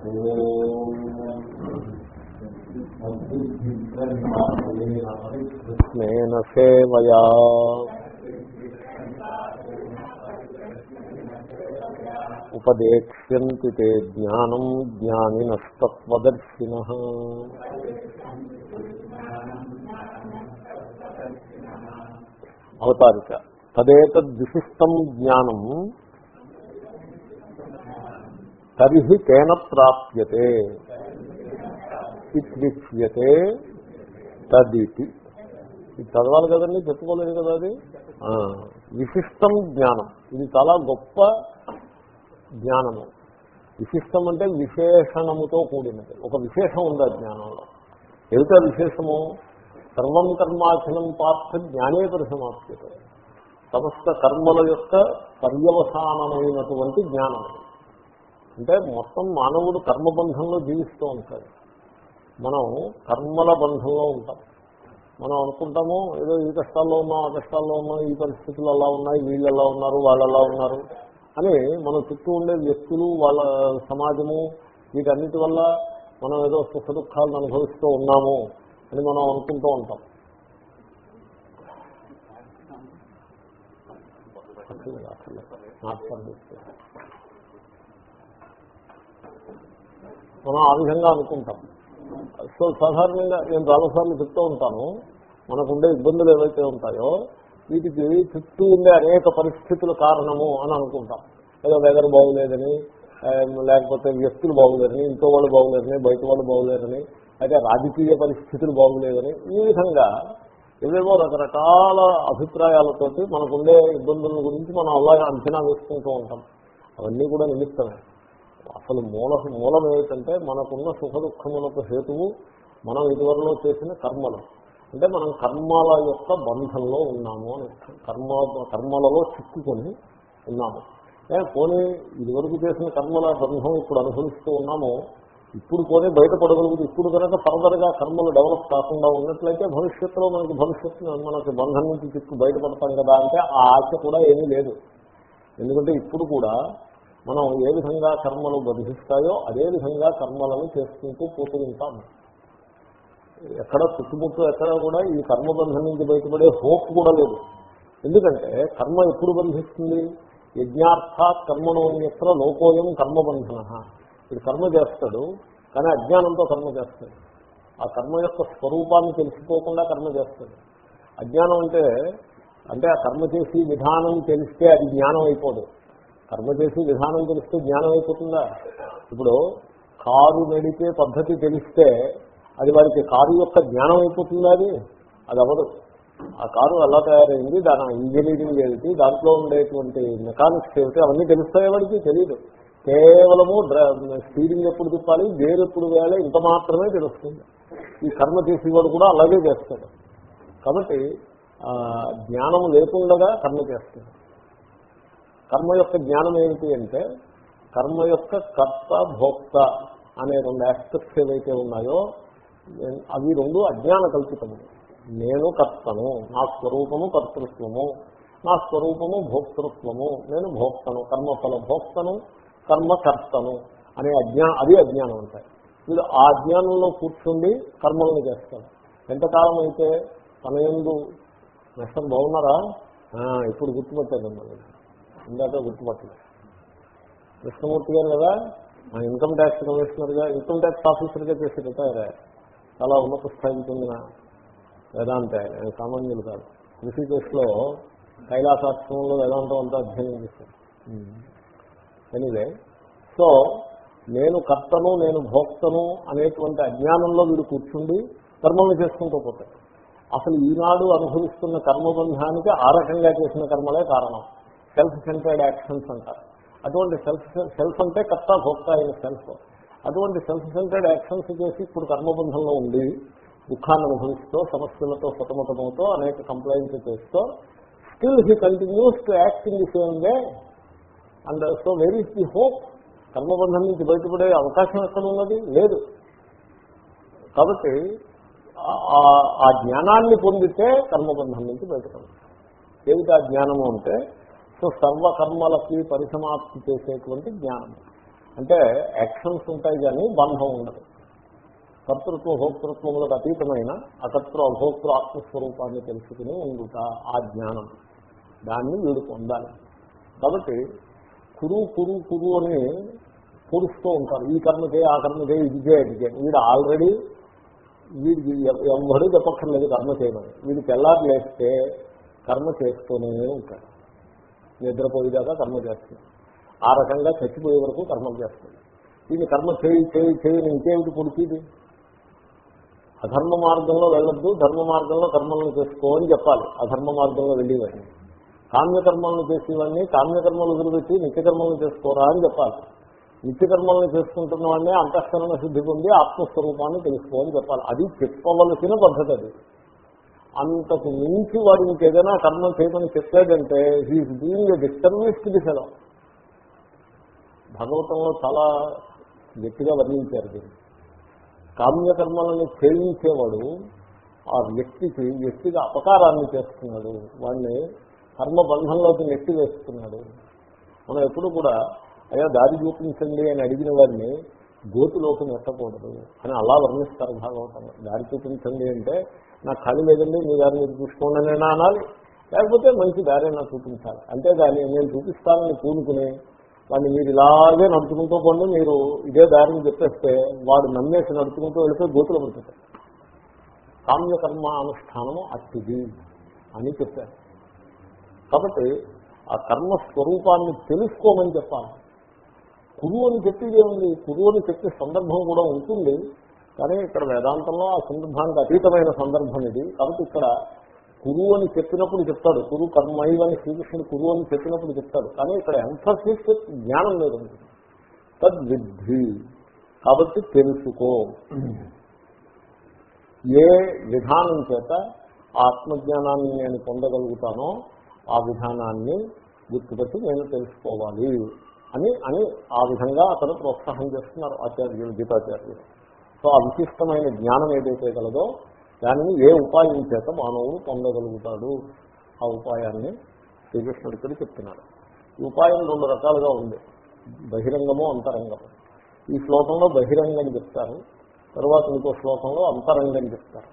కృష్ణేన సేవయా. ఉపదేక్ష్యంతి తే జ్ఞానం జ్ఞానినస్తత్వదర్శిన. అవతారిక. తదేతద్విశిష్టం జ్ఞానం తరిహి తేన ప్రాప్యతే ఇత్విచ్యతే తదితి ఇది చదవాలి కదండి చెప్పుకోలేదు కదా అది? విశిష్టం జ్ఞానం. ఇది చాలా గొప్ప జ్ఞానము. విశిష్టం అంటే విశేషణముతో కూడినది. ఒక విశేషం ఉంది ఆ జ్ఞానంలో. ఏమిటా విశేషము? సర్వం కర్మాచలం పార్థ జ్ఞానే పరిసమాప్యత. సమస్త కర్మల యొక్క పర్యవసానమైనటువంటి జ్ఞానం అంటే మొత్తం మానవుడు కర్మబంధంలో జీవిస్తూ ఉంటాడు. మనం కర్మల బంధంలో ఉంటాం. మనం అనుకుంటాము ఏదో ఈ కష్టాల్లో ఉన్నాం ఆ కష్టాల్లో ఉన్నాం ఈ పరిస్థితులు అలా ఉన్నాయి వీళ్ళు ఎలా ఉన్నారు వాళ్ళు ఎలా ఉన్నారు అని మన చుట్టూ ఉండే వ్యక్తులు వాళ్ళ సమాజము వీటన్నిటి వల్ల మనం ఏదో సుఖ దుఃఖాలను అనుభవిస్తూ ఉన్నాము అని మనం అనుకుంటూ ఉంటాం. మనం ఆ విధంగా అనుకుంటాం. సో సాధారణంగా నేను చాలాసార్లు చెప్తూ ఉంటాను మనకుండే ఇబ్బందులు ఏవైతే ఉంటాయో వీటికి చుట్టూ ఉండే అనేక పరిస్థితుల కారణము అని అనుకుంటాం. ఏదో వెదర్ బాగులేదని లేకపోతే వ్యక్తులు బాగులేరని ఇంట్లో వాళ్ళు బాగులేరని బయట వాళ్ళు బాగులేరని అయితే రాజకీయ పరిస్థితులు బాగులేదని ఈ విధంగా ఏవేవో రకరకాల అభిప్రాయాలతోటి మనకుండే ఇబ్బందుల గురించి మనం అలా అంచనా వేసుకుంటూ ఉంటాం. అవన్నీ కూడా నిమిత్తమే. అసలు మూల మూలం ఏమిటంటే మనకున్న సుఖ దుఃఖములకు హేతువు మనం ఇదివరలో చేసిన కర్మలు. అంటే మనం కర్మల యొక్క బంధంలో ఉన్నాము అని కర్మ కర్మలలో చిక్కుకొని ఉన్నాము. పోనీ ఇదివరకు చేసిన కర్మల బంధం ఇప్పుడు అనుభవిస్తూ ఉన్నాము. ఇప్పుడు పోనీ బయటపడగలుగుతుంది ఇప్పుడు కనుక ఫర్దర్గా కర్మలు డెవలప్ కాకుండా ఉన్నట్లయితే భవిష్యత్తులో మనకి భవిష్యత్తు మనకి బంధం నుంచి చిక్కు బయటపడతాం కదా అంటే ఆ ఆశ కూడా ఏమీ లేదు. ఎందుకంటే ఇప్పుడు కూడా మనం ఏ విధంగా కర్మలు బంధిస్తాయో అదే విధంగా కర్మలను చేసుకుంటూ పోతూ ఎక్కడ చుట్టుముట్టు ఎక్కడ కూడా ఈ కర్మబంధం నుంచి బయటపడే హోప్ కూడా లేదు. ఎందుకంటే కర్మ ఎప్పుడు బంధిస్తుంది? యజ్ఞార్థాత్ కర్మను ఎత్ర లోకోయం కర్మబంధన ఇది కర్మ చేస్తాడు కానీ అజ్ఞానంతో కర్మ చేస్తాడు. ఆ కర్మ యొక్క స్వరూపాన్ని తెలుసుకోకుండా కర్మ చేస్తాడు. అజ్ఞానం అంటే అంటే ఆ కర్మ చేసి విధానం తెలిస్తే అది జ్ఞానం అయిపోదు. కర్మ చేసి విధానం తెలిస్తే జ్ఞానం అయిపోతుందా? ఇప్పుడు కారు నడిపే పద్ధతి తెలిస్తే అది వారికి కారు యొక్క జ్ఞానం అయిపోతుందా అది? అది అవ్వదు ఆ కారు ఎలా తయారైంది దాని ఇంజనీరింగ్ ఏమిటి దాంట్లో ఉండేటువంటి మెకానిక్స్ ఏమిటి అవన్నీ తెలుస్తాయి వాడికి? తెలియదు కేవలము స్టీరింగ్ ఎప్పుడు తిప్పాలి గేర్ ఎప్పుడు వేయాలి ఇంత మాత్రమే తెలుస్తుంది. ఈ కర్మ చేసేవాడు కూడా అలాగే చేస్తాడు. కాబట్టి జ్ఞానం లేకుండా కర్మ చేస్తాడు. కర్మ యొక్క జ్ఞానం ఏమిటి అంటే కర్మ యొక్క కర్త భోక్త అనే రెండు ఆస్పెక్ట్స్ ఏవైతే ఉన్నాయో అవి రెండు అజ్ఞాన కల్పితము. నేను కర్తను నా స్వరూపము కర్తృత్వము నా స్వరూపము భోక్తృత్వము నేను భోక్తను కర్మఫల భోక్తను కర్మకర్తను అనే అజ్ఞా అది అజ్ఞానం అంటాయి వీళ్ళు ఆ అజ్ఞానంలో కూర్చుండి కర్మలను చేస్తారు ఎంతకాలం అయితే తన ఎందు నష్టం బాగున్నారా? ఇప్పుడు గుర్తుపట్టారు మళ్ళీ. ఇందాక గుర్తుపట్టలేదు. కృష్ణమూర్తి గారు కదా మా ఇన్కమ్ ట్యాక్స్ కమిషనర్గా ఇన్కమ్ ట్యాక్స్ ఆఫీసర్గా చేసి రిటైర్ చాలా ఉన్నత స్థాయికి చెందిన వేదాంత ఆయన సామాన్యులు కాదు. ఋషికేశ్లో కైలాసాశ్రమంలో వేదాంతం అంతా అధ్యయనం చేశారు. ఎనివే సో నేను కర్తను నేను భోక్తను అనేటువంటి అజ్ఞానంలో వీడు కూర్చుండి కర్మలు చేసుకుంటూ పోతాడు. అసలు ఈనాడు అనుభవిస్తున్న కర్మబంధానికి ఆ రకంగా చేసిన కర్మలే కారణం. సెల్ఫ్ సెంటర్డ్ యాక్షన్స్ అంటారు. అటువంటి సెల్ఫ్ సెల్ఫ్ అంటే కర్త భోక్త అయిన సెల్ఫ్ అటువంటి సెల్ఫ్ సెంటర్డ్ యాక్షన్స్ చేసి ఇప్పుడు కర్మబంధంలో ఉండి దుఃఖాన్ని అనుభవిస్తూ సమస్యలతో సతమతమవుతూ అనేక కంప్లైంట్స్ చేస్తూ still he continues to act in the same way and so where is the hope కర్మబంధం నుంచి బయటపడే అవకాశం ఎక్కడ ఉన్నది? లేదు. కాబట్టి ఆ- జ్ఞానాన్ని పొందితే కర్మబంధం నుంచి బయటపడదు ఏమిటి ఆ జ్ఞానము అంటే సో సర్వకర్మలకి పరిసమాప్తి చేసేటువంటి జ్ఞానం. అంటే యాక్షన్స్ ఉంటాయి కానీ బంధం ఉండదు. కర్తృత్వ భోక్తృత్వములకు అతీతమైన అకర్తృ అభోక్తృ ఆత్మస్వరూపాన్ని తెలుసుకుని ఉండుట ఆ జ్ఞానం. దాన్ని వీడు పొందాలి. కాబట్టి కురు కురు కురు అని పూరుస్తూ ఉంటారు. ఈ కర్మకే ఆ కర్మకే ఇది చేయి ఇది చేయి వీడు ఆల్రెడీ వీడికి ఎవరు చెప్పక్కర్లేదు కర్మ చేయమని. వీడికి తెల్లారి లేస్తే కర్మ చేస్తూనే ఉంటాడు. నిద్రపోయేదాకా కర్మ చేస్తుంది. ఆ రకంగా చచ్చిపోయే వరకు కర్మలు చేస్తుంది. ఇది కర్మ చేయి చేయి చేయని ఇంకేమిటి పుడిచింది? అధర్మ మార్గంలో వెళ్ళొద్దు ధర్మ మార్గంలో కర్మలను చేసుకో అని చెప్పాలి. అధర్మ మార్గంలో వెళ్ళేవాడిని. కామ్యకర్మలను చేసేవాడిని కామ్యకర్మలు వదిలిపెట్టి నిత్యకర్మలను చేసుకోరా అని చెప్పాలి. నిత్యకర్మలను చేసుకుంటున్న వాడిని అంతఃకరణ శుద్ధి పొంది ఆత్మస్వరూపాన్ని తెలుసుకోవాలని చెప్పాలి. అది చెప్పవలసిన పద్ధతి అది. అంతకు మించి వాడు ఇంకేదైనా కర్మ చేయమని చెప్పాడంటే he is being disturbance the fellow భగవతంలో చాలా గట్టిగా వర్ణించారు దీన్ని. కామ్యకర్మలను చేయించేవాడు ఆ వ్యక్తికి వ్యక్తికి అపకారాన్ని చేస్తున్నాడు. వాడిని కర్మ బంధంలోకి నెట్టి వేస్తున్నాడు మనం ఎప్పుడు కూడా అయ్యా దారి చూపించండి అని అడిగిన వారిని గోతిలోకి నెట్టకూడదు అని అలా వర్ణిస్తారు భాగవతం. దారి చూపించండి అంటే నాకు ఖాళీ లేదండి మీ దారి మీరు చూసుకోండి అని అనాలి. లేకపోతే మంచి దారైనా చూపించాలి. అంతేగాని నేను చూపిస్తానని పూనుకుని వాడిని మీరు ఇలాగే నడుచుకుంటూ పోండి మీరు ఇదే దారిని చెప్పేస్తే వాడు నమ్మేసి నడుచుకుంటూ వెళితే గోతులు పడుతుంది కామ్యకర్మ అనుష్ఠానము అట్టిది అని చెప్పారు. కాబట్టి ఆ కర్మ స్వరూపాన్ని తెలుసుకోమని చెప్పాలి. కురువు అని చెప్పేది ఏముంది? కురువు అని చెప్పే సందర్భం కూడా ఉంటుంది. కానీ ఇక్కడ వేదాంతంలో ఆ సందర్భానికి అతీతమైన సందర్భం ఇది. కాబట్టి ఇక్కడ కురువు అని చెప్పినప్పుడు చెప్తాడు. కురు కర్మైవ్ అని శ్రీకృష్ణుడు కురువు అని చెప్పినప్పుడు చెప్తాడు. కానీ ఇక్కడ ఎంఫసిస్ జ్ఞానం లేదు తద్విద్ధి. కాబట్టి తెలుసుకో. ఏ విధానం చేత ఆత్మజ్ఞానాన్ని నేను పొందగలుగుతానో ఆ విధానాన్ని గుర్తుపెట్టి నేను తెలుసుకోవాలి. అని అని ఆ విధంగా అతను ప్రోత్సాహం చేస్తున్నారు ఆచార్యులు గీతాచార్యులు. సో ఆ విశిష్టమైన జ్ఞానం ఏదైతే కలదో దానిని ఏ ఉపాయం చేత మానవుడు పొందగలుగుతాడు? ఆ ఉపాయాన్ని శ్రీకృష్ణుడు ఇక్కడ చెప్తున్నాడు. ఈ ఉపాయం రెండు రకాలుగా ఉంది. బహిరంగము అంతరంగము. ఈ శ్లోకంలో బహిరంగం చెప్తారు. తర్వాత ఇంకో శ్లోకంలో అంతరంగం చెప్తారు.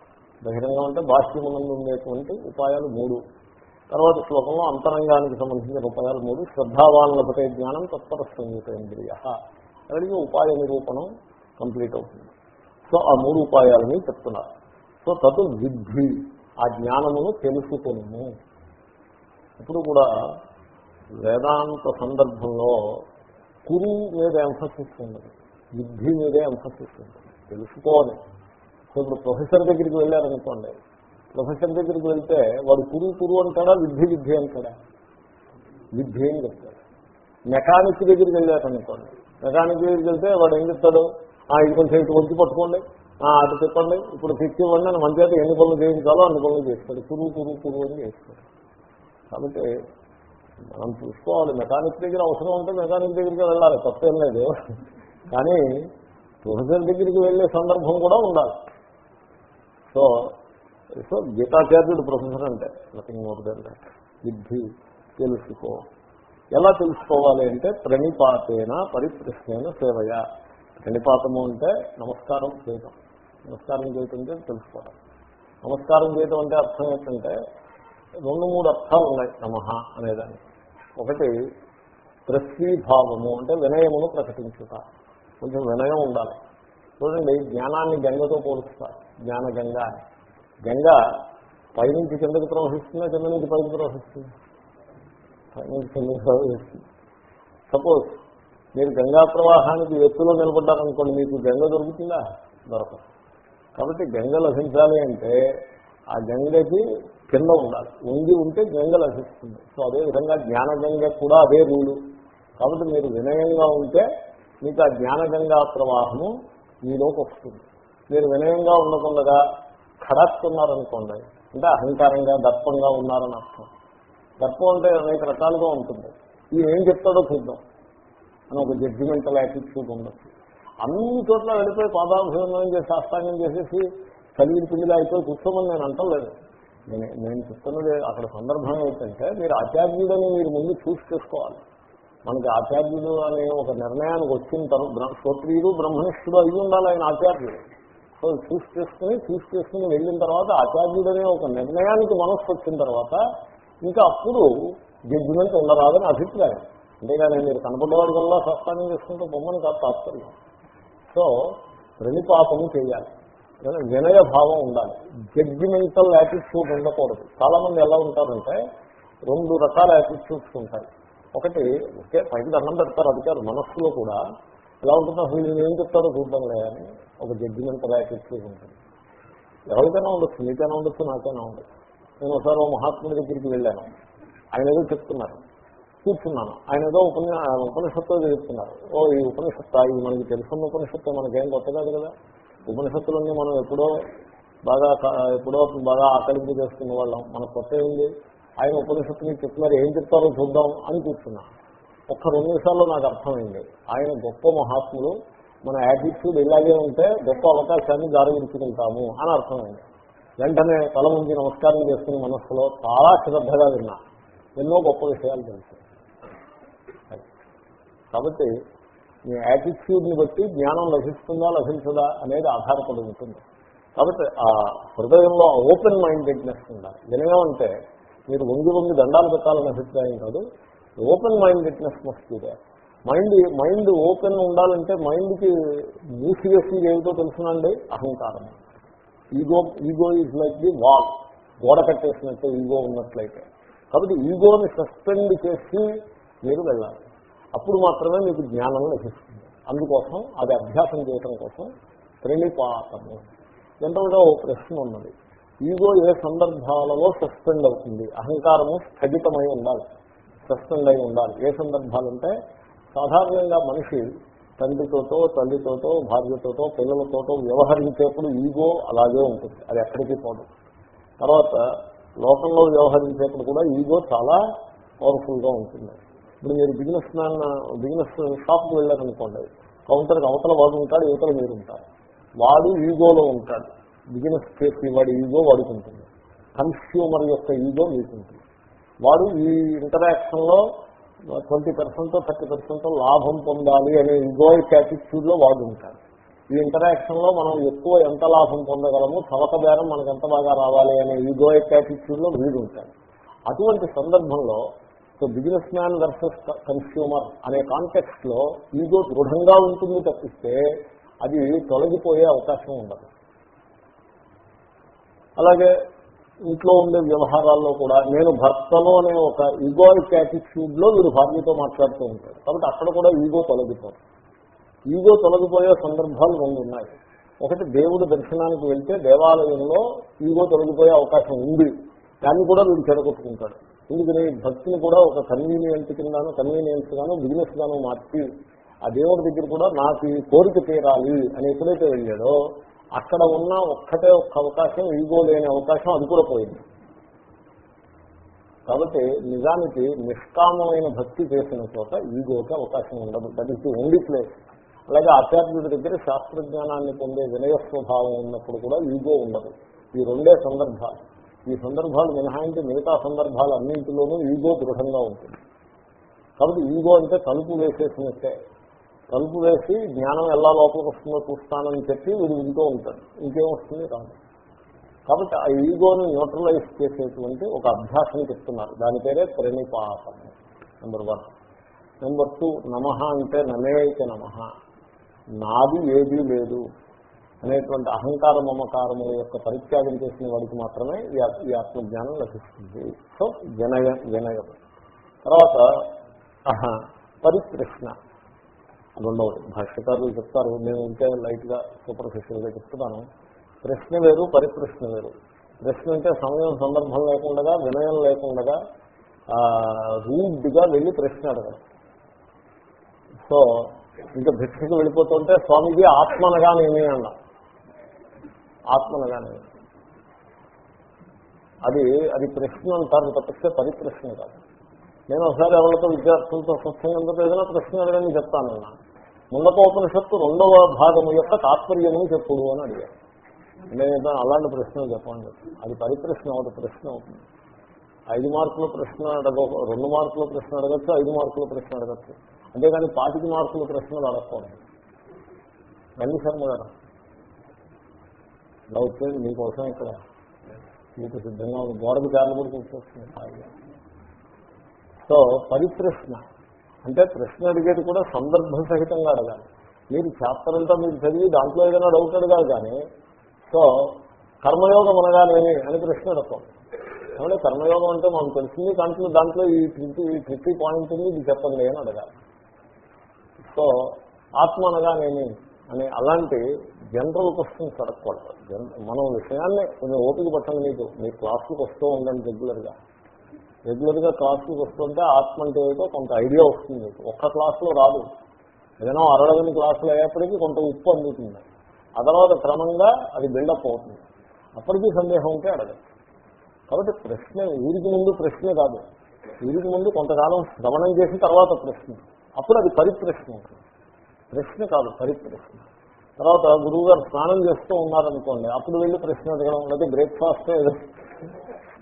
బహిరంగం అంటే బాహ్యమునందు ఉండేటువంటి ఉపాయాలు మూడు. తర్వాత శ్లోకంలో అంతరంగానికి సంబంధించిన ఉపాయాలు మూడు. శ్రద్ధావాలపటే జ్ఞానం తత్పర సంగీతేంద్రియ అలాగే ఉపాయ నిరూపణం కంప్లీట్ అవుతుంది. సో ఆ మూడు ఉపాయాలని చెప్తున్నారు. సో తదు విద్ధి ఆ జ్ఞానమును తెలుసుకొని ఇప్పుడు కూడా వేదాంత సందర్భంలో కురు మీద ఎంఫసిస్ ఉండదు విద్ధి మీదే ఎంఫసిస్ ఉంటుంది తెలుసుకోవాలి. సో ఇప్పుడు ప్రొఫెసర్ దగ్గరికి వెళ్ళారనుకోండి ప్రొఫెసర్ దగ్గరికి వెళ్తే వాడు కురు కురు అంటాడా విద్ధి విద్ధి అంటాడా? విద్ధి అని చెప్తాడు? మెకానిక్ దగ్గరికి వెళ్ళారనుకోండి మెకానిక్ దగ్గరికి వెళ్తే వాడు ఏం చెప్తాడు? "ఆ, ఇది కొంచెం ఇటు వంచి పట్టుకోండి. ఆ, అటు చెప్పండి ఇప్పుడు ఫిక్స్ ఇవ్వండి అని మంచి ఎన్ని పనులు చేయించాలో అన్ని పనులు చేస్తాడు. కురువు కురు కురువు అని చేస్తాడు. కాబట్టి మనం చూసుకోవాలి. మెకానిక్ దగ్గర అవసరం ఉంటే మెకానిక్ దగ్గరికి వెళ్ళాలి. తప్పేం లేదు. కానీ ప్రొఫెసర్ దగ్గరికి వెళ్ళే సందర్భం కూడా ఉండాలి. సో సో గీతాచార్యుడు ప్రొఫెసర్ అంటే నథింగ్ మోర్ దెన్ దట్ విద్ధి తెలుసుకో. ఎలా తెలుసుకోవాలి అంటే ప్రణిపాతేన పరిప్రశ్న సేవయ. ప్రణిపాతము అంటే నమస్కారం చేయటం. నమస్కారం చేయటం అంటే తెలుసుకోవడం. నమస్కారం చేయటం అంటే అర్థం ఏంటంటే రెండు మూడు అర్థాలు ఉన్నాయి నమ అనేదాన్ని. ఒకటి ప్రశ్నీభావము అంటే వినయమును ప్రకటించుట. కొంచెం వినయం ఉండాలి. చూడండి జ్ఞానాన్ని గంగతో పోలుస్తారు. జ్ఞాన గంగ అని. గంగ పైనుంచి కిందకి ప్రవహిస్తుందా కింద నుంచి పైకి ప్రవహిస్తుంది? పైనుంచి కిందకి ప్రవహిస్తుంది. సపోజ్ మీరు గంగా ప్రవాహానికి ఎత్తులో నిలబడ్డారనుకోండి మీకు గంగ దొరుకుతుందా? దొరకదు. కాబట్టి గంగ లభించాలి అంటే ఆ గంగకి కింద ఉండాలి. ఉండి ఉంటే గంగ లభిస్తుంది. సో అదేవిధంగా జ్ఞాన గంగ కూడా అదే రూలు. కాబట్టి మీరు వినయంగా ఉంటే మీకు ఆ జ్ఞాన గంగా ప్రవాహము మీలోకి వస్తుంది. మీరు వినయంగా ఉండకుండా ఖడాస్తున్నారనుకోండి అంటే అహంకారంగా దర్పంగా ఉన్నారని అర్థం. దర్పం అంటే అనేక రకాలుగా ఉంటుంది. ఈ ఏం చెప్తాడో చూద్దాం. అని ఒక జడ్జిమెంటల్ యాటిట్యూడ్ ఉండొచ్చు. అన్ని చోట్ల వెళ్ళిపోయి పాదాభివందనం చేసి అష్టాంగం చేసేసి కలిగిన పిల్లలు అయిపోయి కూర్చోమని నేను అంటలేదు. నేను నేను చెప్తున్నది అక్కడ సందర్భం ఏంటంటే మీరు ఆచార్యుడని మీరు ముందు చూసి చేసుకోవాలి. మనకి ఆచార్యుడు అనే ఒక నిర్ణయానికి వచ్చిన తర్వాత శ్రోత్రియుడు బ్రహ్మనిష్ఠుడు అయి ఉండాలి ఆయన ఆచార్యుడు. సో చూస్ చేసుకుని చూస్ చేసుకుని వెళ్ళిన తర్వాత ఆచార్యుడనే ఒక నిర్ణయానికి మనస్సు వచ్చిన తర్వాత ఇంకా అప్పుడు జడ్జిమెంట్ ఉండరాదని అభిప్రాయం. అంతేగాని మీరు కనపడేవాడి వల్ల సత్సానం చేసుకుంటూ బొమ్మని కాదు తాత్పర్యం. సో ప్రణిపాతము చేయాలి. వినయ భావం ఉండాలి. జడ్జిమెంటల్ యాటిట్యూడ్ ఉండకూడదు. చాలా మంది ఎలా ఉంటారంటే రెండు రకాల యాటిట్యూడ్స్ ఉంటాయి. ఒకటి ఒకే పైకి దండం పెడతారు అధికారు మనస్సులో కూడా ఎలా ఉంటుందో అసలు నేను ఏం చెప్తారో చూద్దాం లేదని ఒక జడ్జిమెంట్ యాటిట్యూడ్ ఉంటుంది. ఎవరికైనా ఉండొచ్చు మీకైనా ఉండొచ్చు నాకైనా ఉండొచ్చు. నేను ఒకసారి ఓ మహాత్ముడి దగ్గరికి వెళ్ళాను. ఆయన ఏదో చెప్తున్నారు. కూర్చున్నాను. ఆయన ఏదో ఉపన్యా ఉపనిషత్తు చెప్తున్నారు. ఓ ఈ ఉపనిషత్తు ఇది మనకి తెలుసున్న ఉపనిషత్తు మనకేం కొత్త కాదు కదా. ఉపనిషత్తులన్నీ మనం ఎప్పుడో బాగా ఎప్పుడో బాగా ఆకలింపు చేసుకున్న వాళ్ళం. మనకు కొత్త ఏంది ఆయన ఉపనిషత్తుని చెప్తున్నారు ఏం చెప్తారో చూద్దాం అని కూర్చున్నాను ఒక్క రెండు నిమిషాల్లో నాకు అర్థమైంది. ఆయన గొప్ప మహాత్ములు మన యాటిట్యూడ్ ఇలాగే ఉంటే గొప్ప అవకాశాన్ని దారివించుకుంటాము అని అర్థమైంది. వెంటనే తల ముందు నమస్కారం చేసుకుని మనస్సులో చాలా శ్రద్ధగా విన్నా. ఎన్నో గొప్ప విషయాలు తెలుసు. కాబట్టి మీ యాటిట్యూడ్ని బట్టి జ్ఞానం లభిస్తుందా లభించదా అనేది ఆధారపడి ఉంటుంది. కాబట్టి ఆ హృదయంలో ఓపెన్ మైండెడ్నెస్ ఉండాలి. వినయం అంటే మీరు వంగి వంగి దండాలు పెట్టాలనే అభిప్రాయం కాదు. ఓపెన్ మైండెడ్నెస్ మస్ట్ ఇదే మైండ్ మైండ్ ఓపెన్ ఉండాలంటే మైండ్కి మూసివేసి ఏమిటో తెలుసునండి? అహంకారం. Ego ego is like the wall. గోడ కట్టేసినట్టు ఈగో ఉన్నట్లయితే. కాబట్టి ఈగోని సస్పెండ్ చేసి మీరు వెళ్ళాలి. అప్పుడు మాత్రమే మీకు జ్ఞానం లభిస్తుంది. అందుకోసం అది అభ్యాసం చేయటం కోసం ప్రణిపాతము. జనరల్గా ఓ ప్రశ్న ఉన్నది. ఈగో ఏ సందర్భాలలో సస్పెండ్ అవుతుంది? అహంకారము స్థగితమై ఉండాలి. సస్పెండ్ అయి ఉండాలి. ఏ సందర్భాలంటే సాధారణంగా మనిషి తండ్రితోటో తల్లితోటో భార్యతోటో పిల్లలతోటో వ్యవహరించేప్పుడు ఈగో అలాగే ఉంటుంది. అది ఎక్కడికి పోదు. తర్వాత లోకంలో వ్యవహరించేప్పుడు కూడా ఈగో చాలా పవర్ఫుల్గా ఉంటుంది. ఇప్పుడు మీరు బిజినెస్ మ్యాన్ బిజినెస్ షాప్కి వెళ్ళారనుకోండి కౌంటర్కి అవతల వాడు ఉంటాడు యువతల మీరు ఉంటారు. వాడు ఈగోలో ఉంటాడు. బిజినెస్ చేసి వాడి ఈగో వాడుకుంటుంది. కన్స్యూమర్ యొక్క ఈగో మీకుంటుంది. వాడు ఈ ఇంటరాక్షన్లో ట్వంటీ పర్సెంట్ థర్టీ పర్సెంట్ లాభం పొందాలి అనే ఈగోయిక్ యాటిట్యూడ్లో వాడు ఉంటాడు. ఈ ఇంటరాక్షన్లో మనం ఎక్కువ ఎంత లాభం పొందగలము చవక బేరం మనకు ఎంత బాగా రావాలి అనే ఈగోయిక్ యాటిట్యూడ్లో వీడు ఉంటాడు. అటువంటి సందర్భంలో so business man versus consumer అనే కాంటెక్స్ట్లో ఈగో దృఢంగా ఉంటుంది తప్పిస్తే అది తొలగిపోయే అవకాశం ఉండదు. అలాగే ఇంట్లో ఉండే వ్యవహారాల్లో కూడా నేను భర్తను అనే ఒక ఈగోయిక్ యాటిట్యూడ్లో వీడు భార్యతో మాట్లాడుతూ ఉంటాడు. కాబట్టి అక్కడ కూడా ఈగో తొలగిపోదు ఈగో తొలగిపోయే సందర్భాలు రెండు ఉన్నాయి. ఒకటి దేవుడు దర్శనానికి వెళ్తే దేవాలయంలో ఈగో తొలగిపోయే అవకాశం ఉంది. దాన్ని కూడా వీడు చెడగొట్టుకుంటాడు. ఎందుకని? భక్తిని కూడా ఒక కన్వీనియంట్ కిందనో కన్వీనియన్స్ గాను బిజినెస్ గాను మార్చి ఆ దేవుడి దగ్గర కూడా నాకు ఈ కోరిక తీరాలి అని ఎప్పుడైతే వెళ్ళాడో అక్కడ ఉన్న ఒక్కటే ఒక్క అవకాశం ఈగో లేని అవకాశం అది కూడా పోయింది. కాబట్టి నిజానికి నిష్కామమైన భక్తి చేసిన చోట ఈగోకి అవకాశం ఉండదు. That is the only place అలాగే ఆధ్యాత్మిక దగ్గర శాస్త్రజ్ఞానాన్ని పొందే వినయ స్వభావం ఉన్నప్పుడు కూడా ఈగో ఉండదు. ఈ రెండే సందర్భాలు. ఈ సందర్భాలు మినహాయించి మిగతా సందర్భాలు అన్నింటిలోనూ ఈగో దృఢంగా ఉంటుంది. కాబట్టి ఈగో అంటే తలుపు వేసేసినట్టే. తలుపు వేసి జ్ఞానం ఎలా లోపలికి వస్తుందో చూస్తానని చెప్పి వీడు వింటూ ఉంటాడు. ఇంకేం వస్తుంది? కాదు కాబట్టి ఆ ఈగోని న్యూట్రలైజ్ చేసేటువంటి ఒక అభ్యాసం చెప్తున్నారు. దాని పేరే ప్రణిపాతం నెంబర్ వన్ నెంబర్ టూ నమ అంటే నమేక నమ. నాది ఏదీ లేదు అనేటువంటి అహంకార మమకారముల యొక్క పరిత్యాగం చేసిన వాడికి మాత్రమే ఈ ఆత్మజ్ఞానం లభిస్తుంది. సో జనయ వినయం తర్వాత పరిప్రశ్న రెండవది భాష్యకారులు చెప్తారు. నేను ఉంటే లైట్గా సూపర్ఫిషియల్గా చెప్తున్నాను. ప్రశ్న వేరు పరిప్రశ్న వేరు. ప్రశ్న అంటే సమయం సందర్భం లేకుండా వినయం లేకుండా రూడ్గా వెళ్ళి ప్రశ్న అడగడం. సో ఇంకా భిక్షకు వెళ్ళిపోతుంటే స్వామీజీ ఆత్మనగానేమి అన్నా. ఆత్మనగానే అది అది ప్రశ్న అంటారు తప్పిస్తే పరిప్రశ్న కాదు. నేను ఒకసారి ఎవరితో విద్యార్థులతో స్వచ్ఛంగా ఏదైనా ప్రశ్న అడగని చెప్తానన్నా ముందకోపనిషత్తు రెండవ భాగము యొక్క తాత్పర్యము చెప్పుడు అని అడిగారు. నేను అలాంటి ప్రశ్నలు చెప్పండి అది పరిప్రశ్న ఒకటి ప్రశ్న అవుతుంది. ఐదు మార్కుల ప్రశ్న అడగ రెండు మార్కుల ప్రశ్న అడగచ్చు ఐదు మార్కుల ప్రశ్న అడగచ్చు. అంతేగాని పాతిక మార్కుల ప్రశ్నలు అడగకూడదు. రండి శర్మ గారు. ఇలా మీకోసం ఇక్కడ మీకు సిద్ధంగా ఉంది. గోడకు కారణం కూడా కూర్చొస్తుంది సో పరిప్రశ్న. అంటే ప్రశ్న అడిగేది కూడా సందర్భ సహితంగా అడగాలి. మీరు చాప్టర్ అంతా మీరు చదివి దాంట్లో ఏదైనా డౌట్ అడగాలి కానీ సో కర్మయోగం అనగానేమి అని ప్రశ్న అడగం కాబట్టి కర్మయోగం అంటే మనం తెలిసింది దాంట్లో దాంట్లో ఈ ట్రిప్ ఈ ట్రిప్ పాయింట్ ఉంది ఇది చెప్పండి అని అడగాలి. సో ఆత్మ అనగానేమి అని అలాంటి జనరల్ క్వశ్చన్స్ అడగకూడదు. జన మనం విషయాన్ని కొంచెం ఓపిక పట్టండి మీకు. మీ క్లాసులకు వస్తూ ఉండండి రెగ్యులర్గా రెగ్యులర్గా క్లాసులకు వస్తుంటే ఆత్మ అంటే ఏదో కొంత ఐడియా వస్తుంది. ఒక్క క్లాసులో రాదు. ఏదైనా అరడగని క్లాసులు అయ్యేప్పటికీ కొంత ఉప్పు అందుతుంది. ఆ తర్వాత క్రమంగా అది బిల్డప్ అవుతుంది. అప్పటికీ సందేహం ఉంటే అడగదు కాబట్టి ప్రశ్న వీరికి ముందు ప్రశ్నే కాదు. వీరికి ముందు కొంతకాలం శ్రవణం చేసిన తర్వాత ప్రశ్న. అప్పుడు అది పరిప్రశ్న అవుతుంది ప్రశ్న కాదు పరిప్రశ్న. తర్వాత గురువు గారు స్నానం చేస్తూ ఉన్నారనుకోండి అప్పుడు వెళ్ళి ప్రశ్న అడగడం లేకపోతే బ్రేక్ఫాస్ట్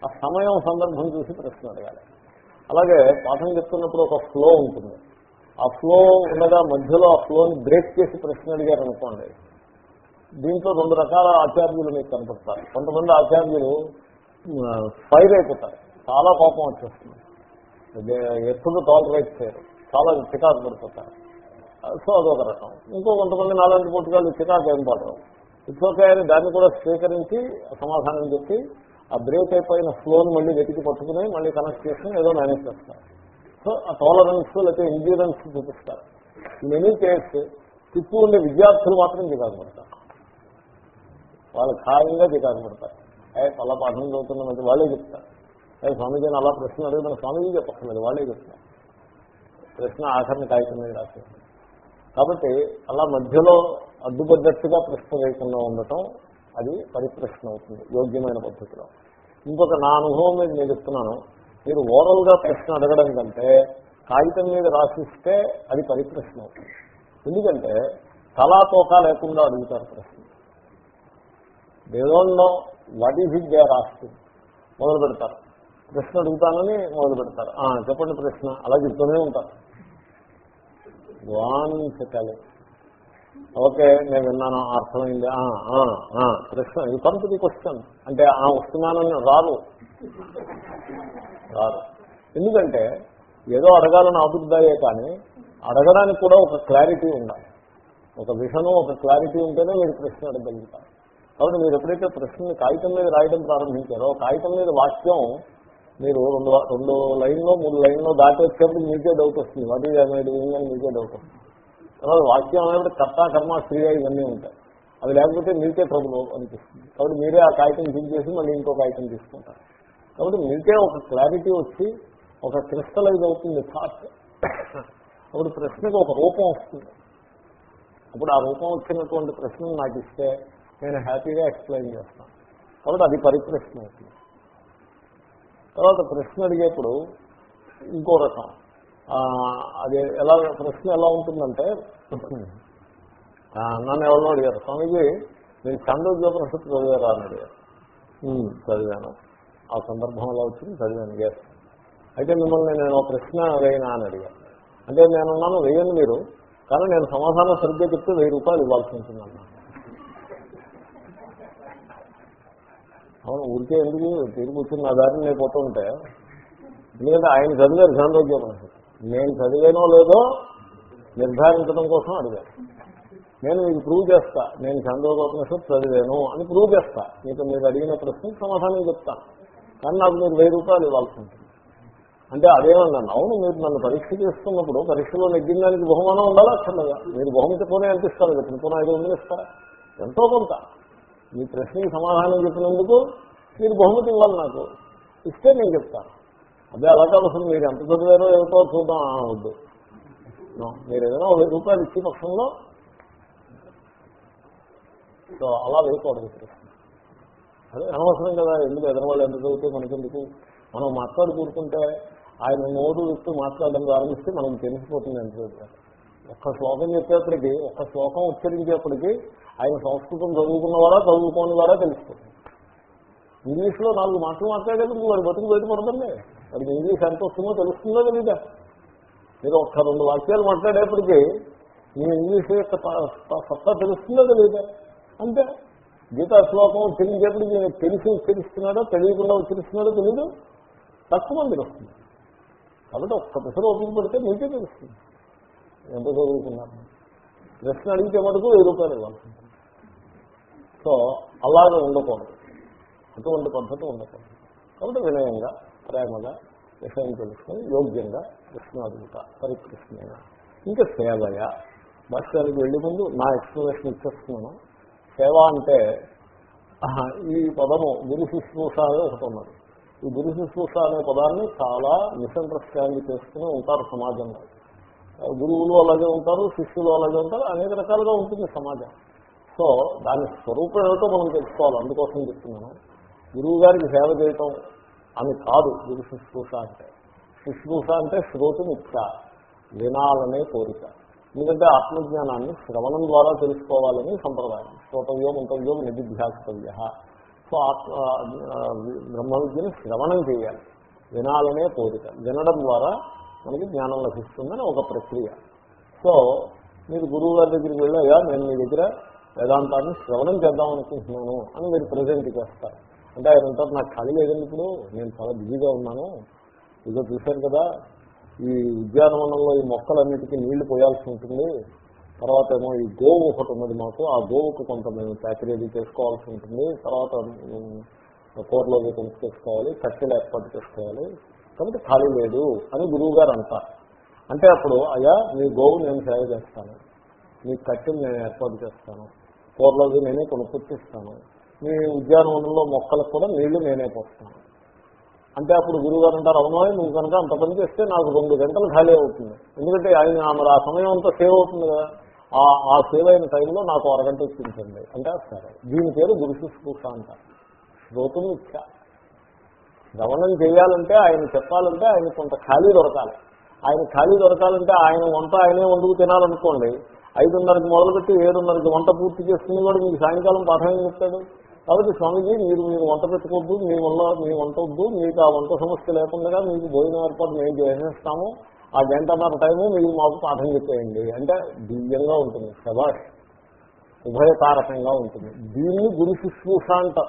ఆ సమయం సందర్భం చూసి ప్రశ్న అడగాలి. అలాగే పాఠం చెప్తున్నప్పుడు ఒక ఫ్లో ఉంటుంది. ఆ ఫ్లో ఉండగా మధ్యలో ఆ ఫ్లోని బ్రేక్ చేసి ప్రశ్న అడిగారు అనుకోండి దీంట్లో రెండు రకాల ఆచార్యులు మీకు కనపడతారు. కొంతమంది ఆచార్యులు ఫైర్ అయిపోతారు. చాలా కోపం వచ్చేస్తుంది. ఎప్పుడు టాలరేట్ చేయరు. చాలా చికాకు పడిపోతారు. సో అదొక రకం. ఇంకో కొంతమంది నాలుగు పుట్టుకాలు చికాకు ఏం పడరు. ఇట్స్ ఓకే అని దాన్ని కూడా స్వీకరించి సమాధానం చెప్పి ఆ బ్రేక్ అయిపోయిన ఫ్లోని మళ్ళీ వెతికి పట్టుకుని మళ్ళీ కనెక్ట్ చేసుకుని ఏదో మేనేజ్ చేస్తారు. సో ఆ టాలరెన్స్ లేకపోతే ఇండ్యూరెన్స్ చూపిస్తారు. మెనీ కేస్ చుట్టూ ఉండే విద్యార్థులు మాత్రం చికాకు పడతారు వాళ్ళు ఖాయంగా చికాకు పడతారు ఏ పలా పాఠం చదువుతున్నది వాళ్ళే చెప్తారు. అదే స్వామీజీని అలా ప్రశ్న అడుగుతున్న స్వామీజీ చెప్పక్కర్లేదు వాళ్ళే చెప్తారు. ప్రశ్న ఆఖరిని కాగితం మీద రాశారు కాబట్టి అలా మధ్యలో అడ్డుపడ్డట్టుగా ప్రశ్న లేకుండా ఉండటం అది పరిప్రశ్న అవుతుంది యోగ్యమైన పద్ధతిలో. ఇంకొక నా అనుభవం మీద నేను చెప్తున్నాను. మీరు ఓరల్గా ప్రశ్న అడగడం కంటే కాగితం మీద రాసిస్తే అది పరిప్రశ్న అవుతుంది. ఎందుకంటే తలా తోక లేకుండా అడుగుతారు ప్రశ్న. దేవంలో వాట్ ఈజ్ ఇట్ దే మొదలు పెడతారు. ప్రశ్న అడుగుతానని మొదలు పెడతారు. "ఆ, చెప్పండి ప్రశ్న. అలా చెప్తూనే ఉంటారు. వాన్ చెప్పాలి ఓకే నేను విన్నాను అర్థమైంది. ప్రశ్న ఈ పరిస్థితి క్వశ్చన్ అంటే ఆ వస్తున్నానని రాదు. రాదు. ఎందుకంటే ఏదో అడగాలని ఆబుద్దాయే కానీ అడగడానికి కూడా ఒక క్లారిటీ ఉండాలి. ఒక విషను ఒక క్లారిటీ ఉంటేనే మీరు ప్రశ్న అడగలుగుతారు కాబట్టి మీరు ఎప్పుడైతే ప్రశ్నని కాగితం మీద రాయడం ప్రారంభించారో కాగితం మీద వాక్యం మీరు రెండు రెండు లైన్లో మూడు లైన్లో దాటి వచ్చేప్పుడు మీకే డౌట్ వస్తుంది. వాటి అనేది మీకే డౌట్ వస్తుంది. వాక్యం అనేది కర్త కర్మ క్రియ ఇవన్నీ ఉంటాయి. అవి లేకపోతే మీకే ట్రబుల్ అనిపిస్తుంది. కాబట్టి మీరే ఆ కాగితం చేసి మళ్ళీ ఇంకో కాగితం తీసుకుంటారు. కాబట్టి మీకే ఒక క్లారిటీ వచ్చి ఒక క్రిస్టలైజ్ అవుతుంది థాట్ అప్పుడు ప్రశ్నకు ఒక రూపం వస్తుంది. అప్పుడు ఆ రూపం వచ్చినటువంటి ప్రశ్నను నాకు ఇస్తే నేను హ్యాపీగా ఎక్స్ప్లెయిన్ చేస్తాను. కాబట్టి అది పరిప్రశ్న అవుతుంది. తర్వాత ప్రశ్న అడిగేప్పుడు ఇంకో రకం. అది ఎలా ప్రశ్న ఎలా ఉంటుందంటే నన్ను ఎవరినో అడిగారు. స్వామీజీ నేను చంద్రోద్యోగపనిషత్తు చదివారా అని అడిగారు. చదివాను. ఆ సందర్భం అలా వచ్చింది? చదివాను ఎస్ అయితే మిమ్మల్ని నేను ప్రశ్న వేయనా అని అడిగాను అంటే నేనున్నాను వేయండి మీరు. కానీ నేను సమాధానం సరిగ్గా చెప్తే వెయ్యి రూపాయలు ఇవ్వాల్సి ఉంటుంది అవును ఊరికే ఎందుకు? తిరిగి కూర్చుని నా దారిని నేను పోతూ ఉంటే ఎందుకంటే ఆయన చదివారు చాంద్రోగ్యోపనిషత్తు నేను చదివానో లేదో నిర్ధారించడం కోసం అడిగాను నేను మీకు ప్రూవ్ చేస్తా. నేను చంద్రగోపనిషత్ చదివాను అని ప్రూవ్ చేస్తా. మీకు మీరు అడిగిన ప్రశ్నకు సమాధానం చెప్తాను కానీ నాకు మీరు వెయ్యి రూపాయలు ఇవ్వాల్సి ఉంటుంది. అంటే అదేమన్నాను అవును మీరు నన్ను పరీక్ష చేస్తున్నప్పుడు పరీక్షలో నెగ్గిన దానికి బహుమానం ఉండాలా? అక్కర్లేదా మీరు బహుమతి పోనీ అనిపిస్తారు చెప్పిన పోనీ ఐదు వందలు ఇస్తారా ఎంతో కొంత. మీ ప్రశ్నకి సమాధానం చెప్పినందుకు మీరు బహుమతి ఇవ్వాలి నాకు. ఇస్తే నేను చెప్తాను. అదే అలా కాదు అసలు మీరు ఎంత చదివారో ఏమిటో చూద్దాం వద్దు. మీరు ఏదైనా వెయ్యి రూపాయలు ఇచ్చే పక్షంలో సో అలా వేయకూడదు అదే అనవసరం కదా ఎందుకు ఎదరవాళ్ళు ఎంత చదివితే మనకెందుకు? మనం మాట్లాడు కూరుకుంటే ఆయన నోరు విప్పి మాట్లాడడం ప్రారంభిస్తే మనం తెలిసిపోతుంది ఎంత చదివారు. ఒక్క శ్లోకం చెప్పేప్పటికి ఒక్క శ్లోకం ఉచ్చరించేప్పటికి ఆయన సంస్కృతం చదువుకున్నవాడా చదువుకోని వారా తెలిసిపోతుంది. ఇంగ్లీష్లో నాలుగు మాటలు మాట్లాడేందుకు వాడు బతుకు బయటపడదండి వాడికి ఇంగ్లీష్ ఎంత వస్తుందో తెలుస్తుందో తెలీదా? మీరు ఒక్క రెండు వాక్యాలు మాట్లాడేప్పటికీ మీ ఇంగ్లీష్ యొక్క సత్తా తెలుస్తుందో తెలీదా? అంతే. గీతా శ్లోకం తెలియజేపటికి తెలిసి ఉచ్చరిస్తున్నాడో తెలియకుండా ఉచ్చరిస్తున్నాడో తెలీదు. తక్కువ మందికి వస్తుంది. కాబట్టి ఒక్క దశలో ఓపిక పడితే మీకే తెలుస్తుంది. ఎంత చదువుకున్నారు ప్రశ్న అడిగితే మటుకు వెయ్యి రూపాయలు ఇవ్వాలి. సో అలాగే ఉండకూడదు. అటువంటి పద్ధతి ఉండకూడదు. కాబట్టి వినయంగా ప్రేమగా విషయం తెలుసుకొని యోగ్యంగా ప్రశ్న పరికృష్ణ ఇంకా సేవయ భాష్యానికి వెళ్ళే ముందు నా ఎక్స్ప్లెనేషన్ ఇచ్చేస్తున్నాను. సేవ అంటే ఈ పదము గురు శుశ్రూష అనేది ఒకటి ఉన్నది. ఈ గురు శుశ్రూష అనే పదాన్ని చాలా మిస్అండర్స్టాండ్ చేసుకుని ఉంటారు సమాజంలో. గురువులు అలాగే ఉంటారు శిష్యులు అలాగే ఉంటారు అనేక రకాలుగా ఉంటుంది సమాజం. సో దాని స్వరూపం ఏమిటో మనం తెలుసుకోవాలి. అందుకోసం చెప్తున్నాను. గురువు గారికి సేవ చేయటం అని కాదు. ఇది శుశ్రూష అంటే. శుశ్రూష అంటే శ్రోతం ఇచ్చ వినాలనే కోరిక. ఎందుకంటే ఆత్మజ్ఞానాన్ని శ్రవణం ద్వారా తెలుసుకోవాలని సంప్రదాయం. శ్రోతవ్యో మంతవ్యో నిధిధ్యాస్తవ్య. సో ఆత్మ బ్రహ్మ విద్యను శ్రవణం చేయాలి. వినాలనే కోరిక. వినడం ద్వారా మనకి జ్ఞానం లభిస్తుందని ఒక ప్రక్రియ. సో మీరు గురువు గారి దగ్గరికి వెళ్ళాయా నేను మీ దగ్గర వేదాంతాన్ని శ్రవణం చేద్దాం అనుకుంటున్నాను అని మీరు ప్రజెంట్ చేస్తారు అంటే ఆయన అంటారు నాకు ఖాళీ లేదండి ఇప్పుడు నేను చాలా బిజీగా ఉన్నాను. ఇదో చూశాను కదా ఈ ఉద్యానవనంలో ఈ మొక్కలన్నిటికీ నీళ్ళు పోయాల్సి ఉంటుంది. తర్వాత ఏమో ఈ గోవు ఒకటి ఉన్నది మాకు. ఆ గోవుకు కొంత మేము ప్యాకేజీ చేసుకోవాల్సి ఉంటుంది. తర్వాత కోర్టులో కూరలోకి చేసుకోవాలి కట్టెలు ఏర్పాటు చేసుకోవాలి. కాబట్టి ఖాళీ లేదు అని గురువు గారు అంటారు. అంటే అప్పుడు అయ్యా మీ గోవు నేను సేవ చేస్తాను. మీ కట్టెలు నేను ఏర్పాటు చేస్తాను. కూరలోకి నేనే కొనుక్కొచ్చిస్తాను. మీ ఉద్యానవనంలో మొక్కలకు కూడా నీళ్ళు నేనే పోస్తాను. అంటే అప్పుడు గురువుగారు అంటారు అవునా నువ్వు కనుక అంత పని చేస్తే నాకు రెండు గంటలు ఖాళీ అవుతుంది. ఎందుకంటే ఆయన మరి ఆ సమయం అంతా సేవ్ అవుతుంది కదా. ఆ ఆ సేవ్ అయిన టైంలో నాకు అరగంట ఇప్పించండి అంటే సరే. దీని పేరు గురు శుశ్రూష అంట. శ్రోతం ఇచ్చ శ్రవణం చేయాలంటే ఆయన చెప్పాలంటే ఆయన కొంత ఖాళీ దొరకాలి. ఆయన ఖాళీ దొరకాలంటే ఆయన వంట ఆయనే వండుకు తినాలనుకోండి. ఐదున్నరకి మొదలుపెట్టి ఏడున్నరకి వంట పూర్తి చేసుకుని కూడా మీకు సాయంకాలం పాఠం చెప్తాడు. కాబట్టి స్వామీజీ మీరు మీరు వంట పెట్టుకోవద్దు మీ వల్ల మీ వంట వద్దు మీకు ఆ వంట సమస్య లేకుండా మీకు భోజనం ఏర్పాటు మేము చేసేస్తాము. ఆ గంటన్నర టైము మీరు మాకు పాఠం చెప్పేయండి. అంటే దివ్యంగా ఉంటుంది శబాష్ ఉభయకారకంగా ఉంటుంది. దీన్ని గురు శుశ్రూష అంట.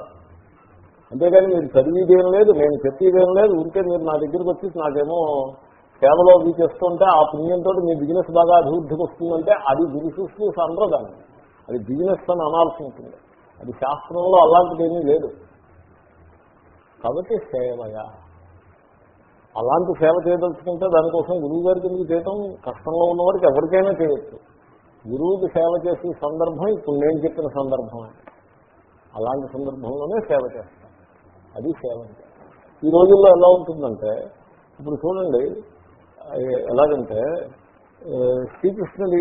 అంతేగాని మీరు చదివేదేం లేదు నేను చెప్పేదేం లేదు ఉంటే మీరు నా దగ్గరికి వచ్చి నాకేమో సేవలో అవి చేస్తుంటే ఆ పుణ్యంతో మీ బిజినెస్ బాగా అభివృద్ధికి వస్తుందంటే అది గురు శుశ్రూష అందరూ దాన్ని. అది బిజినెస్ అని అనాల్సి ఉంటుంది. అది శాస్త్రంలో అలాంటిది ఏమీ లేదు. కాబట్టి సేవయ అలాంటి సేవ చేయదలుచుకుంటే దానికోసం గురువు గారికి ఎందుకు చేయటం కష్టంలో ఉన్నవారికి ఎవరికైనా చేయొచ్చు. గురువుకి సేవ చేసే సందర్భం ఇప్పుడు నేను చెప్పిన సందర్భం అలాంటి సందర్భంలోనే సేవ చేస్తాను అది సేవ అంటే ఈ రోజుల్లో ఎలా ఉంటుందంటే ఇప్పుడు చూడండి ఎలాగంటే శ్రీకృష్ణుడి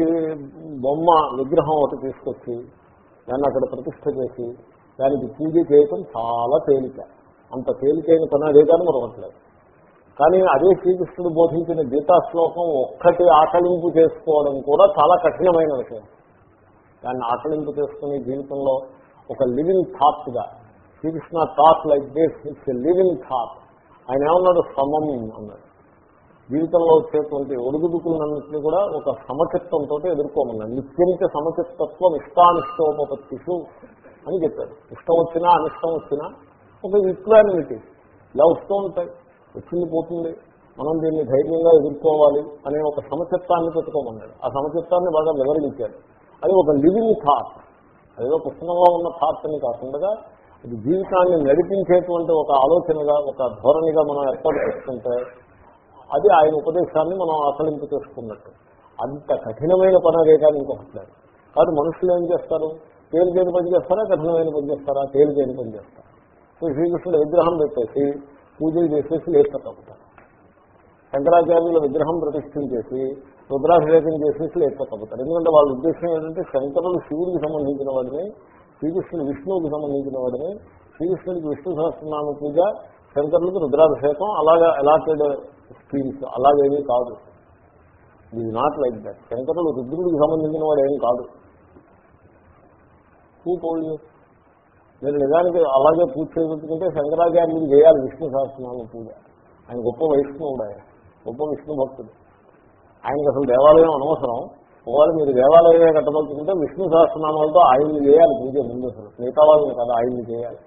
బొమ్మ విగ్రహం ఒకటి తీసుకొచ్చి దాన్ని అక్కడ ప్రతిష్ట చేసి దానికి పూజ చేయటం చాలా తేలిక. అంత తేలికైన పని అదే కానీ మరొకట్లేదు కానీ అదే శ్రీకృష్ణుడు బోధించిన గీతా శ్లోకం ఒక్కటి ఆకలింపు చేసుకోవడం కూడా చాలా కఠినమైన విషయం. దాన్ని ఆకలింపు చేసుకుని జీవితంలో ఒక living థాట్గా Srikrishna thought like this it's living thought ఆయన ఏమన్నాడు? సమం అన్నాడు. జీవితంలో వచ్చేటువంటి ఒడుగుదుకులన్నింటినీ కూడా ఒక సమచిత్తంతో ఎదుర్కోమన్నాడు. నిత్యంత సమచిత్తత్వం ఇష్టానిష్టోపత్తిషు అని చెప్పాడు. ఇష్టం వచ్చినా అనిష్టం వచ్చినా ఒక ఈక్వానిటీ ఇలా వస్తూ ఉంటాయి. వచ్చింది పోతుంది. మనం దీన్ని ధైర్యంగా ఎదుర్కోవాలి అనే ఒక సమచిత్తాన్ని పెట్టుకోమన్నాడు. ఆ సమచిత్తాన్ని బాగా వివరించాడు. అది ఒక లివింగ్ థాట్. అదేదో పుస్తకంలో ఉన్న థాట్ అని కాకుండా అది జీవితాన్ని నడిపించేటువంటి ఒక ఆలోచనగా ఒక ధోరణిగా మనం ఏర్పాటు చేసుకుంటే అది ఆయన ఉపదేశాన్ని మనం ఆకలింపు చేసుకున్నట్టు. అంత కఠినమైన పని అదే కానీ ఇంకొకట్లేదు కాదు మనుషులు ఏం చేస్తారు? తేలికైన పని చేస్తారా? కఠినమైన పని చేస్తారా? తేలికైన పని చేస్తారు? సో శ్రీకృష్ణుడు విగ్రహం పెట్టేసి పూజలు చేసేసి లేకపోతారు శంకరాచార్యుల విగ్రహం ప్రతిష్ఠించేసి రుద్రాభిషేకం చేసేసి లేకపోతారు ఎందుకంటే వాళ్ళ ఉద్దేశం ఏంటంటే శంకరుడు శివుడికి సంబంధించిన వాడిని శ్రీకృష్ణుడు విష్ణువుకి సంబంధించిన వాడిని శ్రీకృష్ణుడికి విష్ణు సహస్రనామ పూజ శంకరులకు రుద్రాభిషేకం అలాగా అలాటెడ్ స్కీమ్స్ అలాగేమీ కాదు. ఇది నాట్ లైక్ దట్ శంకరులు రుద్రుడికి సంబంధించిన వాడు ఏం కాదు. హూ టోల్డ్ నిజానికి అలాగే పూజ చేయించుకుంటే శంకరాచార్యులు చేయాలి విష్ణు సహస్రనామ పూజ. ఆయన గొప్ప వైష్ణవుడు ఆయన గొప్ప విష్ణు భక్తుడు. ఆయనకు అసలు దేవాలయం అనవసరం. ఒకవేళ మీరు దేవాలయమే కట్టబడుతుంటే విష్ణు సహస్రనామాలతో ఆయన్ని చేయాలి పూజ ముందు అసలు. మిగతా వాళ్ళని కదా ఆయన్ని చేయాలి.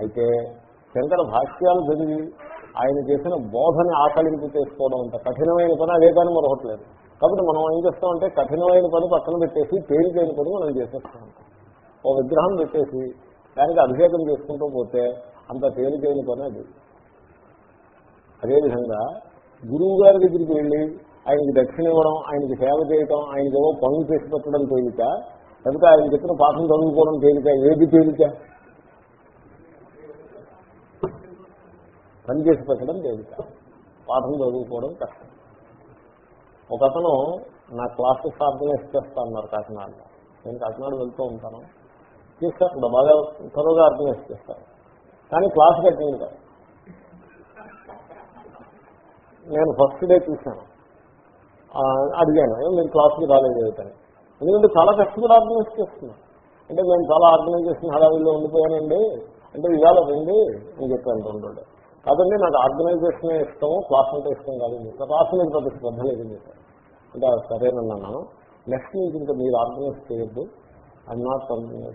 అయితే శంకర భాష్యాలు చదివి ఆయన చేసిన బోధని ఆకలింపు చేసుకోవడం అంత కఠినమైన పని అదే కానీ మరొకట్లేదు. కాబట్టి మనం ఏం చేస్తామంటే కఠినమైన పని పక్కన పెట్టేసి తేలికైన పని మనం చేసేస్తాం. ఓ విగ్రహం పెట్టేసి దానికి అభిషేకం చేసుకుంటూ పోతే అంత తేలికైన పని అది. అదేవిధంగా గురువు గారి దగ్గరికి వెళ్ళి ఆయనకి దక్షిణ ఇవ్వడం ఆయనకి సేవ చేయటం ఆయనకి ఏవో పనులు చేసి పెట్టడం తేలిక లేకపోతే ఆయన చెప్పిన పాఠం చదువుకోవడం తేలిక ఏది తేలిక పని చేసి పెట్టడం తేలిక పాఠం చదువుకోవడం కష్టం. ఒక అతను నా క్లాసెస్ ఆర్గనైజ్ చేస్తా అన్నారు కాకినాడలో నేను కాకినాడ వెళ్తూ ఉంటాను. చేస్తారు కూడా బాగా త్వరగా ఆర్గనైజ్ చేస్తారు కానీ క్లాస్ కట్టింది కాదు. నేను ఫస్ట్ డే చూశాను. అడిగాను మీరు క్లాస్కి రాలేదు అవుతాను ఎందుకంటే చాలా కష్టపడి ఆర్గనైజ్ చేస్తున్నాను అంటే నేను చాలా ఆర్గనైజేషన్ హడావిల్లో ఉండిపోయానండి అంటే ఇవాళ రండి అని చెప్పాను రెండు కాదండి నాకు ఆర్గనైజేషన్ ఇష్టం క్లాస్ అంటే ఇష్టం కాదు. మీకు క్లాస్ మీద పెద్ద శ్రద్ధ లేదు మీకు. అంటే సరేనన్నాను నెక్స్ట్ నుంచి ఇంకా మీరు ఆర్గనైజ్ చేయొద్దు. I'm not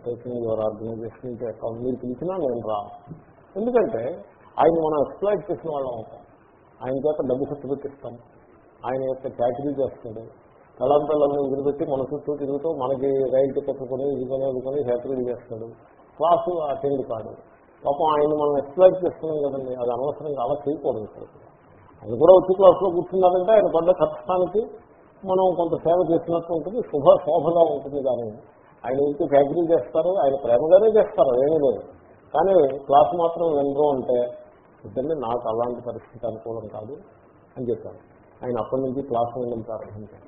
taking your organisation ఇంకా అకౌంట్ మీరు పిలిచినా నేను రాను. ఎందుకంటే ఆయన మనం ఎక్స్ప్లాయిట్ చేసిన వాళ్ళం అవుతాం. ఆయన చేత డబ్బు ఖర్చు పెట్టిస్తాం ఆయన యొక్క క్యాటరీ చేస్తాడు. తలంతలను వదిలిపెట్టి మన చుట్టూ తిరుగుతూ మనకి రైలు టికెట్ కొని ఇది కొని ఇది కొని చేస్తాడు. క్లాసు అటెండ్ కాదు పాపం ఆయన మనం ఎక్స్ప్లాయిట్ చేస్తున్నాం కదండి అది అనవసరంగా అలా చేయకూడదు అది ఆయన కూడా వచ్చి క్లాస్లో కూర్చున్నారంటే ఆయన పడ్డ కష్టానికి మనం కొంత సేవ చేసినట్టు ఉంటుంది శుభ శోభగా ఉంటుంది కానీ ఆయన ఇంటికి ఫ్యాక్టరీ చేస్తారు ఆయన ప్రేమగానే చేస్తారు ఏమీ లేదు. కానీ క్లాస్ మాత్రం వినరు అంటే ఇద్దరిని నాకు అలాంటి పరిస్థితి అనుకూలం కాదు అని చెప్పాను ఆయన అప్పటి నుంచి క్లాస్ వినడం ప్రారంభించారు.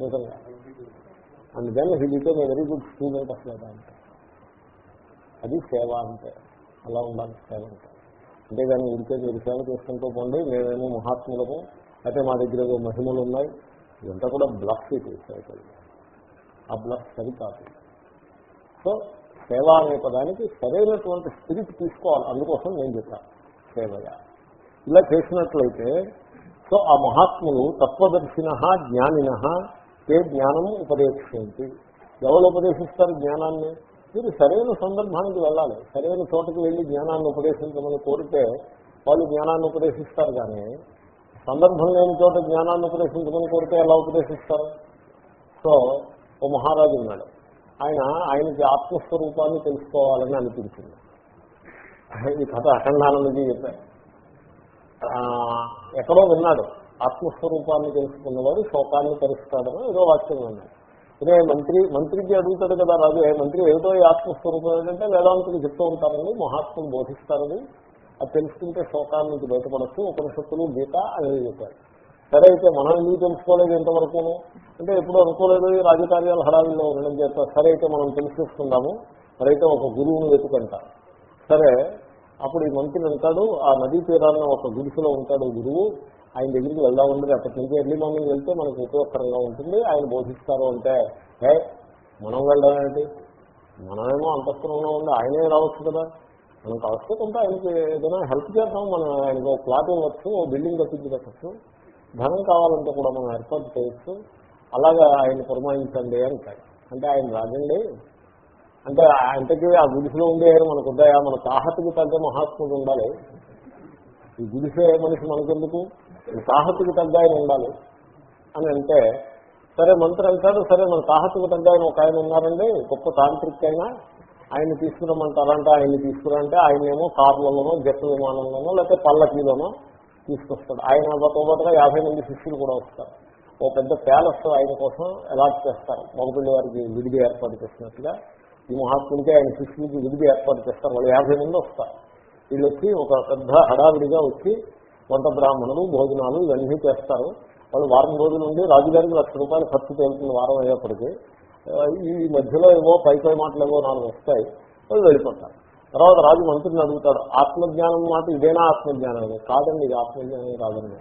నిజంగా. And then he became very good student అసలు అంటే అది సేవ అంటే అలా ఉండాలి సేవ అంటే. అంతేగాని ఇంకే మీరు సేవ చేసుకుంటూ పోండి మేమేమో మహాత్ములము అయితే మా దగ్గర ఏదో మహిమలు ఉన్నాయి ఇదంతా కూడా బ్లఫ్ ఇది సైకిల్. ఆ బ్లఫ్ సరికాదు. సో సేవ అనే పదానికి సరైనటువంటి స్పిరిట్ తీసుకోవాలి అందుకోసం నేను చెప్పాను సేవగా. ఇలా చేసినట్లయితే సో ఆ మహాత్ములు తత్వదర్శిన జ్ఞానిన ఏ జ్ఞానము ఉపదేశించి ఎవరు ఉపదేశిస్తారు జ్ఞానాన్ని? మీరు సరైన సందర్భానికి వెళ్ళాలి. సరైన చోటకి వెళ్ళి జ్ఞానాన్ని ఉపదేశించమని కోరితే వాళ్ళు జ్ఞానాన్ని ఉపదేశిస్తారు కానీ సందర్భం లేని చోట జ్ఞానాన్ని ఉపదేశించమని కోరితే ఎలా ఉపదేశిస్తారు? సో ఓ మహారాజు ఉన్నాడు. ఆయన ఆయనకి ఆత్మస్వరూపాన్ని తెలుసుకోవాలని అనిపించింది. ఈ కథ అఖండానందజీ చెప్పారు. ఎక్కడో విన్నాడు. ఆత్మస్వరూపాన్ని తెలుసుకున్నవాడు శోకాన్ని తెలుస్తాడని ఏదో వాక్యం విన్నాడు ఇదే మంత్రి మంత్రికి అడుగుతాడు కదా రాజు మంత్రి ఏమిటో ఈ ఆత్మస్వరూపం ఏంటంటే వేదాంతులు చెప్తూ ఉంటారండి మహాత్ములు బోధిస్తారని. అది తెలుసుకుంటే శోకాన్ని నుంచి బయటపడచ్చు. ఉపనిషత్తులు గీత అనేది చెప్పారు. సరే అయితే మనం ఎందుకు తెలుసుకోలేదు ఎంతవరకు అంటే ఎప్పుడు అనుకోలేదు ఈ రాజకార్యాలు హడావిల్లో ఉండడం చేత. సరే అయితే మనం తెలుసుకుందాము మరైతే ఒక గురువుని వెతుకంటారు సరే అప్పుడు ఈ మంత్రి అంటాడు ఆ నదీ తీరాన ఒక గుడిసెలో ఉంటాడు గురువు. ఆయన దగ్గరికి వెళ్దాం ఉండదు. అక్కడి నుంచి ఎర్లీ మార్నింగ్ వెళ్తే మనకు ఉపయోగకరంగా ఉంటుంది. ఆయన బోధిస్తారు అంటే హే మనం వెళ్ళడం ఏంటి? మనమేమో అంతఃపురంలో ఉండి ఆయనే రావచ్చు కదా. మనకు అవసరం ఉంటే ఆయనకి ఏదైనా హెల్ప్ చేద్దాం. మనం ఆయనకు ఒక ఫ్లాట్ ఇవ్వచ్చు ఓ బిల్డింగ్ కట్టించి పెట్టచ్చు ధనం కావాలంటే కూడా మనం ఏర్పాటు చేయొచ్చు. అలాగా ఆయన పురమాయించండి అంటారు అంటే ఆయన రాజండి. అంటే అంతకీ ఆ గుడిసెలో ఉండే మనకు ఉందాయా మన తాహతకు తగ్గ మహాత్ముడు ఉండాలి. ఈ గుడిసే మనిషి మనకెందుకు? ఈ తాహతుకు తగ్గ ఆయన ఉండాలి అని అంటే సరే మంత్రి అంటాడు సరే మన తాహతుకు తగ్గ ఆయన ఒక ఆయన ఉన్నారండి గొప్ప తాంత్రిక అయినా ఆయన తీసుకురమ్మంటారంటే ఆయన్ని తీసుకురంటే ఆయన ఏమో కార్లలోనో జెట్ విమానంలోనో లేకపోతే పల్లకీలోనో తీసుకొస్తాడు. ఆయన పాటుగా యాభై మంది శిష్యులు కూడా వస్తారు. ఓ పెద్ద ప్యాలెస్ ఆయన కోసం అలాట్ చేస్తారు. మగపిల్లి వారికి విడిది ఏర్పాటు చేసినట్టుగా ఈ మహాత్ముడికి ఆయన శిష్యులకి విడిది ఏర్పాటు చేస్తారు. వాళ్ళు యాభై మంది వస్తారు. వీళ్ళు వచ్చి ఒక పెద్ద హడావిడిగా వచ్చి వంట బ్రాహ్మణులు భోజనాలు ఇవన్నీ చేస్తారు. వాళ్ళు వారం రోజుల నుండి రాజుగారికి లక్ష రూపాయలు ఖర్చు తేలుతుంది వారం అయ్యేప్పటికీ ఈ మధ్యలో ఏవో పై పై మాటలు ఏవో నాలుగు వస్తాయి వాళ్ళు వెళ్ళిపోతారు. తర్వాత రాజు మంత్రిని అడుగుతాడు ఆత్మజ్ఞానం మాట ఇదేనా ఆత్మజ్ఞానం? కాదండి ఇది ఆత్మజ్ఞానం కాదండి.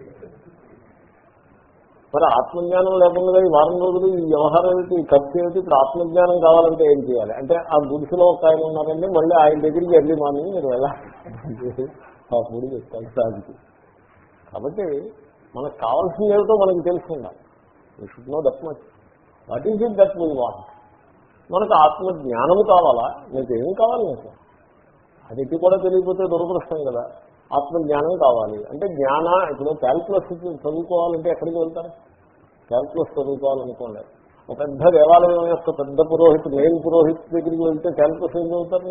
మరి ఆత్మజ్ఞానం లేకుండా ఈ వారం రోజులు ఈ వ్యవహారం ఏమిటి? ఈ ఖర్చు ఏమిటి? ఇప్పుడు ఆత్మజ్ఞానం కావాలంటే ఏం చేయాలి? అంటే ఆ గుడిసెలో ఒక ఆయన ఉన్నారండి మళ్ళీ ఆయన దగ్గరికి ఎర్లీ మార్నింగ్ మీరు వెళ్ళాలి. ఆ గుడి చెప్తాను సాధికి కాబట్టి మనకు కావాల్సింది ఏమిటో మనకు తెలుసుకుందాం. You should know that much what is it that we want మనకు ఆత్మ జ్ఞానము కావాలా? మీకు ఏం కావాలి మీకు అది ఇది కూడా తెలియకపోతే దురదృష్టం కదా. ఆత్మజ్ఞానం కావాలి. అంటే జ్ఞాన ఇప్పుడు క్యాల్కులస్ చదువుకోవాలంటే ఎక్కడికి వెళ్తారు? క్యాల్కులస్ చదువుకోవాలనుకోండి. ఒక పెద్ద దేవాలయం యొక్క పెద్ద పురోహితుడు మేల్ పురోహిత్ దగ్గరికి వెళ్తే క్యాల్కులస్ ఏం చదువుతారు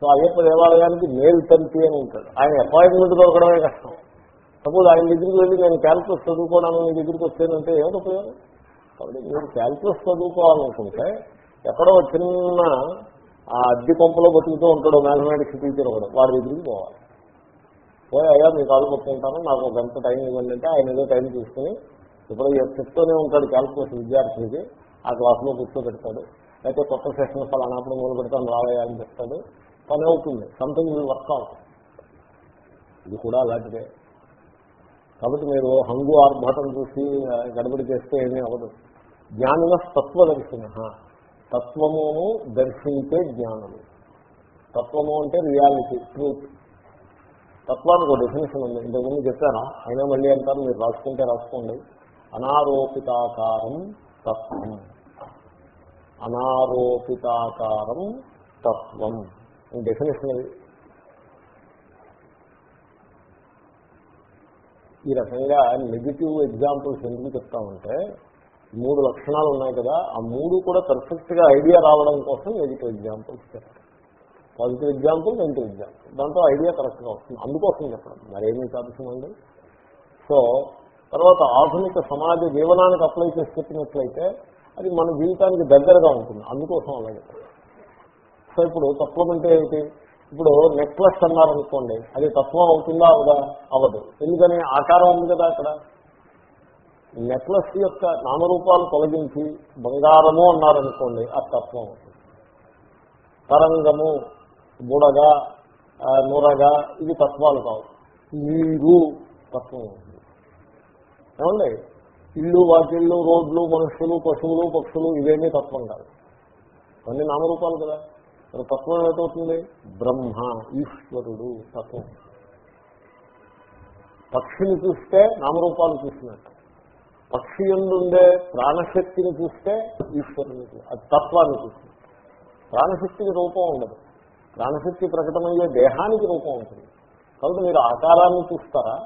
సో అయ్యప్ప దేవాలయానికి మేల్ తంతి అని ఉంటాడు. ఆయన అపాయింట్మెంట్ దొరకడమే కష్టం. సపోజ్ ఆయన దగ్గరికి వెళ్ళి నేను క్యాల్కులస్ చదువుకోవడానికి మీ దగ్గరికి వచ్చానంటే ఏమిటి ఉపయోగం? కాబట్టి మీరు క్యాల్కులస్ చదువుకోవాలనుకుంటే ఎక్కడో చిన్న ఆ అద్దె కొంపలో బతుకుతూ ఉంటాడు మ్యాథమెటిక్స్ టీచర్ కూడా వాడి దగ్గరికి పోవాలి. పోయి అయ్యా మీకు కాలు పట్టుకుంటాను నాకు ఒక గంట టైం ఇవ్వండి అంటే ఆయన ఏదో టైం తీసుకుని ఇప్పుడు చెప్తూనే ఉంటాడు క్యాల్కులస్ విద్యార్థికి. ఆ క్లాస్లో కూర్చోబెడతాడు. లేకపోతే కొత్త సెషన్ ఫలానాప్పుడు మొదలు పెడతాను రావయ్యా అని చెప్తాడు. పని అవుతుంది సంథింగ్ విల్ వర్క్ ఇది కూడా అలాంటిదే. కాబట్టి మీరు హంగు ఆర్భాటం చూసి గడబడి చేస్తే ఏమీ అవ్వదు. జ్ఞానిన తత్వదర్శిన. తత్వమును దర్శించే జ్ఞానము. తత్వము అంటే రియాలిటీ ట్రూత్. తత్వానికి ఒక డెఫినేషన్ ఉంది. ఇంతకుముందు చెప్పాను? అయినా మళ్ళీ అంటారు మీరు రాసుకుంటే రాసుకోండి. అనారోపితాకారం తత్వం. అనారోపితాకారం తత్వం. డెఫినేషన్ ఈ రకంగా నెగిటివ్ ఎగ్జాంపుల్స్ ఎందుకు చెప్తామంటే మూడు లక్షణాలు ఉన్నాయి కదా ఆ మూడు కూడా పర్ఫెక్ట్గా ఐడియా రావడం కోసం నెగిటివ్ ఎగ్జాంపుల్స్ చెప్తాం పాజిటివ్ ఎగ్జాంపుల్ నెగిటివ్ ఎగ్జాంపుల్ దాంతో ఐడియా కరెక్ట్గా వస్తుంది. అందుకోసం చెప్పడం. మరేమీ సాధ్యమండి? సో తర్వాత ఆధునిక సమాజ జీవనానికి అప్లై చేసి చెప్పినట్లయితే అది మన జీవితానికి దగ్గరగా ఉంటుంది. అందుకోసం అలాగే సో ఇప్పుడు తత్వం అంటే ఏమిటి? ఇప్పుడు నెక్లెస్ అన్నారనుకోండి అది తత్వం అవుతుందా అవదా? అవదు. ఎందుకని? ఆకారం ఉంది కదా అక్కడ. నెక్లెస్ యొక్క నామరూపాలు తొలగించి బంగారము అన్నారనుకోండి ఆ తత్వం అవుతుంది. తరంగము బుడగ ఆ, ఇవి తత్వాలు కావు. నీరు తత్వం అవుతుంది. ఏమండి? ఇల్లు వాకిళ్ళు రోడ్లు మనుషులు పశువులు పక్షులు ఇవేమీ తత్వం కాదు. అన్ని నామరూపాలు కదా. మరి తత్వం ఏమిటవుతుంది బ్రహ్మ ఈశ్వరుడు తత్వం. పక్షిని చూస్తే నామరూపాలు చూసినట్టు. పక్షి ఎందుండే? ప్రాణశక్తిని చూస్తే ఈశ్వరుని అది తత్వాన్ని చూసినట్టు ప్రాణశక్తికి రూపం ఉండదు. ప్రాణశక్తి ప్రకటమయ్యే దేహానికి రూపం ఉంటుంది. కాబట్టి మీరు ఆకారాన్ని చూస్తారా?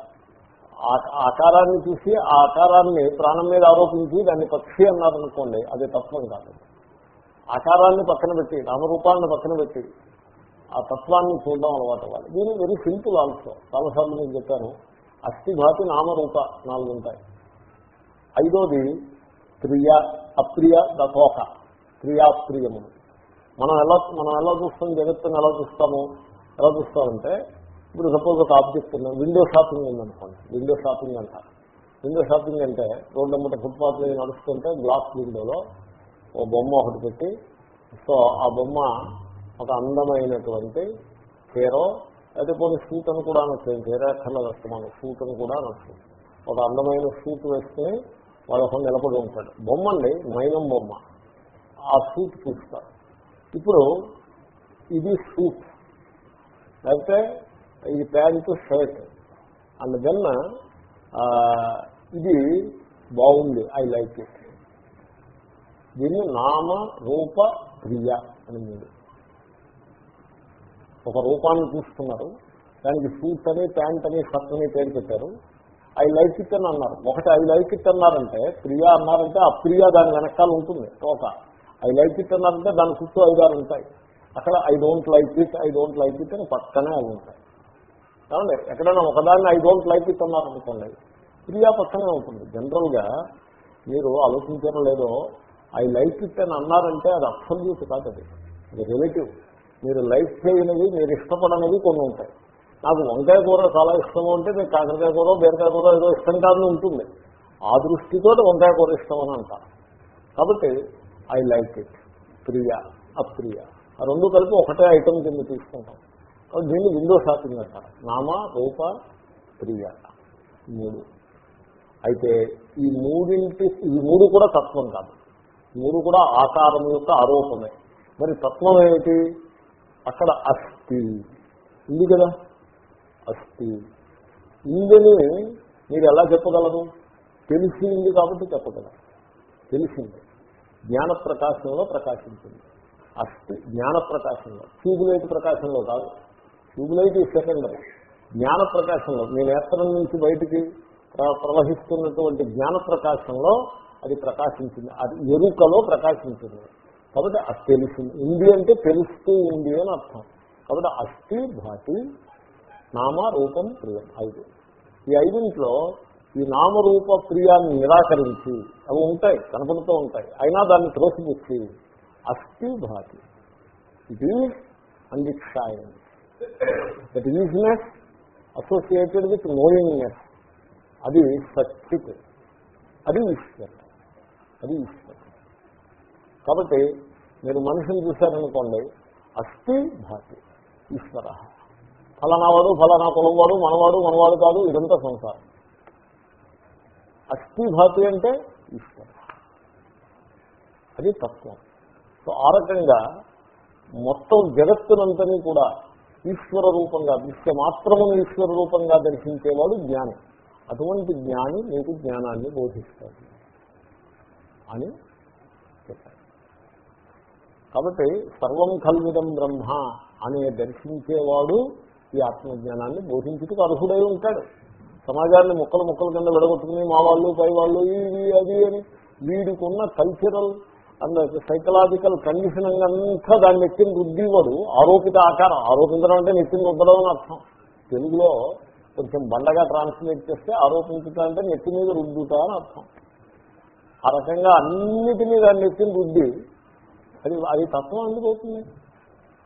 ఆ- ఆకారాన్ని చూసి ఆ ఆకారాన్ని ప్రాణం మీద ఆరోపించి దాన్ని పక్షి అన్నారనుకోండి అది తత్వం కాదు. ఆకారాన్ని పక్కన పెట్టి నామరూపాలను పక్కన పెట్టి ఆ తత్వాన్ని చూడడం అలవాటు అవ్వాలి. దీని వెరీ సింపుల్ ఆల్సో. చాలాసార్లు నేను చెప్పాను అస్థిభాతి నామరూప నాలుగు ఉంటాయి ఐదోది ప్రియ అప్రియ దతోక ప్రియాప్రియము మనం ఎలా మనం ఎలా చూస్తాం జగత్తుని ఎలా చూస్తాము ఎలా చూస్తామంటే ఇప్పుడు సపోజ్ ఒక ఆబ్జెక్ట్ ఉన్నాం విండో షాపింగ్ ఉందనుకోండి విండో షాపింగ్ అంటారు. విండో షాపింగ్ అంటే రోడ్డు అమ్మట ఫుట్పాత్ నడుస్తుంటే గ్లాస్ విండోలో ఓ బొమ్మ ఒకటి పెట్టి సో ఆ బొమ్మ ఒక అందమైనటువంటి చీరో అయితే కొన్ని సూట్ అని కూడా అనొచ్చు చీర కన్నా వస్తున్నాను సూట్ అని కూడా అనొచ్చు ఒక అందమైన సూట్ వేసుకుని వాళ్ళ ఒక నిలబడి ఉంటాడు. బొమ్మ అండి మైనం బొమ్మ. ఆ సూట్ చూస్తారు. ఇప్పుడు ఇది సూట్. లేకపోతే ఇది ప్యాంటు షర్ట్. అండ్ దెన్ ఇది బాగుంది. I like it. దీన్ని నామ రూప క్రియ అని మీరు. ఒక రూపాన్ని చూస్తున్నారు దానికి సూట్ అని ప్యాంట్ అని షర్ట్ అని పేరు పెట్టారు. ఐ లైక్ ఇట్ అని అన్నారు. ఒకటి ఐ లైక్ ఇట్ అన్నారంటే ప్రియ అన్నారంటే ఆ ప్రియ దాని వెనకాల ఉంటుంది. తోక. ఐ లైక్ ఇట్ అన్నారంటే దాని చుట్టూ ఐదారు ఉంటాయి. అక్కడ I don't like it I don't like it అని పక్కనే అవి ఉంటాయి. ఏమండి? ఎక్కడైనా ఒకదాన్ని ఐ డోంట్ లైక్ ఇట్ అన్నారనుకోండి ప్రియా పక్కనే ఉంటుంది. జనరల్గా మీరు ఆలోచించడం లేదో ఐ లైక్ ఇట్ అని అన్నారంటే అది అబ్సల్యూట్ కాదు అది. అది రిలేటివ్ మీరు లైక్ చేయనివి మీరు ఇష్టపడనివి కొన్ని ఉంటాయి. నాకు వంకాయ కూర చాలా ఇష్టము అంటే మీకు కాకరకాయ కూర బీరకాయ కూర ఏదో ఇష్టం కాదని ఉంటుంది. ఆ దృష్టితో వంకాయ కూర ఇష్టం అని అంటారు. కాబట్టి ఐ లైక్ ఇట్. ప్రియ అప్రియ. ఆ రెండు కలిపి ఒకటే ఐటమ్ కింద తీసుకుంటాం. కాబట్టి దీన్ని విండో షాపింగ్ అంటారు. నామ రూప ప్రియ. మూడు. అయితే ఈ మూడింటి ఈ మూడు కూడా తత్వం కాదు. మూడు కూడా ఆకారం యొక్క ఆరోపమే. మరి తత్వం ఏమిటి? అక్కడ అస్థి. ఉంది కదా? అస్థి. ఉందని మీరు ఎలా చెప్పగలరు తెలిసింది కాబట్టి చెప్పగలరు తెలిసింది. జ్ఞాన ప్రకాశంలో ప్రకాశించింది. అస్థి జ్ఞాన ప్రకాశంలో. ట్యూబ్లైట్ ప్రకాశంలో కాదు. ట్యూబ్లైట్ ఈ సెకండరీ. జ్ఞాన ప్రకాశంలో. మీ నేత్రం నుంచి బయటికి ప్ర- ప్రవహిస్తున్నటువంటి జ్ఞాన ప్రకాశంలో అది ప్రకాశించింది. అది ఎరుకలో ప్రకాశించింది. కాబట్టి అది తెలిసింది. ఉంది అంటే తెలుస్తూ ఉంది అని అర్థం. కాబట్టి అస్థి భాతి నామ రూపం ప్రియం. ఐదు. ఈ ఐదింట్లో ఈ నామరూప ప్రియాన్ని నిరాకరించి అవి ఉంటాయి కనపడుతూ ఉంటాయి. అయినా దాన్ని త్రోసిపుచ్చి అస్థి భాతి. It is and that isness associated with knowingness అది సచిత్ అది ఈశ్వర్ అది ఈశ్వరుడు. కాబట్టి మీరు మనిషిని చూశారనుకోండి అస్థి భాతి ఈశ్వర. ఫలానా వాడు ఫలానా కులంవాడు మనవాడు మనవాడు కాదు ఇదంతా సంసారం. అస్థి భాతి అంటే ఈశ్వర. అది తత్వం. సో ఆ రకంగా మొత్తం జగత్తునంతని కూడా ఈశ్వర రూపంగా దృశ్య మాత్రమును ఈశ్వర రూపంగా దర్శించేవాడు జ్ఞాని. అటువంటి జ్ఞాని మీకు జ్ఞానాన్ని బోధిస్తాడు. అని చెప్పారు. కాబట్టి సర్వం కల్విదం బ్రహ్మ అనే దర్శించేవాడు ఈ ఆత్మజ్ఞానాన్ని బోధించుటకు అర్హుడై ఉంటాడు. సమాజాన్ని ముక్కలు ముక్కల కింద విడగొట్టుకుని మా వాళ్ళు పై వాళ్ళు ఇది అది అని వీడికి ఉన్న కల్చరల్ అండ్ సైకలాజికల్ కండిషనింగ్ అంతా దాన్ని నెత్తిని రుద్దివాడు ఆరోపిత ఆకారం. ఆరోపించడం అంటే నెత్తిని రుద్దడం అని అర్థం. తెలుగులో కొంచెం బండగా ట్రాన్స్లేట్ చేస్తే ఆరోపించటం అంటే నెత్తి మీద రుద్దుతా అని అర్థం. ఆ రకంగా అన్నిటినీ దాన్ని నెత్తిని బుద్ధి. అది అది తత్వం ఎందుకు అవుతుంది?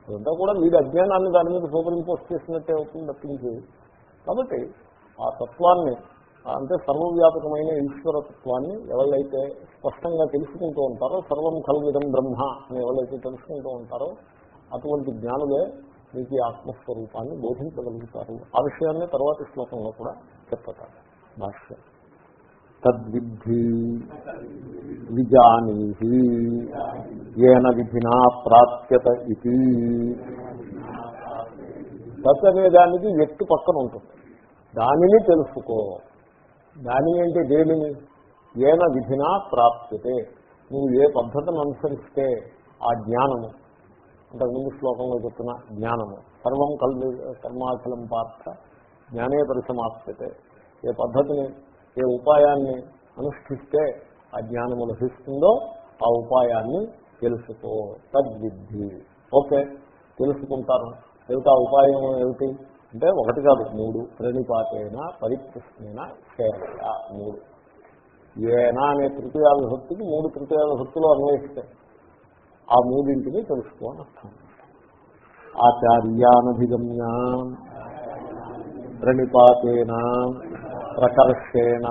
అదంతా కూడా వీడి అజ్ఞానాన్ని దాని మీద సూపరింపోజ్ చేసినట్టే అవుతుంది తప్పించి. కాబట్టి ఆ తత్వాన్ని అంటే సర్వవ్యాపకమైన ఈశ్వర తత్వాన్ని ఎవరైతే స్పష్టంగా తెలుసుకుంటూ ఉంటారో సర్వం కల్విదం బ్రహ్మ అని ఎవరైతే తెలుసుకుంటూ ఉంటారో అటువంటి జ్ఞానులే మీకు ఈ ఆత్మస్వరూపాన్ని బోధించగలుగుతారు. ఆ విషయాన్ని తర్వాతి శ్లోకంలో కూడా చెప్తారు భాష్యం. తద్విద్ధి విజానీహి ఏన విధినా ప్రాప్యత ఇది తత్ అనే వ్యక్తి పక్కన ఉంటుంది. దానిని తెలుసుకో. దాని అంటే దేనిని? ఏన విధినా ప్రాప్యతే. నువ్వు ఏ పద్ధతిని అనుసరిస్తే ఆ జ్ఞానము. అంతకుముందు శ్లోకంలో చెప్తున్న జ్ఞానము. సర్వం కల్వి కర్మాచలం పార్థ జ్ఞానే పరిసమాప్యతే ఏ పద్ధతిని ఏ ఉపాయాన్ని అనుష్ఠిస్తే ఆ జ్ఞానము లభిస్తుందో ఆ ఉపాయాన్ని తెలుసుకో. తద్విద్ధి. ఓకే తెలుసుకుంటాను. ఏమిటి ఆ ఉపాయం ఏమిటి? అంటే ఒకటి కాదు మూడు. ప్రణిపాతైన పరిప్రశ్నైన సేవయ మూడు. ఏనా అనే తృతీయ విభక్తికి మూడు తృతీయ విభక్తులు అన్వయిస్తాయి ఆ మూడింటిని తెలుసుకో అని అర్థం. ఆచార్యానభిగమ్య ప్రణిపాతేన ప్రకర్షేణ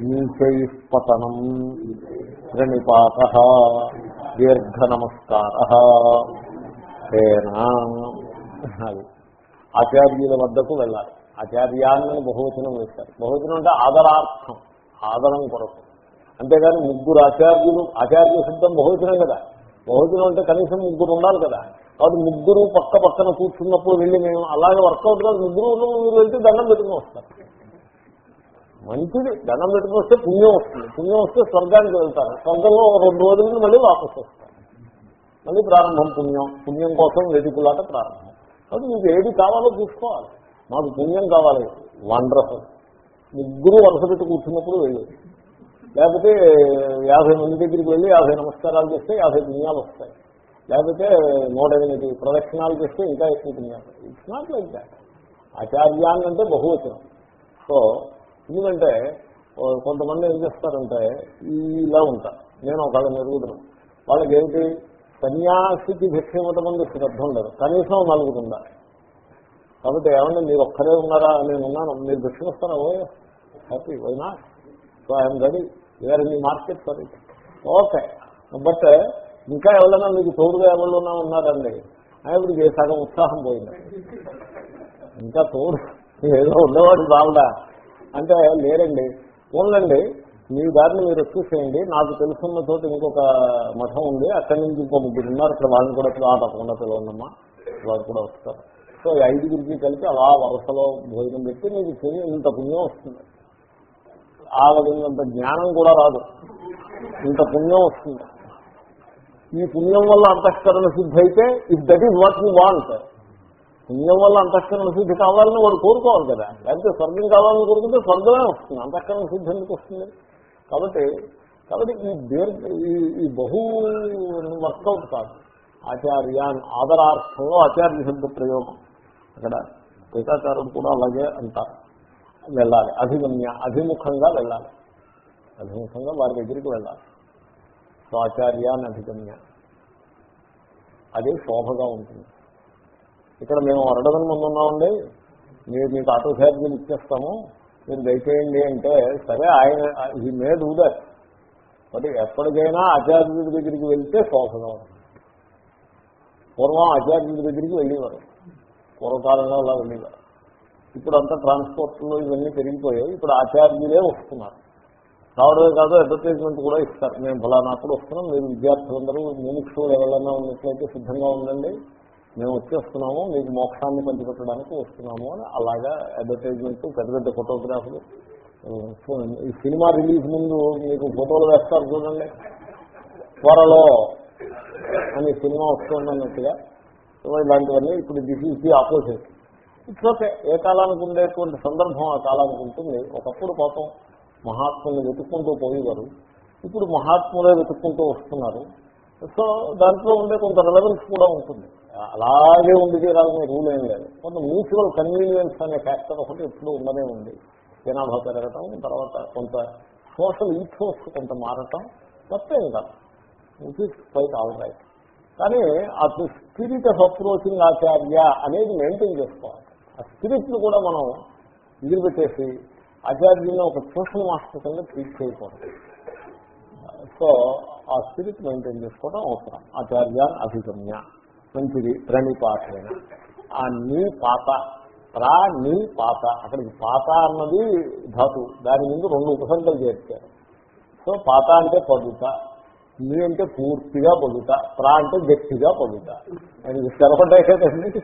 నీచైపతనం ప్రణిపాత దీర్ఘ నమస్కార అది ఆచార్యుల వద్దకు వెళ్ళాలి. ఆచార్యాన్ని బహువచనం వేస్తారు. బహువచనం అంటే ఆదరార్థం ఆదరం కొరకు. అంతేగాని ముగ్గురు ఆచార్యులు ఆచార్య శబ్దం బహువచనం కదా. బహువచనం అంటే కనీసం ముగ్గురు ఉండాలి కదా. కాబట్టి ముగ్గురు పక్క పక్కన కూర్చున్నప్పుడు వెళ్ళి మేము అలాగే వర్కౌట్ కాదు ముగ్గురు ఉన్నప్పుడు మీరు వెళ్తే దండం పెట్టుకుని వస్తారు. మంచిది. దండం పెట్టుకొస్తే వస్తే పుణ్యం వస్తుంది. పుణ్యం వస్తే స్వర్గానికి వెళ్తారు. స్వర్గంలో రెండు రోజులకి మళ్ళీ వాపసు వస్తారు. మళ్ళీ ప్రారంభం పుణ్యం. పుణ్యం కోసం వెతుకులాట ప్రారంభం. కాబట్టి మీకు ఏది కావాలో చూసుకోవాలి. మాకు పుణ్యం కావాలి. వండర్ఫుల్. ముగ్గురు వరుస పెట్టి కూర్చున్నప్పుడు వెళ్ళి. లేకపోతే యాభై మంది దగ్గరికి వెళ్ళి యాభై నమస్కారాలు చేస్తే యాభై పుణ్యాలు వస్తాయి. లేకపోతే నూట ఎనిమిది ప్రదక్షిణాలు చేస్తే ఇంకా ఎక్కువ పుణ్యాలు ఇట్స్ నాట్ లైక్ దాట్ ఆచార్యాన్ని అంటే బహువచనం. సో ఎందుకంటే కొంతమంది ఏం చేస్తారంటే ఇలా ఉంటారు నేను ఒకళ్ళ మెరుగుతున్నాను వాళ్ళకి ఏమిటి సన్యాసికి భిక్ష ఇవ్వటం శ్రద్ధ ఉండదు. కనీసం నలుగురు ఉండాలి. కాబట్టి ఏమన్నా మీరు ఒక్కరే ఉన్నారా? నేను ఉన్నాను. మీరు భిక్ష వస్తారా ఓ హ్యాపీ. వైనా సో ఐఎమ్ రెడీ. వేర్ మీ మార్కెట్ సరే ఓకే. బట్ ఇంకా ఎవరైనా మీకు తోడుగా ఎవరైనా ఉన్నారండి. ఇప్పుడు ఏ సగం ఉత్సాహం పోయింది. ఇంకా తోడు ఏదో ఉండేవాడు బాగుడా అంటే లేరండి. ఉండండి మీ దారిని మీరు వచ్చేసేయండి నాకు తెలుసున్న చోట ఇంకొక మఠం ఉంది. అక్కడి నుంచి ఇంకో ముగ్గురు ఉన్నారు. ఇక్కడ వాళ్ళని కూడా ఆ తప్పకుండా పిలవండమ్మా వాళ్ళు కూడా వస్తారు. సో ఈ ఐదుగురికి కలిపి అలా వరుసలో భోజనం పెట్టి మీకు చెయ్యి ఇంత పుణ్యం వస్తుంది. ఆ విధంగా జ్ఞానం కూడా రాదు. ఇంత పుణ్యం వస్తుంది. ఈ పుణ్యం వల్ల అంతఃకరణ సిద్ధి అయితే if that is what you want పుణ్యం వల్ల అంతఃకరణ సిద్ధి కావాలని వాడు కోరుకోవాలి కదా. లేకపోతే స్వర్గం కావాలని కోరుకుంటే స్వర్గమే వస్తుంది. అంతఃకరణ శుద్ధి ఎందుకు వస్తుంది? కాబట్టి కాబట్టి ఈ దీర్ఘ ఈ బహు వర్కౌట్ కాదు. ఆచార్యాన్ ఆదరార్థంలో ఆచార్య శబ్ద ప్రయోగం. అక్కడ టీకాచారుడు కూడా అలాగే అంటారు. వెళ్ళాలి. అభిగమ్య అభిముఖంగా వెళ్ళాలి. అభిముఖంగా వారి దగ్గరికి వెళ్ళాలి. సో ఆచార్యాన్ని అధిగమ్య. అది శోభగా ఉంటుంది. ఇక్కడ మేము అరడదని ముందు ఉన్నామండి మీరు మీకు ఆటో ఛార్జీలు ఇచ్చేస్తాము. మీరు దయచేయండి అంటే సరే ఆయన ఈ మేడ్ ఉదర్ బట్ ఎప్పటికైనా ఆచార్యుడి దగ్గరికి వెళ్తే శోభగా పూర్వం ఆచార్యుడి దగ్గరికి వెళ్ళేవారు. పూర్వకాలంలో అలా వెళ్ళేవారు. ఇప్పుడు అంతా ట్రాన్స్పోర్ట్లో ఇవన్నీ పెరిగిపోయాయి. ఇప్పుడు ఆచార్యులే వస్తున్నారు. రావడమే కాదు అడ్వర్టైజ్మెంట్ కూడా ఇస్తారు. మేము ఫలానా అప్పుడు వస్తున్నాం. మీరు విద్యార్థులందరూ మినిక్స్ ఎవరైనా ఉన్నట్లయితే సిద్ధంగా ఉండండి. మేము వచ్చేస్తున్నాము మీకు మోక్షాన్ని పంచిపెట్టడానికి వస్తున్నాము అని అలాగా అడ్వర్టైజ్మెంట్ పెద్ద పెద్ద ఫోటోగ్రాఫ్లు ఈ సినిమా రిలీజ్ ముందు మీకు ఫోటోలు వేస్తారు చూడండి. త్వరలో అని సినిమా వస్తుందన్నట్టుగా ఇలాంటివన్నీ ఇప్పుడు this is the opposite it's okay ఏ కాలానికి ఉండేటువంటి సందర్భం ఆ కాలానికి ఉంటుంది. ఒకప్పుడు పాపం మహాత్ముల్ని వెతుక్కుంటూ పోయేవారు. ఇప్పుడు మహాత్ములే వెతుక్కుంటూ వస్తున్నారు. సో దాంట్లో ఉండే కొంత రిలవెన్స్ కూడా ఉంటుంది. అలాగే ఉండి తీరాలనే రూల్ ఏం లేదు. కొంత మ్యూచువల్ కన్వీనియన్స్ అనే ఫ్యాక్టర్ ఒకటి ఎప్పుడు ఉండనే ఉంది. జనాభా పెరగటం తర్వాత కొంత సోషల్ ఈథోస్ కొంత మారటం తప్పేం కాదు. It is quite all right కానీ ఆ స్పిరిట్ ఆఫ్ అప్రోచింగ్ ఆచార్య అనేది మెయింటైన్ చేసుకోవాలి. ఆ స్పిరిట్ను కూడా మనం వదిలిపెట్టేసి ఆచార్యుని ఒక ట్యూషన్ మాస్టర్ కింద ట్రీట్ చేయకూడదు. సో ఆ స్పిరిట్ మెయింటైన్ చేసుకోవడం అవసరం. ఆచార్య అభిగమ్య. మంచిది. ప్రణిపాతైన. ఆ నీ పాత. ప్రా నీ పాత. అక్కడికి పాత అన్నది ధాతు. దాని ముందు రెండు ఉపసంగలు చేర్చారు. సో పాత అంటే పదుత. నీ అంటే పూర్తిగా పొందుత. ప్రా అంటే గట్టిగా పొందుత. ఆయన స్థిరపడ్డాయి కదండి.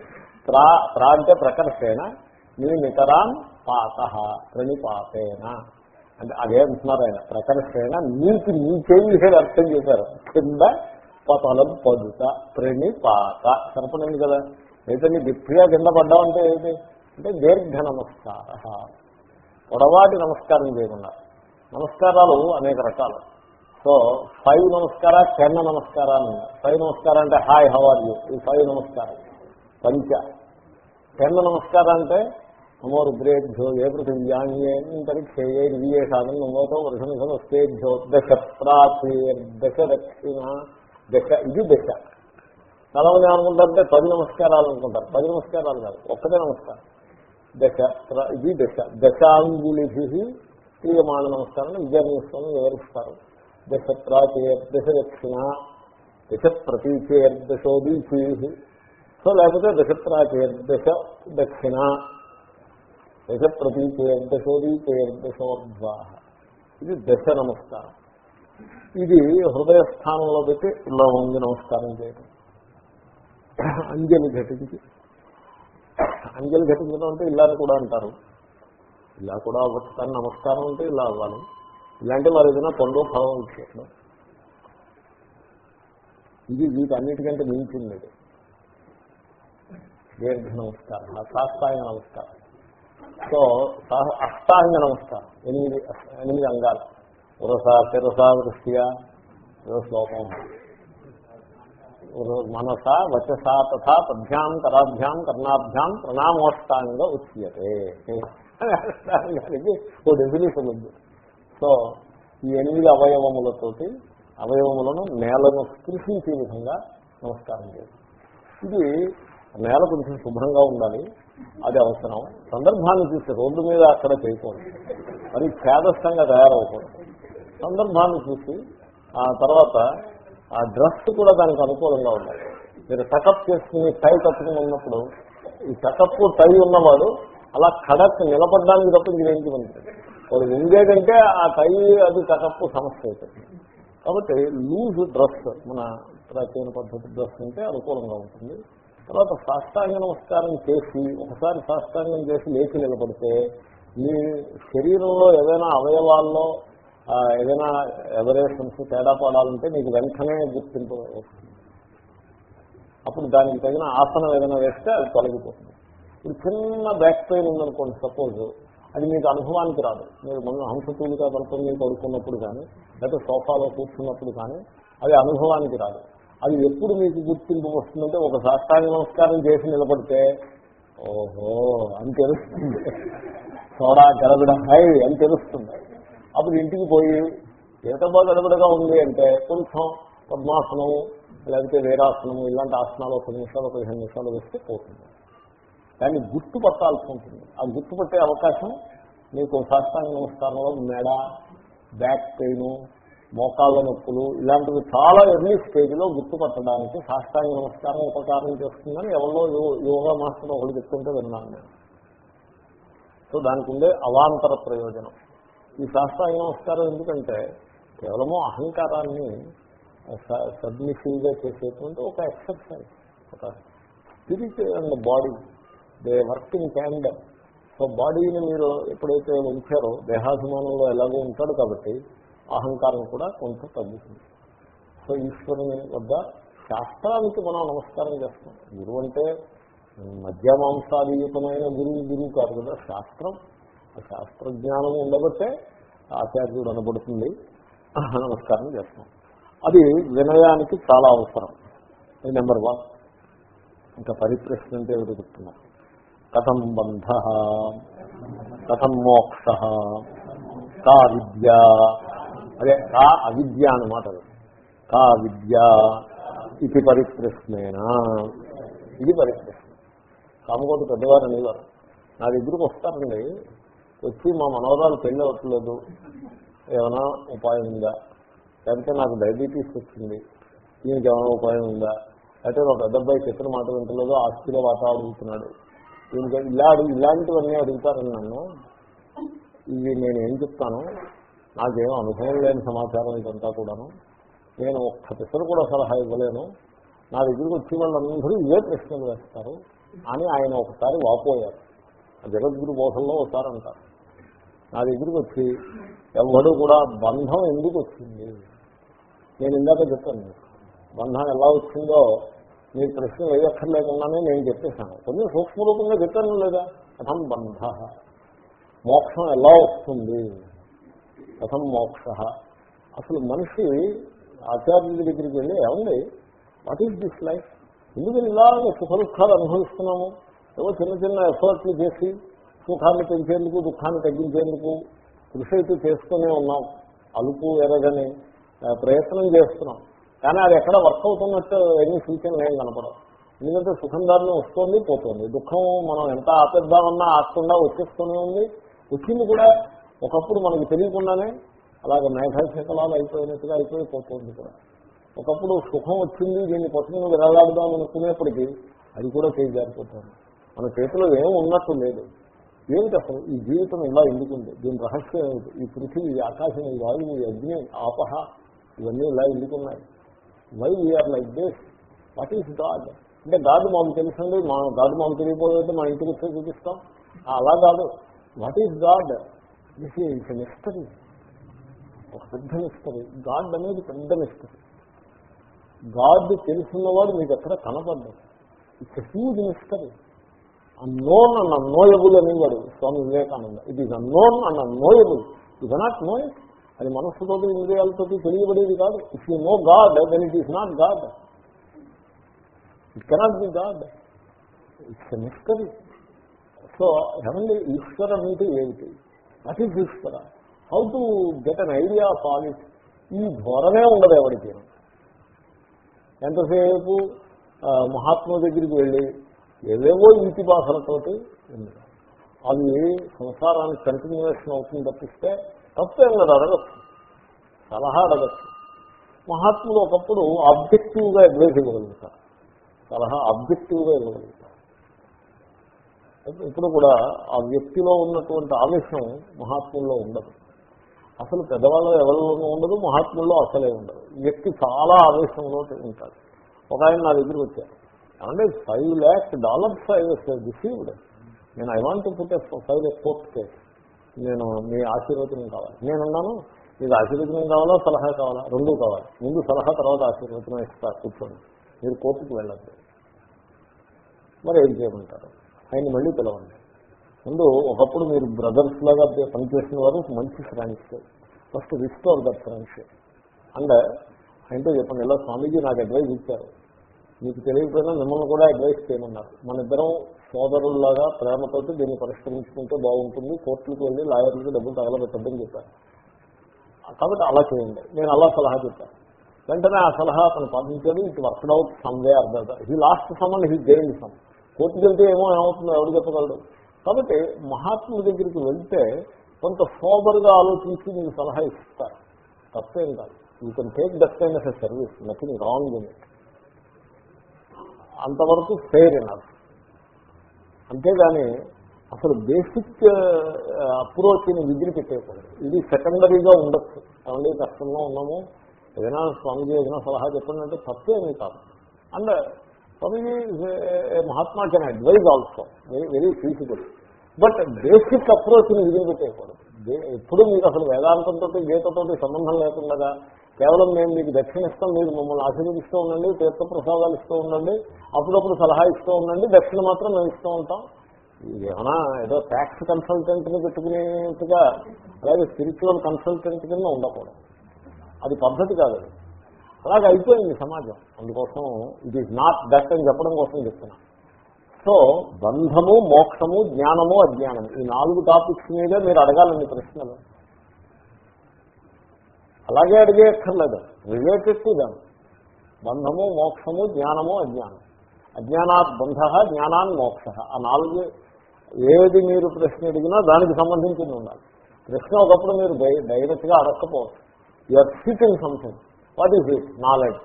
ప్రా ప్రా అంటే ప్రకర్షేణ. నీ నితరాన్ పాత. ప్రణిపాతేన. అంటే అదే అంటున్నారు ఆయన. ప్రకర్షణ నీకు నీకేం విషయాలు అర్థం చేశారు. కింద పతలం పదుత ప్రణిపాత. సరిపడింది కదా? అయితే నీ గట్టిగా కింద పడ్డావంటే ఏంటి అంటే దీర్ఘ నమస్కార. పొడవాటి నమస్కారం చేయకుండా. నమస్కారాలు అనేక రకాలు. సో ఫైవ్ నమస్కార టెన్ నమస్కారాలు ఫైవ్ నమస్కారం అంటే హాయ్ హౌ ఆర్ యూ? ఈ ఫైవ్ నమస్కారం. పంచ. టెన్ నమస్కారం అంటే నమో రుద్రేభ్యో ఏ పృథివ్యాన్యేంతరిక్షే వియేషాదం నమోతో వృషణ వస్తేభ్యో దశ ప్రాచీర్ దశ దక్షిణ దశ ఇది దశ. నలభై అనుకుంటారంటే పది నమస్కారాలు అనుకుంటారు పది నమస్కారాలు కాదు ఒక్కటే నమస్కారం. దశ ఇది దశ. దశాంగులిభి క్రియమాణ నమస్కారం విద్యాన్యస్వామి వివరిస్తారు. దశ ప్రాచేర్ దశ దక్షిణ దశ ప్రతీచేర్ దశోదీచీ సో లేకపోతే దశ ప్రాచేర్ దశ దక్షిణ దశ ప్రతీచేర్ దశోదీచేర్ దశోర్ధ్వా ఇది దశ నమస్కారం. ఇది హృదయ స్థానంలో పెట్టి ఇలా వంగి నమస్కారం చేయడం అంజలి ఘటించి. అంజలి ఘటించడం అంటే ఇలాని కూడా అంటారు. ఇలా కూడా అవ్వచ్చు కానీ నమస్కారం అంటే ఇలా అవ్వాలి. ఇలాంటి వారు ఏదైనా పొందో ఫలం ఇచ్చేయడం ఇది వీటన్నిటికంటే మించింది. దీర్ఘ నమస్కారం సాస్తాయ నమస్కారం. సో అష్టాంగ నమస్కారం ఎనిమిది ఎనిమిది అంగాలు. ఉరస తిరస దృష్ట్యా శ్లోకం. మనస వచస తథా పద్భ్యాం కరాభ్యాం కర్ణాభ్యాం ప్రణామోష్టాంగ ఉచ్యతే. అష్టాంగానికి ఓ డెఫినేషన్ ఉంది. సో ఈ ఎనిమిది అవయవములతోటి అవయవములను నేలను స్పృశించే విధంగా నమస్కారం చేయాలి. ఇది నేల కొంచెం శుభ్రంగా ఉండాలి. అది అవసరం. సందర్భాన్ని చూసి రోడ్డు మీద అక్కడ చేయకూడదు. మరి పేదస్థంగా తయారవకూడదు సందర్భాన్ని చూసి ఆ తర్వాత ఆ డ్రెస్ కూడా దానికి అనుకూలంగా ఉండాలి. మీరు టకప్ చేసుకుని టై కట్టుకుని ఉన్నప్పుడు ఈ టకప్ టై ఉన్నవాడు అలా కడక్ నిలబడడానికి తప్ప ఇంకేంటి ఉంటుంది వాడు ఉండేదంటే ఆ టై అది కటప్పు సమస్య అవుతుంది కాబట్టి లూజ్ డ్రెస్ మన ప్రాచీన పద్ధతి డ్రెస్ అంటే అనుకూలంగా ఉంటుంది. తర్వాత సాష్టాంగ నమస్కారం చేసి ఒకసారి సాష్టాంగం చేసి లేచి నిలబడితే మీ శరీరంలో ఏదైనా అవయవాల్లో ఏదైనా ఎవరేషన్స్ తేడా పడాలంటే మీకు వెంటనే గుర్తింపు వస్తుంది. అప్పుడు దానికి తగిన ఆసనం ఏదైనా వేస్తే అది తొలగిపోతుంది. ఇప్పుడు చిన్న బ్యాక్ పెయిన్ ఉందనుకోండి సపోజ్ అది మీకు అనుభవానికి రాదు. మీరు మొన్న హంసతూలుగా పడుతుంది పడుకున్నప్పుడు కానీ లేకపోతే సోఫాలో కూర్చున్నప్పుడు కానీ అది అనుభవానికి రాదు. అది ఎప్పుడు మీకు గుర్తింపు వస్తుందంటే ఒక సాష్టాంగ నమస్కారం చేసి నిలబడితే ఓహో అని తెలుస్తుంది. సోడా గడబిడ హై అని తెలుస్తుంది. అప్పుడు ఇంటికి పోయి ఏటబ్బా గడబిడగా ఉంది అంటే కొంచెం పద్మాసనము లేకపోతే వేరాసనము ఇలాంటి ఆసనాలు ఒక నిమిషాలు పదిహేను నిమిషాలు వేస్తే పోతుంది. దాన్ని గుర్తుపట్టాల్సి ఉంటుంది. ఆ గుర్తుపట్టే అవకాశం మీకు సాష్టాంగ నమస్కారంలో మెడ బ్యాక్ పెయిన్ మోకాళ్ళ నొప్పులు ఇలాంటివి చాలా ఎర్లీ స్టేజ్లో గుర్తుపట్టడానికి సాష్టాంగ నమస్కారం ఉపకారం చేస్తుందని ఎవరో యో- యోగా మాస్టర్ ఒకటి చెప్తుంటే విన్నాను నేను. సో దానికి ఉండే అవాంతర ప్రయోజనం. ఈ సాష్టాంగ నమస్కారం ఎందుకంటే కేవలము అహంకారాన్ని సబ్మిసివ్గా చేసేటువంటి ఒక ఎక్సర్సైజ్ ఒక spirit and body. They working క్యాండ్ so బాడీని మీరు ఎప్పుడైతే ఉంచారో దేహాభిమానంలో ఎలాగో ఉంటాడు కాబట్టి అహంకారం కూడా కొంచెం తగ్గుతుంది. సో ఈశ్వరుని వద్ద శాస్త్రానికి మనం నమస్కారం చేస్తాం. గురువు అంటే మధ్యమాంసాదీయుతమైన గురువు గురువు కాదు కదా శాస్త్రం. ఆ శాస్త్రజ్ఞానం ఉండబట్టే ఆచార్యుడు అనబడుతుంది. నమస్కారం చేస్తాం. అది వినయానికి చాలా అవసరం. నెంబర్ వన్ ఇంకా పరిప్రశ్న అంటే ఎవరు చెప్తున్నారు కథం బంధ కథం మోక్ష కా విద్య అదే కా అవిద్య అనమాట కా విద్య ఇది పరిప్రశ్నేనా. ఇది పరిప్రశ్న కామకోటి పెద్దవారు అనేవారు. నా దగ్గరకు వస్తారండి. వచ్చి మా మనవరాలు పెళ్ళి అవ్వట్లేదు. ఏమైనా ఉపాయం ఉందా? లేకపోతే నాకు డయాబెటీస్ వచ్చింది. దీనికి ఏమైనా ఉపాయం ఉందా? అయితే ఒక పెద్ద అబ్బాయి చెప్పిన మాట వింటలేదు. ఆస్తిలో వాటా దీనికి ఇలా ఇలాంటివన్నీ అడుగుతారని నన్ను. ఇవి నేను ఏం చెప్తాను? నాకేం అనుభవం లేని సమాచారం ఇదంతా కూడాను. నేను ఒక్క పిసరు కూడా సలహా ఇవ్వలేను. నా దగ్గరికి వచ్చి వాళ్ళందరూ ఇవే ప్రశ్నలు వేస్తారు. అని ఆయన ఒకసారి వాపోయారు. జగద్గురు బోధంలో ఒకసారి అంటారు నా దగ్గరికి వచ్చి ఎవడు కూడా బంధం ఎందుకు వచ్చింది? నేను ఇందాక చెప్పాను బంధం ఎలా వచ్చిందో మీ ప్రశ్న వేయక్కర్లేకుండానే నేను చెప్పేశాను. కొంచెం సూక్ష్మరూపంగా చెప్పాను లేదా? కథం బంధ. మోక్షం ఎలా వస్తుంది? కథం మోక్ష. అసలు మనిషి ఆచార్యుడి దగ్గరికి వెళ్ళి ఏమండి వాట్ ఈస్ దిస్ లైఫ్ ఎందుకని ఇలా సుఖదుఖాలు అనుభవిస్తున్నాము? ఏవో చిన్న చిన్న ఎఫర్ట్లు చేసి సుఖాన్ని పెంచేందుకు దుఃఖాన్ని తగ్గించేందుకు కృషి అయితే చేస్తూనే ఉన్నాం. అలుపు ఎరగని ప్రయత్నం చేస్తున్నాం. కానీ అది ఎక్కడ వర్క్ అవుతున్నట్టు ఎన్ని సూచనలు ఏం కనపడవు. ఎందుకంటే సుఖం దారిని వస్తుంది పోతుంది. దుఃఖం మనం ఎంత ఆపేద్దామన్నా ఆకుండా వచ్చేస్తూనే ఉంది. వచ్చింది కూడా ఒకప్పుడు మనకు తెలియకుండానే అలాగే మేఘాశకలాలు అయిపోయినట్టుగా అయిపోయిపోతుంది కూడా. ఒకప్పుడు సుఖం వచ్చింది దీన్ని పట్టుకుని విరలాడదాం అనుకునేప్పటికీ అది కూడా చేజారిపోతుంది. మన చేతిలో ఏం ఉన్నట్టు లేదు. ఏమిటి అసలు? ఈ జీవితం ఇలా ఎందుకుంది? దీని రహస్యం ఏమిటి? ఈ పృథివీ ఈ ఆకాశం ఈ వాయువు ఈ అగ్ని ఆపహ ఇవన్నీ ఇలా ఎందుకున్నాయి? Why we are like this what is God అంటే గాడ్ మాకు తెలుసండి. మా గాడ్ మాకు తెలియకపోతే మా ఇంటికి వచ్చి చూపిస్తాం. అలా కాదు. What is God this is mystery? ఒక పెద్ద మిస్టరీ. గాడ్ అనేది పెద్ద మిస్టరీ. గాడ్ తెలుసున్నవాడు మీకు ఎక్కడ కనపడ్డాడు it's huge mystery unknown and unknowable అనేవాడు Swami Vivekananda. It is unknown and unknowable it not know it అది మనస్సుతో ఇంద్రియాలతో తెలియబడేది కాదు. If you know God then it is not God it cannot be God it's mystery so ఏమండి ఈశ్వరం అంటే ఏమిటి? What is Ishwara how to get an idea of all it ఈ ధోరణే ఉండదు ఎవరికి. ఎంతసేపు మహాత్ముల దగ్గరికి వెళ్ళి ఏవేవో ఇంటి భాషలతోటి ఉంది అవి సంసారానికి కంటిన్యూషన్ అవుతుంది తప్పిస్తే తప్పేం కదా అడగచ్చు. సలహా అడగచ్చు. మహాత్ములు ఒకప్పుడు ఆబ్జెక్టివ్గా అడ్వైజ్ ఇవ్వగలుగుతారు. సలహా ఆబ్జెక్టివ్గా ఇవ్వగలుగుతారు. ఇప్పుడు కూడా ఆ వ్యక్తిలో ఉన్నటువంటి ఆవేశం మహాత్ముల్లో ఉండదు. అసలు పెద్దవాళ్ళు ఎవరిలోనూ ఉండదు మహాత్ముల్లో అసలే ఉండదు. వ్యక్తి చాలా ఆవేశంలో ఉంటాడు. ఒక ఆయన నా దగ్గరికి వచ్చారు. అంటే five lakhs dollars I received నేను I want put five court case నేను మీ ఆశీర్వచనం కావాలి. నేనున్నాను మీకు ఆశీర్వచనం కావాలా సలహా కావాలా? రెండూ కావాలి. ముందు సలహా తర్వాత ఆశీర్వచనం ఇస్తారు కూర్చోండి. మీరు కోర్టుకు వెళ్ళద్దు. మరి ఏం చేయమంటారు? ఆయన మళ్ళీ పిలవండి. ముందు ఒకప్పుడు మీరు బ్రదర్స్ లాగా పనిచేసిన వారు మంచి friends. First restore that friendship and ఆయనతో చెప్పండి ఇలా స్వామీజీ నాకు అడ్వైజ్ ఇచ్చారు. మీకు తెలియకపోయినా మిమ్మల్ని కూడా అడ్వైస్ చేయమన్నారు. మన ఇద్దరం సోదరుల్లాగా ప్రేమతోటి దీన్ని పరిష్కరించుకుంటే బాగుంటుంది. కోర్టులకు వెళ్ళి లాయర్లకి డబ్బులు తగలబెట్టద్దని చెప్పారు. కాబట్టి అలా చేయండి. నేను అలా సలహా చెప్పాను. వెంటనే ఆ సలహా అతను పాటించాడు ఇట్ వర్క్డ్ అవుట్ సమ్వే అర్థం he lost some and he gain some కోర్టుకు వెళ్తే ఏమో ఏమవుతుందో ఎవరు చెప్పగలడు? కాబట్టి మహాత్ముల దగ్గరికి వెళ్తే కొంత సోబర్గా ఆలోచించి మీకు సలహా ఇస్తారు. తప్పేం కాదు. You can take that kind of a service nothing wrong in it అంతవరకు ఫెయిర్ ఎనఫ్ అంతేగాని అసలు బేసిక్ అప్రోచ్ని uh, విధిని పెట్టేయకూడదు ఇది సెకండరీగా ఉండొచ్చు. ఏమంటే కష్టంగా ఉన్నాము. ఏదైనా స్వామిజీ ఏదైనా సలహా చెప్పండి అంటే తప్పేమీ కాదు. And Swamiji Mahatma can advise also very very feasible but basic అప్రోచ్ని విధిని పెట్టేయకూడదు. ఎప్పుడు మీకు అసలు వేదాంతంతో గీతతో సంబంధం లేకుండా కేవలం మేము మీకు దక్షిణిస్తాం మీరు మమ్మల్ని ఆశీర్వదిస్తూ ఉండండి తీర్థప్రసాదాలు ఇస్తూ ఉండండి అప్పుడప్పుడు సలహా ఇస్తూ ఉండండి దక్షిణ మాత్రం మేము ఇస్తూ ఉంటాం. ఏమైనా ఏదో ట్యాక్స్ కన్సల్టెంట్ని పెట్టుకునేట్టుగా అలాగే స్పిరిచువల్ కన్సల్టెంట్ కింద ఉండకూడదు. అది పద్ధతి కాదు అలాగే అయిపోయింది సమాజం. అందుకోసం ఇట్ ఈజ్ నాట్ దట్ అని చెప్పడం కోసం చెప్తున్నా. సో బంధము మోక్షము జ్ఞానము అజ్ఞానము ఈ నాలుగు టాపిక్స్ మీద మీరు అడగాలండి ప్రశ్నలు. అలాగే అడిగేయక్కర్లేదు. రిలేటెడ్ టు దాన్ని బంధము మోక్షము జ్ఞానము అజ్ఞానం. అజ్ఞానాత్ బంధ జ్ఞానాన్ మోక్ష ఆ నాలుగు ఏది మీరు ప్రశ్న అడిగినా దానికి సంబంధించింది ఉండాలి. ప్రశ్న ఒకప్పుడు మీరు డైరెక్ట్గా అడగకపోవచ్చు. You're seeking something what is it? Knowledge.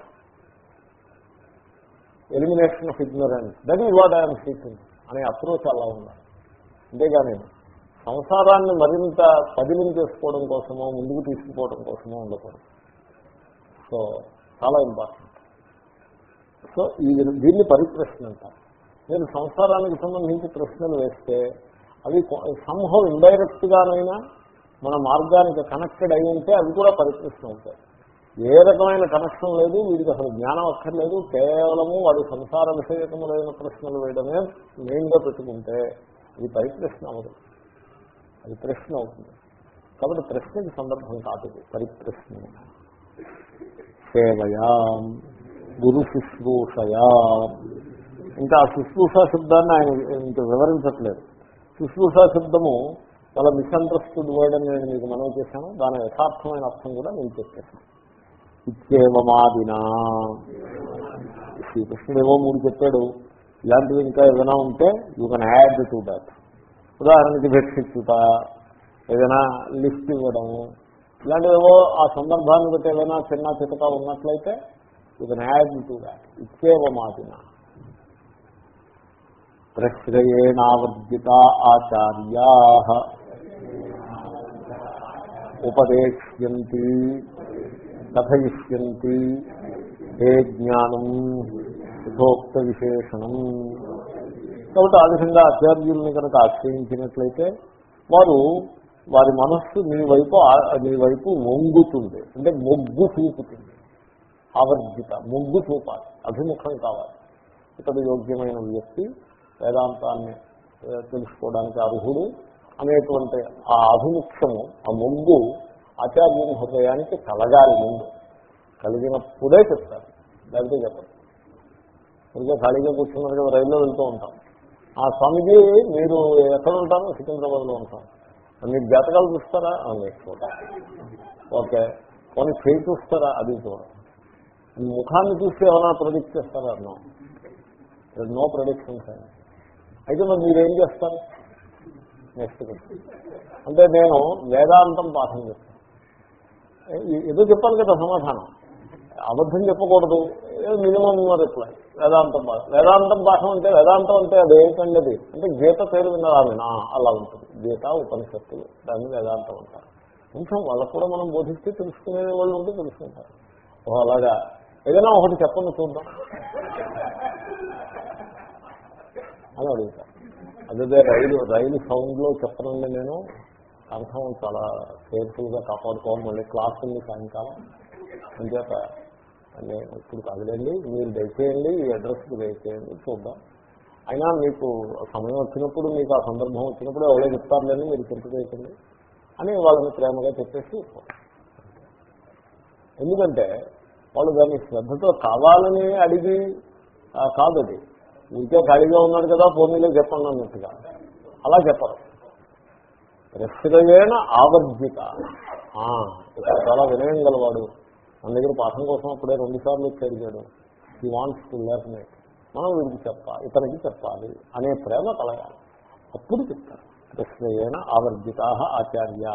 Elimination of ignorance. That is what I'm seeking అనే అప్రోచ్ అలా ఉండాలి. అంతేగాని సంసారాన్ని మరింత పదిలిం చేసుకోవడం కోసమో ముందుకు తీసుకుపోవడం కోసమో ఉండకూడదు. సో చాలా ఇంపార్టెంట్ సో ఈ దీన్ని పరిప్రశ్న అంటారు. మీరు సంసారానికి సంబంధించి ప్రశ్నలు వేస్తే అవి సంహం ఇండైరెక్ట్గానైనా మన మార్గానికి కనెక్టెడ్ అయి ఉంటే అవి కూడా పరిప్రశ్న అవుతాయి. ఏ రకమైన కనెక్షన్ లేదు వీడికి అసలు జ్ఞానం అక్కర్లేదు కేవలము వాడి సంసార విషయకములైన ప్రశ్నలు వేయడమే మెయిన్గా పెట్టుకుంటే ఇది పరిప్రశ్న అవ్వదు అది ప్రశ్న అవుతుంది. కాబట్టి ప్రశ్నకి సందర్భం కాదు పరిప్రశ్న. సేవయా గురు శుశ్రూషయా. ఇంకా ఆ శుశ్రూష శబ్దాన్ని ఆయన ఇంకా వివరించట్లేదు. శుశ్రూష శబ్దము చాలా మిస్అండర్స్టూడ్ వర్డ్ అని నేను మీకు మనం చేశాను దాని యథార్థమైన అర్థం కూడా నేను చెప్పేశాను. ఇత్యేవమాదినా. శ్రీకృష్ణుడు ఏవో మూడు చెప్పాడు ఇలాంటివి ఇంకా ఏదైనా ఉంటే you can add to that ఉదాహరణకి భిక్షించుట ఏదైనా లిఫ్ట్ ఇవ్వడము ఇలాంటివేవో ఆ సందర్భాన్ని బట్టి ఏదైనా చిన్న చితక ఉన్నట్లయితే you can add to that ఇత్యేవమాదిన. ప్రశ్రయేణావర్జిత ఆచార్యా. ఉపదేశ్యంతి. కథయిష్యంతి. ఏ జ్ఞానం? యథోక్త విశేషణం కాబట్టి ఆ విధంగా ఆచార్యుల్ని కనుక ఆశ్రయించినట్లయితే వారు వారి మనస్సు మీ వైపు మీ వైపు మొంగుతుంది అంటే మొగ్గు చూపుతుంది. ఆవర్జిత మొగ్గు చూపాలి. అభిముఖం కావాలి. ఇతడు యోగ్యమైన వ్యక్తి వేదాంతాన్ని తెలుసుకోవడానికి అర్హుడు అనేటువంటి ఆ అభిముఖ్యము ఆ మొగ్గు ఆచార్యుని హృదయానికి కలగాలి ముందు. కలిగినప్పుడే చెప్తారు. లేకపోతే చెప్పండి ఇంకా ఖాళీగా కూర్చున్నారు కదా రైల్లో వెళ్తూ ఉంటాం. ఆ స్వామిజీ మీరు ఎక్కడ ఉంటారు? సికింద్రాబాద్లో ఉంటాం. మీరు జాతకాలు చూస్తారా? చూడ ఓకే. కొన్ని చేయి చూస్తారా? అది చూడండి ముఖాన్ని చూస్తే ఏమైనా ప్రొడిక్ట్ చేస్తారా? అన్నా నో ప్రొడిక్షన్స్ అయితే మరి మీరేం చేస్తారు? నెక్స్ట్ అంటే నేను వేదాంతం పాఠం చేస్తాను. ఏదో చెప్పాలి కదా సమాధానం. అబద్ధం చెప్పకూడదు. మినిమం రిప్లై వేదాంతం భాష వేదాంతం భాష అంటే వేదాంతం అంటే అది ఏంటండి అది అంటే గీత పేరు విన్నదా అలా ఉంటుంది. గీత ఉపనిషత్తులు దాన్ని వేదాంతం అంటారు. కొంచెం వాళ్ళకు కూడా మనం బోధిస్తే తెలుసుకునే వాళ్ళు ఉంటే తెలుసుకుంటారు. ఓ అలాగా. ఏదైనా ఒకటి చెప్పండి చూద్దాం. అని అడుగుతా అదే రైలు రైలు సౌండ్లో చెప్పనండి నేను. అర్థం చాలా కేర్ఫుల్గా కాపాడుకోవాలి. మళ్ళీ క్లాస్ ఉంది సాయంకాలం. అంచేత నేను ఇప్పుడు కాదులేండి మీరు దయచేయండి ఈ అడ్రస్కి దయచేయండి చూద్దాం. అయినా మీకు సమయం వచ్చినప్పుడు మీకు ఆ సందర్భం వచ్చినప్పుడు ఎవరో చెప్తారులేని మీరు చింత చేయకండి అని వాళ్ళని ప్రేమగా చెప్పేసి ఎందుకంటే వాళ్ళు దాన్ని శ్రద్ధతో కావాలని అడిగి కాదు అది. ఇంకే ఖాళీగా ఉన్నాడు కదా పోనీలో చెప్పండి అన్నట్టుగా. అలా చెప్పరు. ప్రశ్రయేణ ఆవర్జిత. చాలా వినయం గలవాడు. మన దగ్గర పాఠం కోసం అప్పుడే రెండుసార్లు సార్లు వచ్చి he wants to learn it మనం వీడికి చెప్పాలి ఇతనికి చెప్పాలి అనే ప్రేమ కలగాలి. అప్పుడు చెప్తారు. ప్రశ్రయేణ ఆవర్జిత ఆచార్యా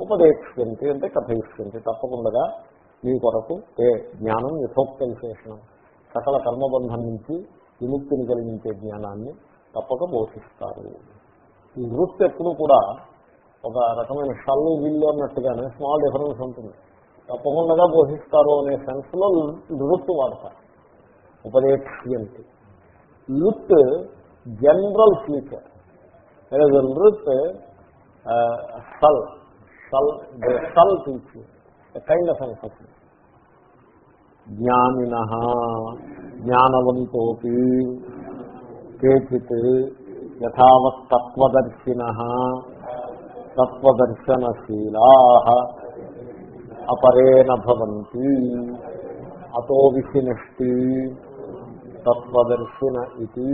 ఉపదేశ్యంతి అంటే కథయిష్యంతి. తప్పకుండా మీ కొరకు ఏ జ్ఞానం యథోక్త విశేషణం సకల కర్మబంధం నుంచి విముక్తిని కలిగించే జ్ఞానాన్ని తప్పక బోధిస్తారు. ఈ వృత్తి ఎప్పుడు కూడా ఒక రకమైన షల్లు వీళ్ళు అన్నట్టుగానే స్మాల్ డిఫరెన్స్ ఉంటుంది. తప్పకుండా పోషిస్తారు అనే సెన్స్లో వృత్తి వాడతారు. ఉపదేక్ష్యంతి లుత్ జనరల్ ఫ్యూచర్ నృత్ సల్. సల్ సల్ టీచింగ్ కైండ్ ఆఫ్ ఎన్ఫోర్స్మెంట్ జ్ఞానిన జ్ఞానవంతోపి కేచిత్ యథావత్తత్వదర్శిన తత్వదర్శనశీలా అపరేణ భవంతి అతో విషినష్టి తత్వదర్శిన ఇది.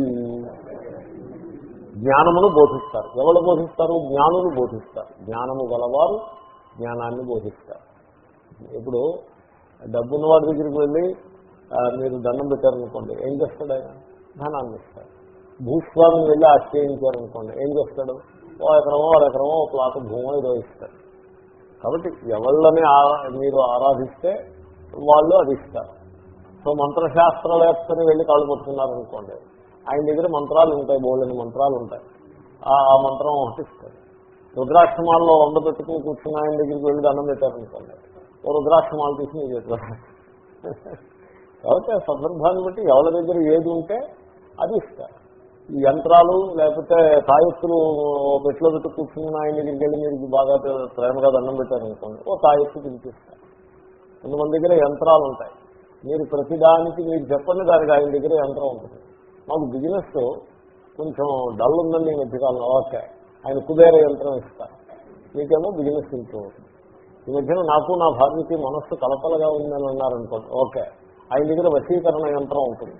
జ్ఞానమును బోధిస్తారు. ఎవరు బోధిస్తారు? జ్ఞానులు బోధిస్తారు. జ్ఞానము గలవారు జ్ఞానాన్ని బోధిస్తారు. ఇప్పుడు డబ్బున్న వాడి దగ్గరికి వెళ్ళి మీరు దండం పెట్టారనుకోండి ఏం చేస్తాడు ఆయన? ధనాన్ని ఇస్తాడు. భూస్వామిని వెళ్ళి ఆశ్రయించారనుకోండి ఏం చేస్తాడు? ఓ ఎకరమో అర ఎకరమో ఒక ప్లాట్ భూమో ఏదో ఇస్తాడు కాబట్టి ఎవళ్ళని మీరు ఆరాధిస్తే వాళ్ళు అది ఇస్తారు. సో మంత్రశాస్త్రవేత్తని వెళ్ళి కాళ్ళు పట్టుకున్నారనుకోండి ఆయన దగ్గర మంత్రాలు ఉంటాయి బోళ్ళని మంత్రాలు ఉంటాయి. ఆ ఆ మంత్రం ఒకటి ఇస్తాడు రుద్రాక్షమాల్లో వంద పెట్టుకుని కూర్చున్న ఆయన దగ్గరికి వెళ్ళి దండం పెట్టారనుకోండి ఓ రుద్రాక్షమాలు తీసి మీ చేతిలో కాబట్టి సందర్భాన్ని బట్టి ఎవరి దగ్గర ఏది ఉంటే అది ఇస్తారు. యంత్రాలు లేకపోతే తాయెత్తులు ఓ పెట్టి కూర్చున్న ఆయన దగ్గరికి వెళ్ళి మీరు బాగా ప్రేమగా దండం పెట్టారనుకోండి ఓ తాయెత్తు పిలిపిస్తారు కొంతమంది దగ్గర యంత్రాలు ఉంటాయి. మీరు ప్రతిదానికి మీరు చెప్పండి దానికి ఆయన దగ్గర యంత్రం ఉంటుంది. మాకు బిజినెస్ కొంచెం డల్ ఉందండి ఈ మధ్యకాలంలో. ఓకే ఆయన కుబేర యంత్రం ఇస్తారు. మీకేమో బిజినెస్ ఇంప్రూవ్ అవుతుంది ఈ మధ్యన నాకు నా భార్యకి మనస్సు కలపలగా ఉందని అన్నారనుకోండి ఓకే ఆయన దగ్గర వశీకరణ యంత్రం ఉంటుంది.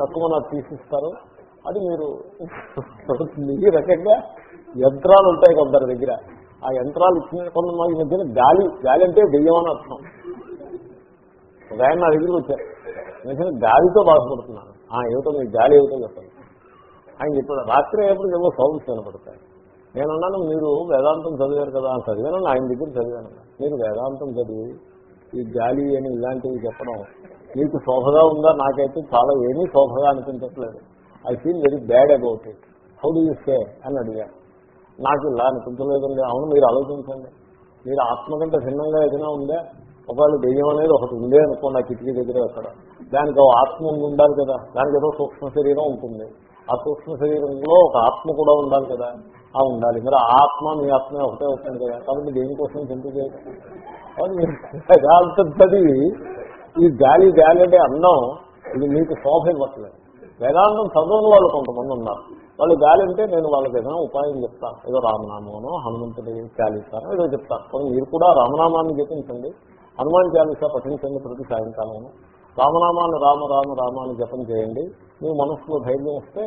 తక్కువ నాకు తీసిస్తారు అది మీరు ఈ రకంగా యంత్రాలు ఉంటాయి కొందరి దగ్గర. ఆ యంత్రాలు ఇచ్చిన కొంత ఈ మధ్యన గాలి గాలి అంటే దెయ్యం అని అర్థం. ఒక ఆయన నా దగ్గరికి వచ్చారు. నేను గాలితో బాధపడుతున్నాను ఆ ఏమిటో మీ గాలి ఏమిటో చెప్పండి. ఆయన చెప్పాడు రాత్రి అయ్యేప్పుడు ఏవో సౌండ్స్ కనపడతాయి నేనున్నాను మీరు వేదాంతం చదివారు కదా చదివాను ఆయన దగ్గర చదివాను. మీరు వేదాంతం చదివి ఈ గాలి అని ఇలాంటివి చెప్పడం మీకు శోభగా ఉందా? నాకైతే చాలా ఏమీ శోభగా అనిపించట్లేదు. I feel very bad about it how do you say అని అడిగాను నాకు ఇలా అనిపించలేదండి అవును మీరు ఆలోచించండి. మీరు ఆత్మ కంటే భిన్నంగా ఏదైనా ఉందా? ఒకవేళ దెయ్యం అనేది ఒకటి ఉందే అనుకోండి ఆ కిటికీ దగ్గర అక్కడ. దానికి ఒక ఆత్మ ఉండాలి కదా. దానికి ఏదో సూక్ష్మ శరీరం ఉంటుంది. ఆ సూక్ష్మ శరీరంలో ఒక ఆత్మ కూడా ఉండాలి కదా. ఆ ఉండాలి. మరి ఆత్మ మీ ఆత్మ ఒకటే అవుతుంది కదా. కాబట్టి దేనికోసం చింత చేయాలి మీరు చదివి ఈ గాలి గాలి అంటే అన్నం. ఇది మీకు శోభ ఇవ్వట్లేదు. వేదాంతం చదవని వాళ్ళు కొంతమంది ఉన్నారు. వాళ్ళు గాలి అంటే నేను వాళ్ళకి ఏదైనా ఉపాయం చెప్తాను. ఏదో రామనామనో హనుమంతుడి చాలీసానో ఏదో చెప్తాను. కానీ మీరు కూడా రామనామాన్ని జపించండి. హనుమాన్ చాలీసా పఠించండి ప్రతి సాయంకాలం రామనామాన్ని రామ రామ రామాన్ని జపం చేయండి. మీ మనస్సులో ధైర్యం వస్తే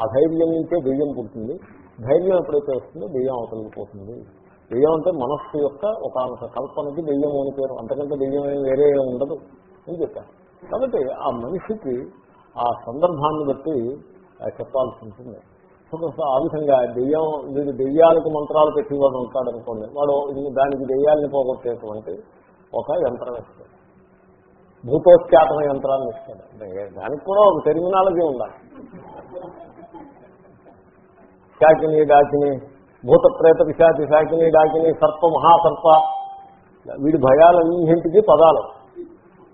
ఆ ధైర్యం నుంచే బియ్యం పుడుతుంది. ధైర్యం ఎప్పుడైతే వస్తుందో బియ్యం అవతలిపోతుంది దెయ్యం అంటే మనస్సు యొక్క ఒక కల్పనకి దెయ్యం అని పేరు. అంతకంటే దెయ్యం వేరే ఉండదు అని చెప్పాను కాబట్టి ఆ మనిషికి ఆ సందర్భాన్ని బట్టి చెప్పాల్సి ఉంటుంది ఆ విధంగా దెయ్యం వీడు దెయ్యాలకు మంత్రాలు పెట్టేవాడు ఉంటాడు అనుకోండి వాడు దానికి దెయ్యాలని పోగొట్టేటువంటి ఒక యంత్రం ఇస్తాడు. భూతోత్యాటన యంత్రాన్ని ఇస్తాడు. దానికి కూడా ఒక టెర్మినాలజీ ఉండాలి. శాకిని డాకిని భూత ప్రేత పిశాచి శాకిని డాకిని సర్ప మహాసర్ప వీడి భయాలన్నింటికి పదాలు.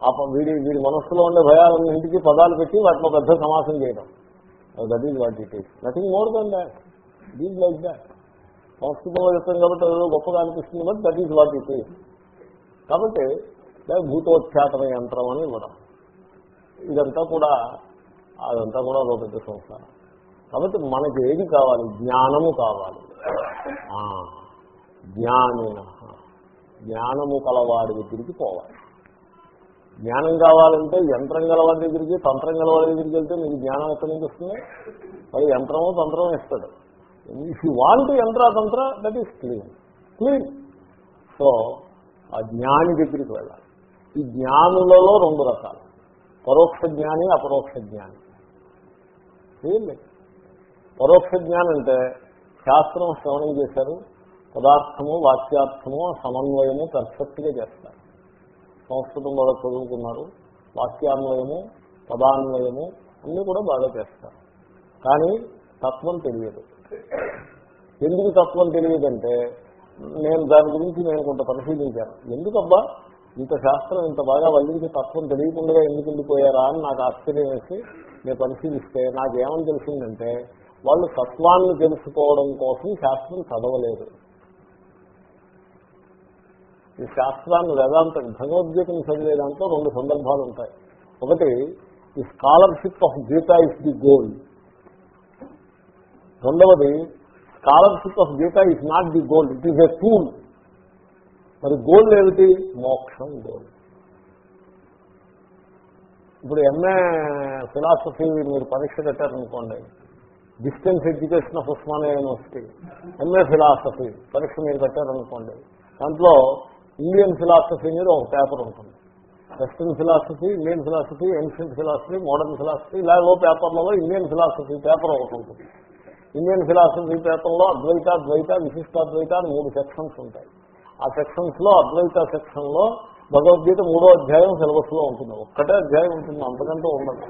ఆ వీడి వీడి మనస్సులో ఉండే భయాలన్నింటికి పదాలు పెట్టి వాటిలో పెద్ద సమాసం చేయడం that is what it is nothing more then that these like that సంస్కృతంలో చెప్తాం కాబట్టి అదేదో గొప్పగా అనిపిస్తుంది but that is what it is కాబట్టి లేదా భూతోచ్చాటన యంత్రం అని ఇవ్వడం ఇదంతా కూడా అదంతా కూడా ఒక పెద్ద సంస్కారం కాబట్టి మనకి ఏది కావాలి? జ్ఞానము కావాలి. ఆ, జ్ఞానిన. జ్ఞానము కలవాడి దగ్గరికి పోవాలి జ్ఞానం కావాలంటే యంత్రం గల వాళ్ళ దగ్గరికి తంత్రం గల వాళ్ళ దగ్గరికి వెళ్తే మీకు జ్ఞానం ఎక్కడి నుంచి వస్తుంది? మరి యంత్రమో తంత్రమో ఇస్తాడు. ఇఫ్ యూ వాంట్ యంత్ర తంత్ర that is clean clean so ఆ జ్ఞాని దగ్గరికి వెళ్ళాలి. ఈ జ్ఞానులలో రెండు రకాలు. పరోక్ష జ్ఞాని అపరోక్ష జ్ఞాని. చేయండి పరోక్ష జ్ఞానం అంటే శాస్త్రం శ్రవణం చేశారు. పదార్థము వాక్యార్థము సమన్వయము పర్ఫెక్ట్గా చేస్తారు. సంస్కృతం బాగా చదువుకున్నారు. వాక్యాన్వయము పదాన్వయము అన్నీ కూడా బాగా చేస్తారు. కానీ తత్వం తెలియదు. ఎందుకు తత్వం తెలియదంటే నేను దాని గురించి నేను కొంత పరిశీలించాను. ఎందుకబ్బా? ఇంత శాస్త్రం ఇంత బాగా వాళ్ళకి తత్వం తెలియకుండా ఎందుకు వెళ్ళిపోయారా అని నాకు ఆశ్చర్యం వేసి నేను పరిశీలిస్తే నాకేమని తెలిసిందంటే వాళ్ళు తత్వాన్ని తెలుసుకోవడం కోసం శాస్త్రం చదవలేదు. ఈ శాస్త్రాన్ని వేదాంతం భగవద్గీతను చదివే దాంట్లో రెండు సందర్భాలు ఉంటాయి. ఒకటి ఈ scholarship of Gita is the goal. రెండవది scholarship of Gita is not the goal it is a tool. మరి గోల్ ఏమిటి? మోక్షం గోల్. ఇప్పుడు ఎంఏ ఫిలాసఫీ మీరు పరీక్ష పెట్టారనుకోండి distance education of Osmania university MA philosophy పరీక్ష మీరు పెట్టారనుకోండి దాంట్లో ఇండియన్ ఫిలాసఫీ మీద ఒక పేపర్ ఉంటుంది. Western philosophy Indian philosophy ancient philosophy modern philosophy ఇలాగో పేపర్లలో ఇండియన్ ఫిలాసఫీ పేపర్ ఒకటి ఉంటుంది. ఇండియన్ ఫిలాసఫీ పేపర్లో అద్వైత ద్వైత విశిష్టాద్వైత అని మూడు సెక్షన్స్ ఉంటాయి. ఆ సెక్షన్స్లో అద్వైత సెక్షన్లో భగవద్గీత మూడో అధ్యాయం సిలబస్లో ఉంటుంది. ఒక్కటే అధ్యాయం ఉంటుంది అంతకంటే ఉండదు.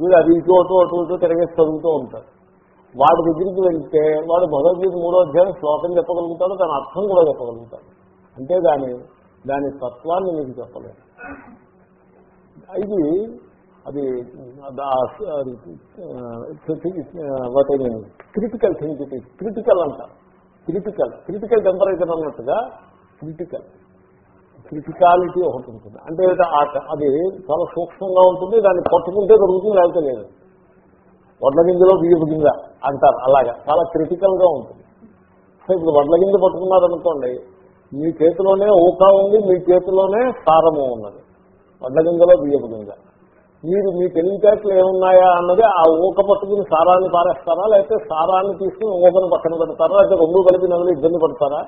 వీడు అది ఇటు అటు అటు ఇటు తిరగేసి చదువుతూ ఉంటాడు. వాడి దగ్గరికి వెళ్తే వాడు భగవద్గీత మూడో అధ్యాయం శ్లోకం చెప్పగలుగుతాడు దాని అర్థం కూడా చెప్పగలుగుతాడు. అంతేగాని దాని తత్వాన్ని మీకు చెప్పలేదు. ఇది అది what critical thing it is critical అంటారు క్రిటికల్ క్రిటికల్ టెంపరేచర్ అన్నట్టుగా క్రిటికల్. క్రిటికాలిటీ ఒకటి ఉంటుంది. అంటే అది చాలా సూక్ష్మంగా ఉంటుంది దాన్ని పట్టుకుంటే దొరుకుతుంది లేకపోతే లేదు. వడ్ల గింజలో బియ్యపు గింజ అంటారు అలాగా. చాలా క్రిటికల్గా ఉంటుంది. సో ఇప్పుడు వడ్ల గింజ పట్టుకున్నారనుకోండి మీ చేతిలోనే ఊక ఉంది మీ చేతిలోనే సారము ఉన్నది. వడ్ల గింజలో బియ్యపు గింజ మీరు మీ తెలివితేటలు ఏమున్నాయా అన్నది ఆ ఊక పట్టుకుని సారాన్ని పారేస్తారా లేకపోతే సారాన్ని తీసుకుని ఊకను పక్కన పెడతారా లేకపోతే రెండు కలిపి నెలలు ఇబ్బంది పడతారా?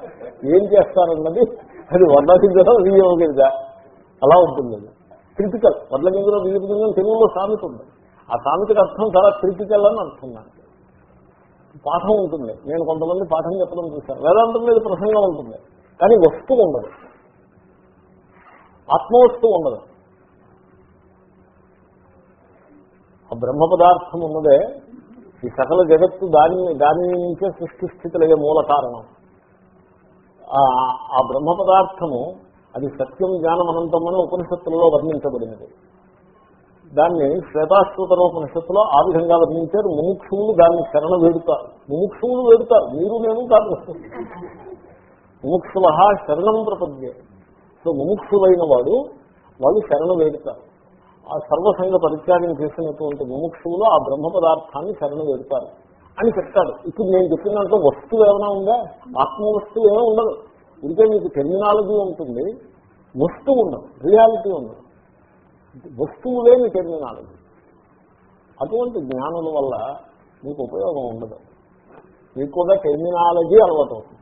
ఏం చేస్తారన్నది? అది వడ్ల గింజలో బియ్యపు గింజ అలా ఉంటుంది క్రిటికల్ వడ్ల గింజలో బియ్యపు తెలుగులో సామెత ఉంది. ఆ సామెతకి అర్థం చాలా క్రిటికల్ అని అర్థం పాఠం ఉంటుంది. నేను కొంతమంది పాఠం చెప్పడం చూశాను. వేదాంతం మీద ప్రసంగం ఉంటుంది. కానీ వస్తువు ఉండదు. ఆత్మవస్తువు ఉండదు. ఆ బ్రహ్మ పదార్థం ఉన్నదే ఈ సకల జగత్తు దాని దాని నుంచే సృష్టి స్థితులయ్యే మూల కారణం. ఆ- బ్రహ్మ పదార్థము అది సత్యం జ్ఞానం అనంతం అని ఉపనిషత్తులలో వర్ణించబడినది. దాన్ని శ్వేతాశ్వతరోపనిషత్తులో ఆ విధంగా వర్ణించారు. ముముక్షువులు దాన్ని శరణ వేడుతారు. ముముక్షువులు వేడుతారు. మీరు నేను కాదు. ముముక్షుల శరణం ప్రపద్యే. సో ముముక్షులైన వాడు వాళ్ళు శరణ వేడుతారు ఆ సర్వసంగ పరిత్యాగం చేసినటువంటి ముముక్షువులు ఆ బ్రహ్మ పదార్థాన్ని శరణ వేడుతారు అని చెప్తారు. ఇప్పుడు నేను చెప్పిన దాంట్లో వస్తువు ఏమైనా ఉందా? ఆత్మ వస్తువు ఏమీ ఉండదు. ఇంకే మీకు టెర్మినాలజీ ఉంటుంది వస్తువు ఉండదు రియాలిటీ ఉండదు. వస్తువు లేని టెర్మినాలజీ. అటువంటి జ్ఞానుల వల్ల మీకు ఉపయోగం ఉండదు. మీకు కూడా టెర్మినాలజీ అలవాటు అవుతుంది.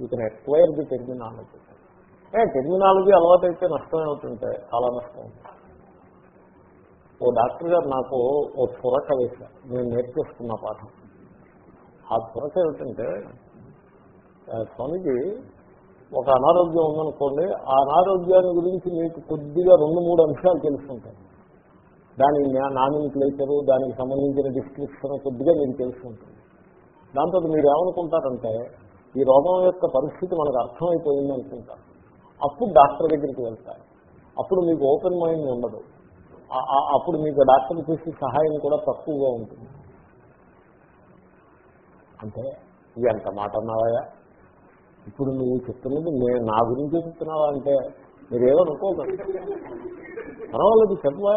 You can acquire the terminology. A terminology అలవాటు అయితే నష్టం ఏమిటంటే చాలా నష్టం. ఓ డాక్టర్ గారు నాకు ఓ చురక వేశారు నేను నేర్చేసుకున్న పాఠం. ఆ చురక ఏమిటంటే స్వామిజీ ఒక అనారోగ్యం ఉందనుకోండి ఆ అనారోగ్యాన్ని గురించి మీకు కొద్దిగా రెండు మూడు అంశాలు తెలుసుకుంటాయి దాని నామినిక్లేచరు దానికి సంబంధించిన డిస్క్రిప్షన్ కొద్దిగా మీకు తెలుసుకుంటుంది దాంతో మీరు ఏమనుకుంటారంటే ఈ రోగం యొక్క పరిస్థితి మనకు అర్థమైపోయింది అనుకుంటారు అప్పుడు డాక్టర్ దగ్గరికి వెళ్తారు. అప్పుడు మీకు ఓపెన్ మైండ్ ఉండదు. అప్పుడు మీకు డాక్టర్ చేసే సహాయం కూడా తక్కువగా ఉంటుంది. అంటే ఇది ఎంత మాట అన్నావా ఇప్పుడు నువ్వు చెప్తున్నది నేను నా గురించి చెప్తున్నావా అంటే మీరేమో పర్వాలేదు చెప్పవా?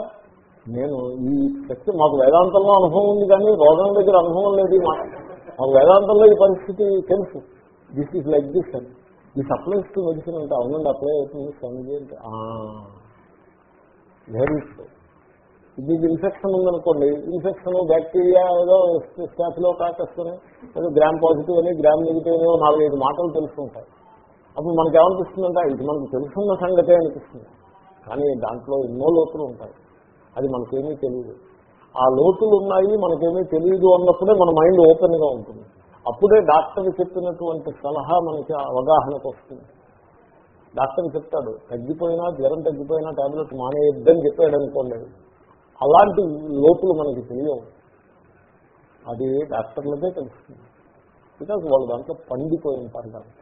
నేను ఈ శక్తి మాకు వేదాంతంలో అనుభవం ఉంది కానీ రోగం దగ్గర అనుభవం లేదు మాకు వేదాంతంలో ఈ పరిస్థితి తెలుసు. దిస్ ఈజ్ లైక్ దిస్ అని దిస్ అప్లైస్ టు మెడిసిన్ అంటే అవునండి అప్లై అవుతుంది స్వామిజీ అంటే. వెరీ ఇది ఇన్ఫెక్షన్ ఉందనుకోండి ఇన్ఫెక్షన్ బ్యాక్టీరియా ఏదో స్టాఫ్లో కాకస్తూనే ఏదో గ్రామ్ పాజిటివ్ అని గ్రామ్ నెగిటివ్ అని నాలుగైదు మాటలు తెలుసుకుంటాయి అప్పుడు మనకి ఏమనిపిస్తుందంటే ఇది మనకు తెలుసున్న సంగతే అనిపిస్తుంది. కానీ దాంట్లో ఎన్నో లోతులు ఉంటాయి. అది మనకేమీ తెలియదు ఆ లోతులు ఉన్నాయి మనకేమీ తెలియదు అన్నప్పుడే మన మైండ్ ఓపెన్గా ఉంటుంది. అప్పుడే డాక్టర్ చెప్పినటువంటి సలహా మనకి అవగాహనకు వస్తుంది. డాక్టర్ చెప్తాడు తగ్గిపోయినా జ్వరం తగ్గిపోయినా టాబ్లెట్ మానేయద్దని చెప్పాడు అనుకోండి. అలాంటి లోపులు మనకి తెలియవు. అది డాక్టర్లకే తెలుస్తుంది. బికాజ్ వాళ్ళు దాంట్లో పండిపోయి ఉంటారు కాబట్టి.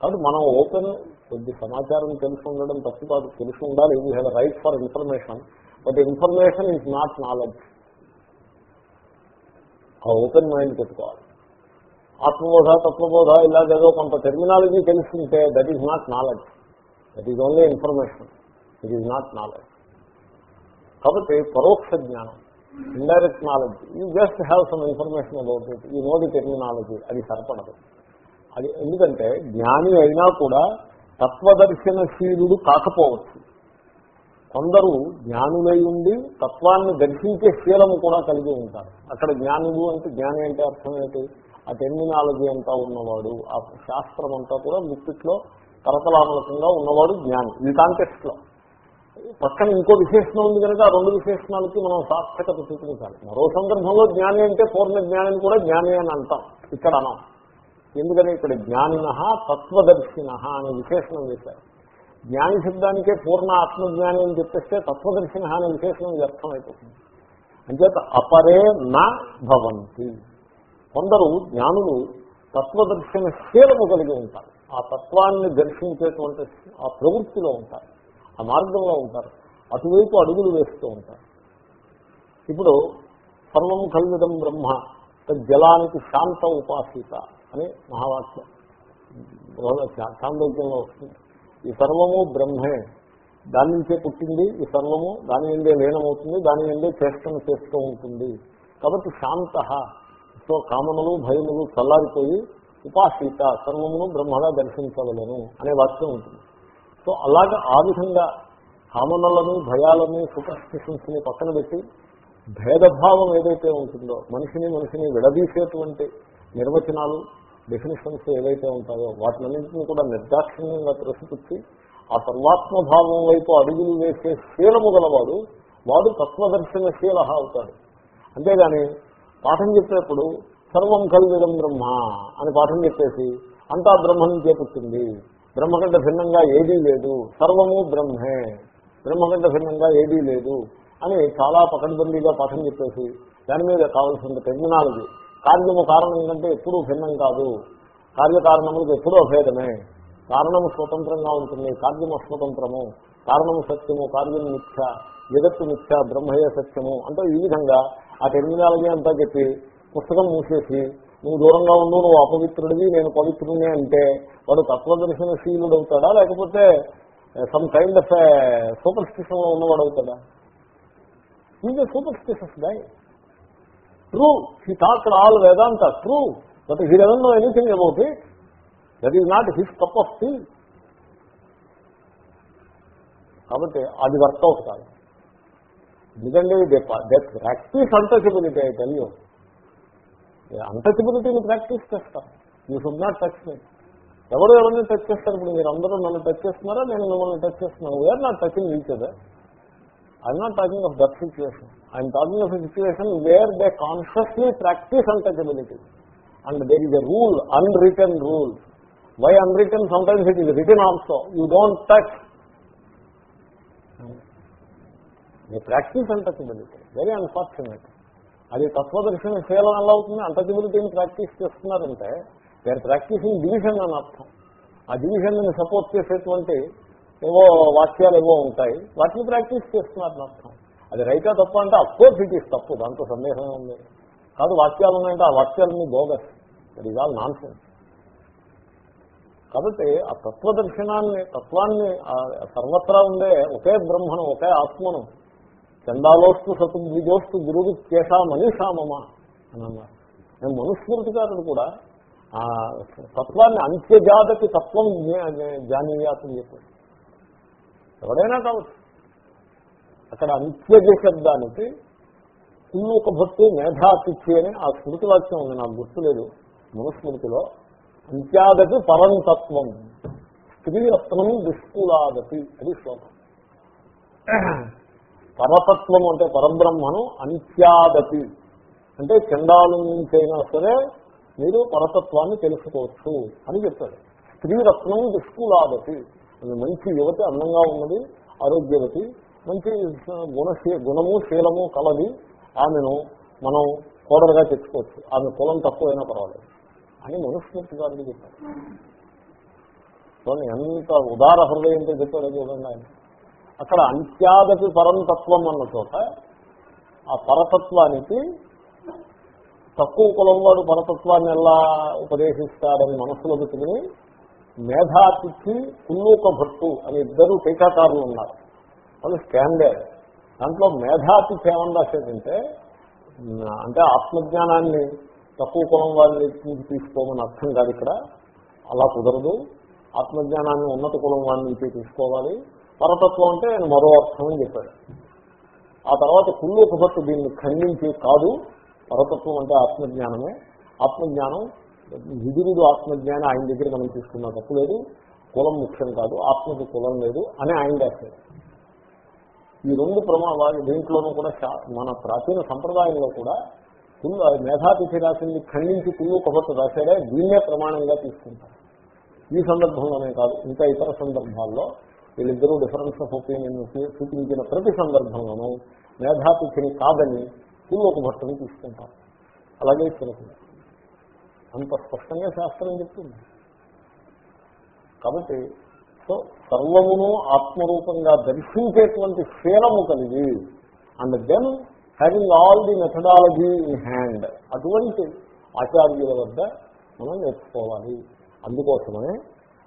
కాబట్టి మనం ఓపెన్ కొద్ది సమాచారం తెలుసు ఉండడం తప్పు కాదు. తెలిసి ఉండాలి. We have right for information but information is not knowledge ఆ ఓపెన్ మైండ్ పెట్టుకోవాలి. ఆత్మబోధ తత్వబోధ ఇలాగేదో కొంత టెర్మినాలజీ తెలుసుంటే that is not knowledge that is only information it is not knowledge కాబట్టి పరోక్ష జ్ఞానం indirect knowledge you just have some information about it ఈ నో ది టెర్మినాలజీ అది సరిపడదు. అది ఎందుకంటే జ్ఞాని అయినా కూడా తత్వదర్శనశీలుడు కాకపోవచ్చు. కొందరు జ్ఞానులై ఉండి తత్వాన్ని దర్శించే శీలము కూడా కలిగి ఉంటారు. అక్కడ జ్ఞానులు అంటే జ్ఞాని అంటే అర్థం ఏంటి? ఆ టెర్మినాలజీ అంతా ఉన్నవాడు ఆ శాస్త్రం అంతా కూడా ముప్పిట్లో తరతలామలకంగా ఉన్నవాడు జ్ఞాని ఈ కాంటెక్స్ట్లో. పక్కన ఇంకో విశేషణం ఉంది కనుక ఆ రెండు విశేషణాలకి మనం సార్థకత చూపించాలి. మరో సందర్భంలో జ్ఞాని అంటే పూర్ణ జ్ఞానిని కూడా జ్ఞాని అని అంటాం. ఇక్కడ అనం. ఎందుకని ఇక్కడ జ్ఞానిన తత్వదర్శిన అనే విశేషణం చేశారు. జ్ఞాని శబ్దానికే పూర్ణ ఆత్మజ్ఞాని అని చెప్పేస్తే తత్వదర్శిన అనే విశేషణం వ్యర్థమైపోతుంది. అంచేత అపరే నా భవంతి. కొందరు జ్ఞానులు తత్వదర్శన శీలము కలిగి ఉంటారు. ఆ తత్వాన్ని దర్శించేటువంటి ఆ ప్రవృత్తిలో ఉంటారు. ఆ మార్గంలో ఉంటారు. అటువైపు అడుగులు వేస్తూ ఉంటారు. ఇప్పుడు సర్వం కల్విదం బ్రహ్మ జలానికి శాంత ఉపాసిత అని మహావాక్యం. సాందోగ్యంలో వస్తుంది. ఈ సర్వము బ్రహ్మే దాని నుంచే పుట్టింది. ఈ సర్వము దాని ఎందే లీనమవుతుంది. దాని ఎందే చేష్టను చేస్తూ ఉంటుంది. కాబట్టి శాంత సో కామములు భయములు చల్లారిపోయి ఉపాసీత సర్వమును బ్రహ్మగా దర్శించవలను అనే వాక్యం ఉంటుంది. సో అలాగా ఆ విధంగా కామనలను భయాలని సూపర్స్టిషన్స్ని పక్కన పెట్టి భేదభావం ఏదైతే ఉంటుందో మనిషిని మనిషిని విడదీసేటువంటి నిర్వచనాలు డెఫినేషన్స్ ఏవైతే ఉంటాయో వాటినన్నింటినీ కూడా నిర్దాక్షిణ్యంగా త్రసిపుచ్చి ఆ సర్వాత్మభావం వైపు అడుగులు వేసే శీలము గలవాడు వాడు తత్వదర్శన శీల అవుతాడు. అంతేగాని పాఠం చెప్పేప్పుడు సర్వం కలివిడం బ్రహ్మ అని పాఠం చెప్పేసి అంతా బ్రహ్మ నుంచే పుట్టింది. బ్రహ్మ కంటే భిన్నంగా ఏదీ లేదు. సర్వము బ్రహ్మే. బ్రహ్మ కంటే భిన్నంగా ఏదీ లేదు అని చాలా పకడ్బందీగా పాఠం చెప్పేసి దాని మీద కావలసిన టెర్మినాలజీ కార్యము కారణం కంటే ఎప్పుడూ భిన్నం కాదు. కార్యకారణములకు ఎప్పుడూ అభేదమే. కారణము స్వతంత్రంగా ఉంటుంది. కార్యము స్వతంత్రము కారణము సత్యము కార్యము మిథ్య. జగత్తు మిథ్య బ్రహ్మయ సత్యము. అంటే ఈ విధంగా ఆ టెర్మినాలజీ అంతా చెప్పి పుస్తకం మూసేసి నువ్వు దూరంగా ఉండు నువ్వు అపవిత్రుడివి నేను పవిత్రుడిని అంటే వాడు తత్వదర్శనశీలుడు అవుతాడా లేకపోతే సమ్ కైండ్ ఆఫ్ సూపర్ స్టిషన్లో ఉన్నవాడు అవుతాడా is superstitions die true he thought all Vedanta true but he doesn't know anything about it that is not his cup of tea కాబట్టి అది వర్కౌట్ కాదు. ఎందుకంటే that practice untouchability I tell you అన్టచబిలిటీని practice చేస్తారు. You should not touch me. ఎవరు ఎవరిని touch చేస్తారు. ఇప్పుడు మీరు అందరూ నన్ను టచ్ చేస్తున్నారా? నేను మిమ్మల్ని టచ్ చేస్తున్నాను. Where not touching each other I'm not talking of that situation I'm talking of situation where they consciously practice untouchability and there is a rule unwritten rule why unwritten sometimes it is written also you don't touch practice untouchability very unfortunate అది తత్వదర్శన శీలం ఎలా అవుతుంది? అన్టచబిలిటీని practice చేస్తున్నారంటే they practicing division అని అర్థం. ఆ డివిజన్ సపోర్ట్ చేసేటువంటి ఏవో వాక్యాలు ఏవో ఉంటాయి. వాటిని ప్రాక్టీస్ చేస్తున్నారని అర్థం. అది రైటా తప్పు అంటే అఫ్కోర్స్ ఇట్ ఈస్ తప్పు. దాంతో సందేహమే ఉంది కాదు వాక్యాలు ఉన్నాయంటే ఆ వాక్యాలన్నీ bogus. That is all nonsense కాబట్టి ఆ తత్వదర్శనాన్ని తత్వాన్ని సర్వత్రా ఉండే ఒకే బ్రహ్మను ఒకే ఆత్మను చందాలోస్తు సతుద్విజోస్తు గురువు కేశా మనీషామమా అని అన్నారు నేను మనుస్మృతికారుడు కూడా. ఆ తత్వాన్ని అంత్యజాతకి తత్వం జానీయాతని చెప్పాడు. ఎవరైనా కావచ్చు. అక్కడ అంత్యజ శబ్దానికి ఒక భక్తి మేధాతిథి అని ఆ స్మృతి వాక్యం ఉంది. నాకు గుర్తులేదు. మనుస్మృతిలో అంత్యాగతి పరంతత్వం. స్త్రీరత్నం దుష్కులాగతి అది శ్లోకం. పరతత్వం అంటే పరబ్రహ్మను అంత్యాగతి అంటే చండాలు నుంచైనా సరే మీరు పరతత్వాన్ని తెలుసుకోవచ్చు అని చెప్తాడు స్త్రీరత్నం దుష్కులాగతి మంచి యువతి అందంగా ఉన్నది ఆరోగ్యవతి మంచి గుణశీ గుణము శీలము కలది ఆమెను మనం కోడలుగా తెచ్చుకోవచ్చు. ఆమె కులం తక్కువైనా పర్వాలేదు. అని మనుస్మృతి గారికి చెప్పారు ఎంత ఉదార హృదయంతో చెప్పాడు చూడండి ఆయన. అక్కడ అంత్యాదపి పరంతత్వం అన్న చోట ఆ పరతత్వానికి తక్కువ కులం వాడు పరతత్వాన్ని ఎలా ఉపదేశిస్తాడని మనస్సులో పెట్టుకుని మేధాతిథి కుల్లూక భట్టు అని ఇద్దరు టీకాకారులు ఉన్నారు. వాళ్ళు స్టాండర్డ్ దాంట్లో మేధాతిథి ఏమని రాసేదంటే అంటే ఆత్మజ్ఞానాన్ని తక్కువ కులం వాళ్ళని తీసుకోమని అర్థం కాదు ఇక్కడ. అలా కుదరదు. ఆత్మజ్ఞానాన్ని ఉన్నత కులం వాళ్ళ నుంచి తీసుకోవాలి. పరతత్వం అంటే ఆయన మరో అర్థం అని చెప్పాడు. ఆ తర్వాత కుళ్ళు ఒకపట్టు దీన్ని ఖండించి కాదు పరతత్వం అంటే ఆత్మజ్ఞానమే. ఆత్మజ్ఞానం విధుడు ఆత్మజ్ఞానం ఆయన దగ్గర మనం తీసుకున్న తప్పు లేదు కులం ముఖ్యం కాదు ఆత్మకు కులం లేదు అని ఆయన రాశాడు. ఈ రెండు ప్రమాణాలు దీంట్లోనూ కూడా మన ప్రాచీన సంప్రదాయంలో కూడా కుళ్ళు మేధాతిథి రాసింది ఖండించి కుళ్ళు కొబ్బట్టు రాశాడే దీన్నే ప్రమాణంగా తీసుకుంటారు. ఈ సందర్భంలోనే కాదు ఇంకా ఇతర సందర్భాల్లో వీళ్ళిద్దరూ డిఫరెన్స్ ఆఫ్ ఒపీనియన్ చూపించిన ప్రతి సందర్భంలోనూ మేధాతిథిని కాదని కుళ్ళు ఒక భట్టుని తీసుకుంటారు. అలాగే చిన్నపిల్ల అంత స్పష్టంగా శాస్త్రం చెప్తుంది. కాబట్టి సో సర్వమును ఆత్మరూపంగా దర్శించేటువంటి శీలము కలిగి and then having all the methodology in hand అటువంటి ఆచార్యుల వద్ద మనం నేర్చుకోవాలి. అందుకోసమే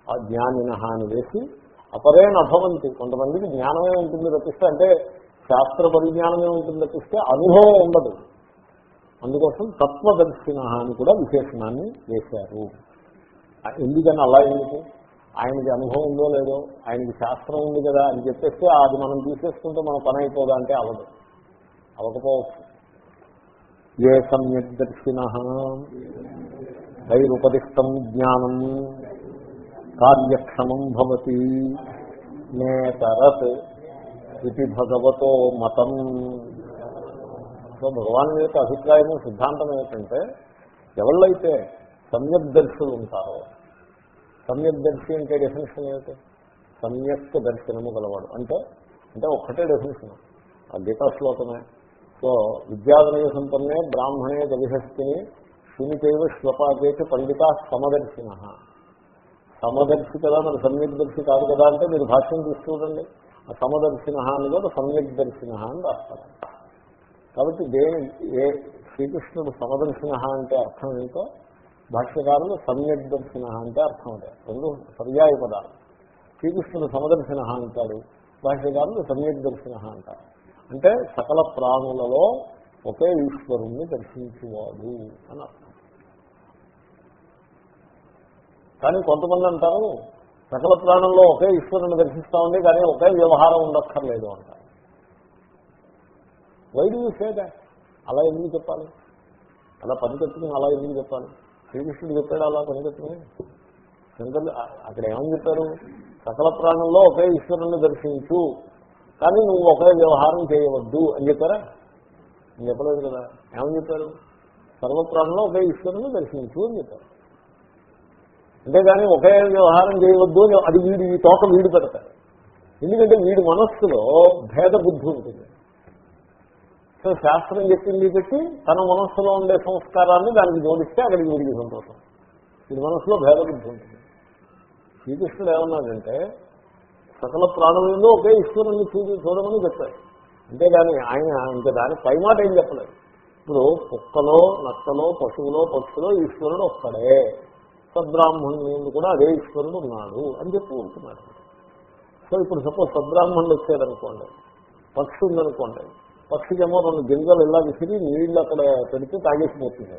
ఆ జ్ఞానిన హాని వేసి అపరేణ అభవంతి కొంతమందికి జ్ఞానమే ఉంటుంది తప్పిస్తే అంటే శాస్త్ర పరిజ్ఞానమే ఉంటుంది తప్పిస్తే అనుభవం ఉండదు. అందుకోసం తత్వదర్శిన అని కూడా విశేషణాన్ని వేశారు. ఎందుకని అలా ఎందుకు? ఆయనకి అనుభవం ఉందో లేదో ఆయనకి శాస్త్రం ఉంది కదా అని చెప్పేస్తే అది మనం తీసేసుకుంటే మన పని అయిపోదా అంటే అవదు అవకపోవచ్చు ఏ సమ్యక్ దర్శిన? వైరుపదిష్టం జ్ఞానం కార్యక్షమం భవతి. నేతరత్ ఇది భగవతో మతం. సో భగవాన్ యొక్క అభిప్రాయం సిద్ధాంతం ఏమిటంటే ఎవళ్ళైతే సమ్యక్ దర్శులు ఉంటారో సమ్యక్ దర్శి అంటే డెఫినేషన్ ఏమిటి? సమ్యక్ దర్శనము గలవాడు. అంటే అంటే ఒక్కటే డెఫినేషన్ ఆ గీతా శ్లోకమే. సో విద్యాధనయ సంపన్నే బ్రాహ్మణే గవిహస్తిని శూనికైవ శ్వపాకేకి పండిత సమదర్శిన. సమదర్శి కదా మరి సమ్యక్ దర్శి కాదు కదా అంటే మీరు భాష్యం చూస్తుండండి ఆ సమదర్శిన అని కూడా సమ్యక్ దర్శిన అని రాస్తారు. కాబట్టి దేని ఏ శ్రీకృష్ణుడు సమదర్శిన అంటే అర్థం ఏంటో భాష్యకారులు సమ్యక్ దర్శన అంటే అర్థం అదే. రెండు పర్యాయ పదాలు. శ్రీకృష్ణుడు సమదర్శిన అంటాడు భాష్యకారులు సమ్యక్ దర్శన అంటారు. అంటే సకల ప్రాణులలో ఒకే ఈశ్వరుణ్ణి దర్శించేవాడు అని అర్థం. కానీ కొంతమంది అంటారు సకల ప్రాణంలో ఒకే ఈశ్వరుని దర్శిస్తామండి కానీ ఒకే వ్యవహారం ఉండక్కర్లేదు అంటారు. వైడు సేద అలా ఎందుకు చెప్పాలి? అలా పని కట్టుకుని అలా ఎందుకు చెప్పాలి? శ్రీకృష్ణుడు చెప్పాడు అలా పని కట్టుకుని శంకర్లు అక్కడ ఏమని చెప్పారు? సకల ప్రాణంలో ఒకే ఈశ్వరుని దర్శించు కానీ నువ్వు ఒకే వ్యవహారం చేయవద్దు అని చెప్పారా? నేను చెప్పలేదు కదా. ఏమని చెప్పారు? సర్వప్రాణంలో ఒకే ఈశ్వరుని దర్శించు అని చెప్పారు. అంతేగాని ఒకే వ్యవహారం చేయవద్దు అని అది వీడి ఈ తోక వీడు పెడతారు ఎందుకంటే వీడి మనస్సులో భేద బుద్ధి ఉంటుంది. సో శాస్త్రం చెప్పింది పెట్టి తన మనస్సులో ఉండే సంస్కారాన్ని దానికి జోడిస్తే అక్కడికి వీడికి సంతోషం. వీడి మనస్సులో భేద బుద్ధి ఉంటుంది. శ్రీకృష్ణుడు ఏమన్నాడంటే సకల ప్రాణులలో ఒకే ఈశ్వరుని చూసి చూడమని చెప్పారు అంతేగాని ఆయన ఇంకా దాని పైమాట ఏం చెప్పలేదు. ఇప్పుడు కుక్కలో నక్కలో పశువులో పక్షులో ఈశ్వరుడు ఒక్కడే. సద్బ్రాహ్మణుని కూడా అదే ఈశ్వరుడు ఉన్నాడు అని చెప్పి ఉంటున్నాడు సో ఇప్పుడు సపోజ్ సద్బ్రాహ్మణులు వచ్చాడనుకోండి పక్షి ఉందనుకోండి పక్షికేమో రెండు గింజలు ఇలా విసిరి నీళ్ళు అక్కడ పెడితే తాగేసిపోతుంది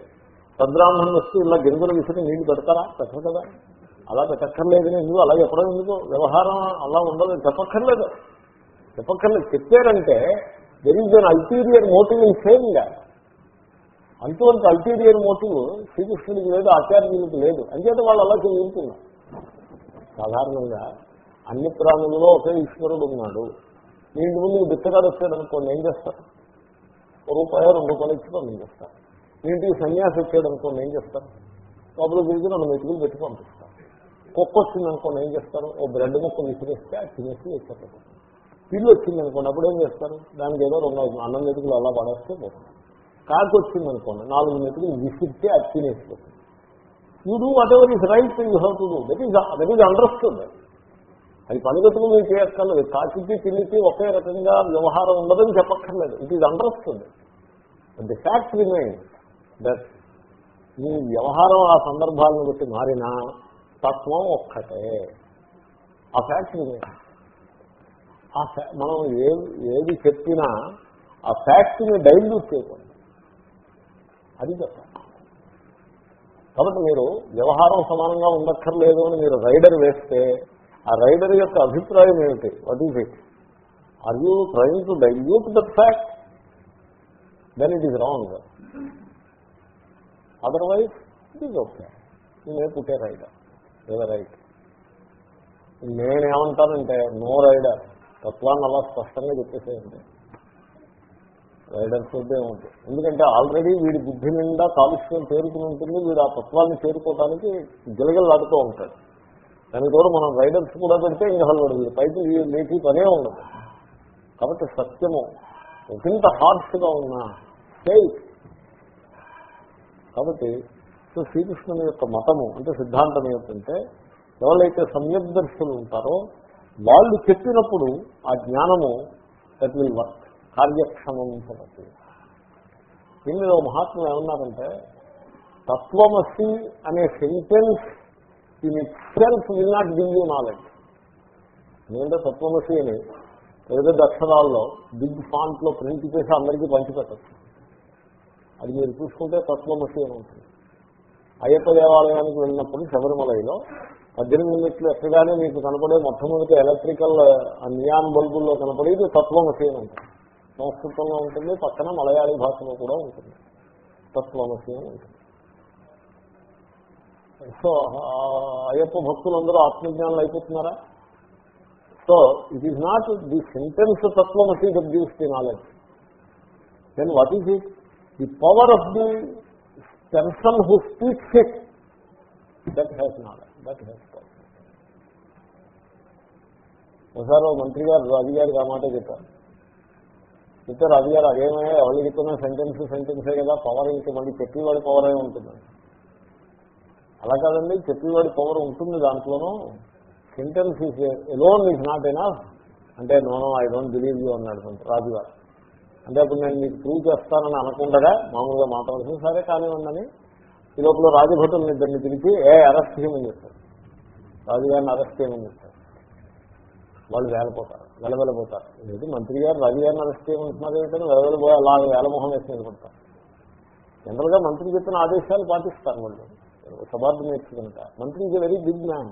సద్బ్రాహ్మణులు వస్తే ఇలా గింజలు విసిరి నీళ్ళు పెడతారా? పెట్టరు కదా. అలా పెట్టక్కర్లేదు ఎందుకు? అలా చెప్పడం ఎందుకు? వ్యవహారం అలా ఉండదు చెప్పక్కర్లేదు. చెప్పక్కర్లేదు. చెప్పారంటే there is an ulterior motive in same అటువంటి అల్టీరియర్ మోటివ్ శ్రీకృష్ణుడికి లేదు ఆచార్యునికి లేదు. అంచేత వాళ్ళు అలా చదువుతున్నారు సాధారణంగా అన్ని ప్రాణులలో ఒకే ఈశ్వరుడు ఉన్నాడు. మీ ఇంటి ముందు బిచ్చగాడు వచ్చాడు అనుకోండి ఏం చేస్తారు? ఒక రూపాయలు రెండు రూపాయలు ఇచ్చి పంపించేస్తారు మీ ఇంటికి సన్యాసి వచ్చాడు అనుకోండి ఏం చేస్తారు? లోపల తిరిగి రెండు మెతుకులు పెట్టి పంపిస్తారు. కుక్క వచ్చింది అనుకోండి ఏం చేస్తారు? ఓ బ్రెడ్ ముక్క విసిరేస్తే అది తినేసి వచ్చారు పిల్లి వచ్చింది అనుకోండి అప్పుడు ఏం చేస్తారు? దానికి ఏదో రెండు అన్నం మెతుకులు అలా పడేస్తే పోతుంది కాకి వచ్చింది అనుకోండి నాలుగు మెతుకులు విసిరితే అది తినేసిపోతుంది. You do whatever is right you have to do that is that is understood అది పనిగతులు మీరు చేయక్కర్లేదు. కాకికి పిల్లికి ఒకే రకంగా వ్యవహారం ఉండదని చెప్పక్కర్లేదు. It is understood the fact remain that మీ వ్యవహారం ఆ సందర్భాలను బట్టి మారినా తత్వం ఒక్కటే. ఆ ఫ్యాక్ట్ రిమైన్ ఆ మనం ఏ ఏది చెప్పినా ఆ ఫ్యాక్ట్ని డైల్యూట్ చేయకూడదు. అది చెప్పాలి కాబట్టి మీరు వ్యవహారం సమానంగా ఉండక్కర్లేదు అని మీరు రైడర్ వేస్తే ఆ రైడర్ యొక్క అభిప్రాయం ఏమిటి? What is it are you trying to dilute that fact then it is wrong otherwise it is okay నేనే పుట్టే రైడర్ లేదా రైట్ నేనేమంటానంటే నో రైడర్ తత్వాన్ని అలా స్పష్టంగా చెప్పేసేయండి. రైడర్స్ వద్దే ఉంటుంది. ఎందుకంటే ఆల్రెడీ వీడి బుద్ధి నిండా కాలుష్యం చేరుకుని ఉంటుంది. వీడు ఆ తత్వాన్ని చేరుకోవడానికి గిలగలాడుతూ ఉంటాడు. దానికి కూడా మనం రైడర్స్ కూడా పెడితే ఇంకా హల్వడు పైకి లేచి పనే ఉండదు. కాబట్టి సత్యము ఒకంత హార్ష్గా ఉన్నా సేఫ్ కాబట్టి సో శ్రీకృష్ణుని యొక్క మతము అంటే సిద్ధాంతం ఏమిటంటే ఎవరైతే సమ్యదర్శులు ఉంటారో వాళ్ళు చెప్పినప్పుడు ఆ జ్ఞానము దట్ విల్ వర్క్ కార్యక్షమం భవతి. దీనిలో మహాత్ములు ఏమన్నారంటే తత్వమసి అనే sentence in itself will not give you knowledge ఏంటంటే తత్వమసి అని ఏదో అక్షరాల్లో బిగ్ ఫాంట్లో ప్రింట్ చేసి అందరికీ పంచిపెట్టచ్చు. అది మీరు చూసుకుంటే తత్వమసి అని ఉంటుంది. అయ్యప్ప దేవాలయానికి వెళ్ళినప్పుడు శబరిమలలో పద్దెనిమిది మినిట్లు ఎక్కగానే మీకు కనపడే మొట్టమొదటి ఎలక్ట్రికల్ నియాన్ బల్బుల్లో కనపడేది తత్వమసి అని ఉంటుంది. సంస్కృతంలో ఉంటుంది. పక్కన మలయాళీ భాషలో కూడా ఉంటుంది. తత్వమసి అని ఉంటుంది. సో ఆ అయ్యప్ప భక్తులందరూ ఆత్మజ్ఞానం అయిపోతున్నారా? So it is not the sentence తత్వమసి that gives the knowledge then what is it the power of the person who speaks it that has knowledge that has power ఒకసారి ఓ మంత్రి గారు రాజు గారికి ఆ మాట చెప్పారు. ఇద్దరు అది గారు అదేమే ఎవరు చెప్తున్నా సెంటెన్స్ సెంటెన్సే కదా పవర్ ఇంకా మళ్ళీ చెప్పేవాడి పవర్ ఏ ఉంటుంది. అలా కాదండి చెప్పేవాడి పవర్ ఉంటుంది దాంట్లోనూ. Sentence is alone is not ఎనా అంటే no no I don't believe you అన్నాడు రాజు రాజుగారు. అంటే అప్పుడు నేను మీకు ప్రూవ్ చేస్తానని అనకుండగా మామూలుగా మాట్లాడుతుంది సరే కానివ్వండి ఈ లోపల రాజభటులను ఇద్దరిని పిలిచి ఏ అరెస్ట్ చేయమని చెప్తారు రాజుగారిని అరెస్ట్ చేయమని చెప్తారు వాళ్ళు వేలపోతారు. వెలవెలబోతారు. లేదు మంత్రి గారు రాజుగారిని అరెస్ట్ చేయమంటున్నారు ఏమిటని వెలవెలబో అలా వేలమోహం వేసి నిలబడతారు జనరల్గా మంత్రి చెప్పిన ఆదేశాలు పాటిస్తారు వాళ్ళు. సబార్డినేట్స్ కనుక మంత్రి ఈజ్ వెరీ బిగ్ మ్యాన్.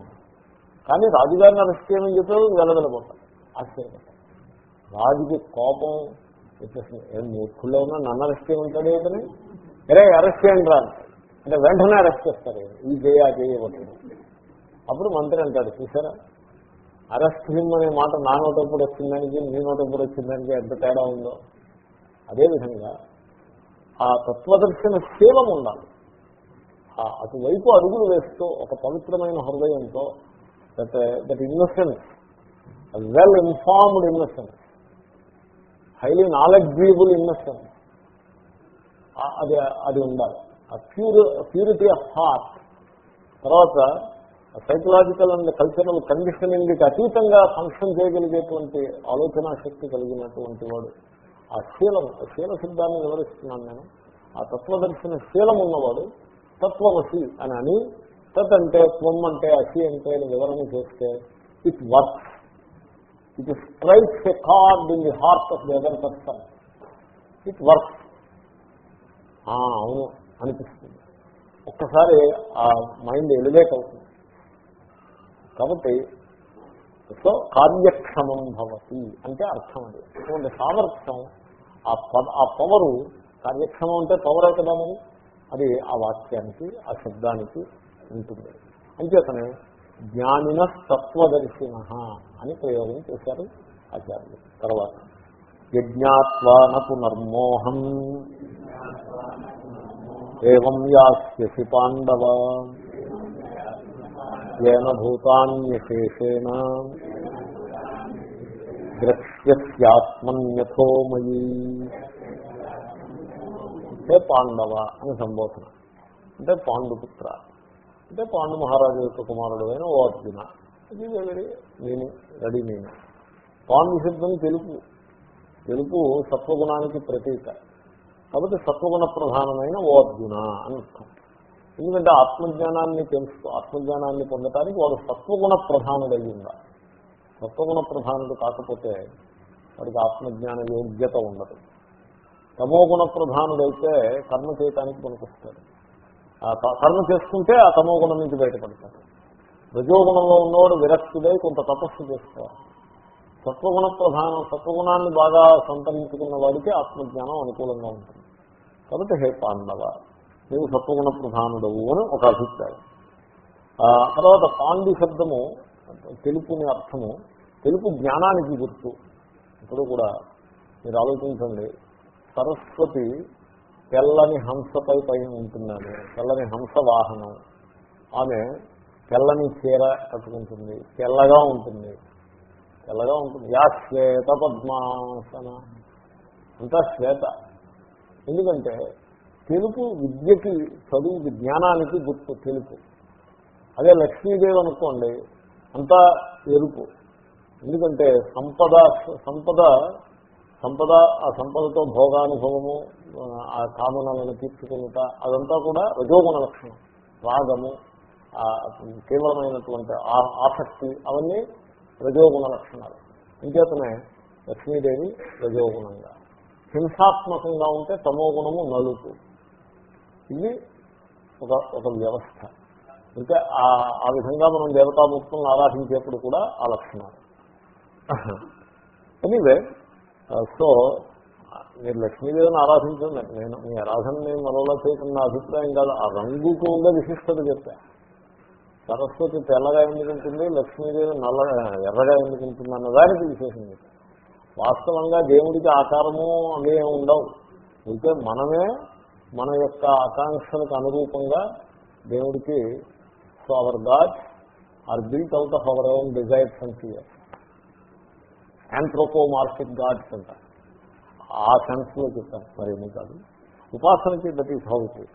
కానీ రాజుగారిని అరెస్ట్ చేయమని చెప్పారు? వెలవెలబోతారు. ఆశ్చర్యపడతారు. రాజుకి కోపం వచ్చేసింది. ఏం మూర్ఖుల్లో ఉన్నా నన్ను అరెస్ట్ చేయమంటాడు ఏంటని అరే అరెస్ట్ చేయండి రా. అంటే వెంటనే అరెస్ట్ చేస్తారు. ఈ చేయ ఆ చేయబోతుంది అప్పుడు మంత్రి అంటాడు చూసారా అరెస్ట్ అనే మాట నా నోట ఎప్పుడు వచ్చిందానికి నీ నోట ఎప్పుడు వచ్చిందానికి ఎంత తేడా ఉందో. అదేవిధంగా ఆ తత్వదర్శన శీలం ఉండాలి. అటువైపు అడుగులు వేస్తూ ఒక పవిత్రమైన హృదయంతో that that innocence well informed innocence highly knowledgeable innocence అది అది ఉండాలి. ఆ ప్యూర్ ప్యూరిటీ ఆఫ్ హార్ట్ తర్వాత సైకలాజికల్ అండ్ కల్చరల్ కండిషనింగ్కి అతీతంగా ఫంక్షన్ చేయగలిగేటువంటి ఆలోచన శక్తి కలిగినటువంటి వాడు. ఆ శీలం శీల సిద్ధాన్ని వివరిస్తున్నాను నేను. ఆ తత్వదర్శన శీలం ఉన్నవాడు తత్వవశి అని అని తత్ అంటే త్వం అంటే అసి అంటే అని వివరణ చేస్తే it work it strikes a chord in the heart of the other person it work అవును. అనిపిస్తుంది. ఒక్కసారి ఆ మైండ్ ఎలివేట్ అవుతుంది. కాబట్టి సో కార్యక్షమం భవతి అంటే అర్థం అది. అటువంటి సామర్థ్యం. ఆ ఆ పవరు కార్యక్షమం అంటే పవరే కదా మరి? అది ఆ వాక్యానికి ఆ శబ్దానికి ఉంటుంది. అంచేతనే జ్ఞానిన తత్వదర్శిన అని ప్రయోగం చేశారు ఆచార్యులు. తర్వాత యజ్ఞాత్వాన పునర్మోహం. ఏం యాస్యసి పాండవ. ఏన భూతాన్యశేషేణ. ద్రక్ష్యత్యాత్మన్యథోమయీ అంటే పాండవ అని సంబోధన. అంటే పాండుపుత్ర. అంటే పాండు మహారాజు యొక్క కుమారుడు అయిన ఓ అర్జున. ఇది వెరీ నేను రెడీ నేను. పాండు శబ్దం తెలుపు. తెలుపు సత్వగుణానికి ప్రతీక. కాబట్టి సత్వగుణ ప్రధానమైన ఓ అర్జున అని అర్థం. ఎందుకంటే ఆత్మజ్ఞానాన్ని తెలుసు ఆత్మజ్ఞానాన్ని పొందటానికి వాడు సత్వగుణ ప్రధానుడై ఉండాలి. సత్వగుణ ప్రధానుడు కాకపోతే వాడికి ఆత్మజ్ఞాన యోగ్యత ఉండదు. తమోగుణ ప్రధానుడైతే కర్మ చేయటానికి పనికొస్తాడు. కర్మ చేసుకుంటే ఆ తమోగుణం నుంచి బయటపడతాడు. రజోగుణంలో ఉన్నవాడు విరక్తుడై కొంత తపస్సు చేసుకోవాలి సత్వగుణ ప్రధానం సత్వగుణాన్ని బాగా సంతరించుకున్న వాడికి ఆత్మజ్ఞానం అనుకూలంగా ఉంటుంది. కాబట్టి హే పాండవ నువ్వు సత్వగుణ ప్రధానుడవు అని ఒక అభిప్రాయం. తర్వాత పాండి శబ్దము తెలుపుని అర్థము తెలుపు జ్ఞానానికి గుర్తు. ఇప్పుడు కూడా మీరు ఆలోచించండి. సరస్వతి తెల్లని హంసపై పైన ఉంటున్నాను తెల్లని హంస వాహనం. ఆమె తెల్లని చీర కట్టుకుంటుంది. తెల్లగా ఉంటుంది. తెల్లగా ఉంటుంది. యా శ్వేత పద్మాసన. అంతా శ్వేత. ఎందుకంటే తెలుపు విద్యకి చదువుకి జ్ఞానానికి గుర్తు తెలుపు. అదే లక్ష్మీదేవి అనుకోండి అంతా ఎరుపు. ఎందుకంటే సంపద సంపద సంపద ఆ సంపదతో భోగానుభవము ఆ కామనలను తీర్చుకునుట అదంతా కూడా రజోగుణ లక్షణం. రాగము తీవ్రమైనటువంటి ఆసక్తి అవన్నీ రజోగుణ లక్షణాలు. ఇంకేతనే లక్ష్మీదేవి రజోగుణంగా. హింసాత్మకంగా ఉంటే తమోగుణము నలుపు. ఇది ఒక ఒక వ్యవస్థ. అంటే ఆ విధంగా మనం దేవతామూర్తులను ఆరాధించేప్పుడు కూడా ఆ లక్షణాలు. ఎనీవే సో మీరు లక్ష్మీదేవిని ఆరాధించండి నేను మీ ఆరాధనని మరోలా చేయటం నా అభిప్రాయం కాదు. ఆ రంగుకు ఉండే విశిష్టత చెప్పా. సరస్వతి తెల్లగా ఎందుకు ఉంటుంది లక్ష్మీదేవి నల్ల ఎర్రగా ఎందుకు ఉంటుంది అన్న దానికి విశేషం వాస్తవంగా దేవుడికి ఆకారము అవి ఉండవు. అయితే మనమే మన యొక్క ఆకాంక్షలకు అనురూపంగా దేవుడికి so our God are built out of our own desires and fears. Anthropomorphic Gods అంట. ఆ సెన్స్లో చెప్తాను మరేమీ కాదు. ఉపాసనకి దట్ ఈస్ హౌ ఇట్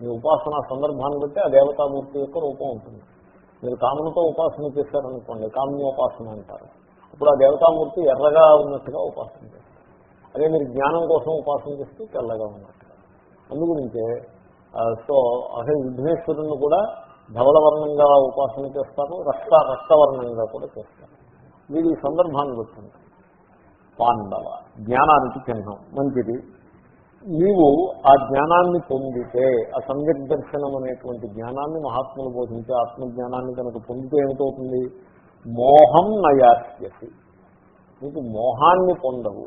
మీ ఉపాసన సందర్భాన్ని బట్టి ఆ దేవతామూర్తి యొక్క రూపం ఉంటుంది. మీరు కామనతో ఉపాసన చేశారనుకోండి కామ్యోపాసన అంటారు. ఇప్పుడు ఆ దేవతామూర్తి ఎర్రగా ఉన్నట్టుగా ఉపాసన చేస్తారు. అదే మీరు జ్ఞానం కోసం ఉపాసన చేస్తే తెల్లగా ఉన్నారు. అందుగురించే సో అసలు విఘ్నేశ్వరుని కూడా ధవలవర్ణంగా ఉపాసన చేస్తారు రక్త రక్తవర్ణంగా కూడా చేస్తారు. వీడి సందర్భాన్ని వచ్చింది పాండవ జ్ఞానానికి చిహ్నం మంచిది. నీవు ఆ జ్ఞానాన్ని పొందితే ఆ సమ్యక్ దర్శనం అనేటువంటి జ్ఞానాన్ని మహాత్ములు బోధించే ఆత్మజ్ఞానాన్ని కనుక పొందితే ఏమిటవుతుంది? మోహం నయాస్యసి. నీకు మోహాన్ని పొందవు.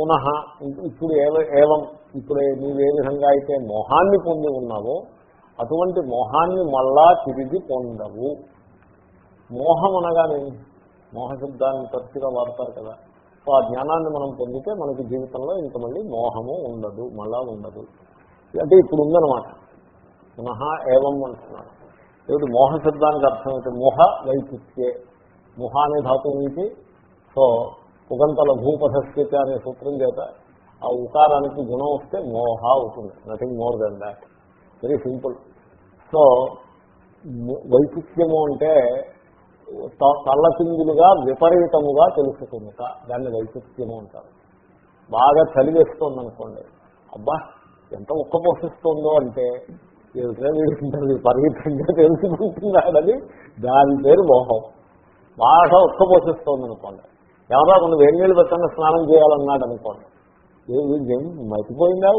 పునః ఇప్పుడు ఏవం ఇప్పుడు నీవు ఏ విధంగా అయితే మోహాన్ని పొంది ఉన్నావో అటువంటి మోహాన్ని మళ్ళా తిరిగి పొందవు. మోహం అనగానే మోహశబ్దాన్ని తరచుగా వాడతారు కదా. సో ఆ జ్ఞానాన్ని మనం పొందితే మనకి జీవితంలో ఇంక మళ్ళీ మోహము ఉండదు మళ్ళా ఉండదు. అంటే ఇప్పుడు ఉందనమాట పునః ఏవం అంటున్నాడు ఏమిటి? మోహ శబ్దానికి అర్థం ఏంటి? మోహ వైచిత్యే మోహ అనే ధాతువు నుంచి సో ఉగంతల భూపథస్థితి అనే సూత్రం చేత ఆ ఉకారానికి గుణం వస్తే మోహ అవుతుంది. Nothing more then that very simple so ము- వైచిత్యము అంటే త- తల్లకిందులుగా విపరీతముగా తెలుసుకుంట దాన్ని వైచిత్యము అంటారు. బాగా చలివేస్తుంది అనుకోండి అబ్బా ఎంత ఉక్క పోషిస్తుందో అంటే ఏమిటో విపరీతంగా తెలుసుకుంటున్నాడని దాని పేరు మోహం. బాగా ఉక్క పోషిస్తుంది అనుకోండి ఏమన్నా కొన్ని వేడి నీళ్ళు పెట్టండి స్నానం చేయాలన్నాడు అనుకోండి. ఏం మర్చిపోయిందా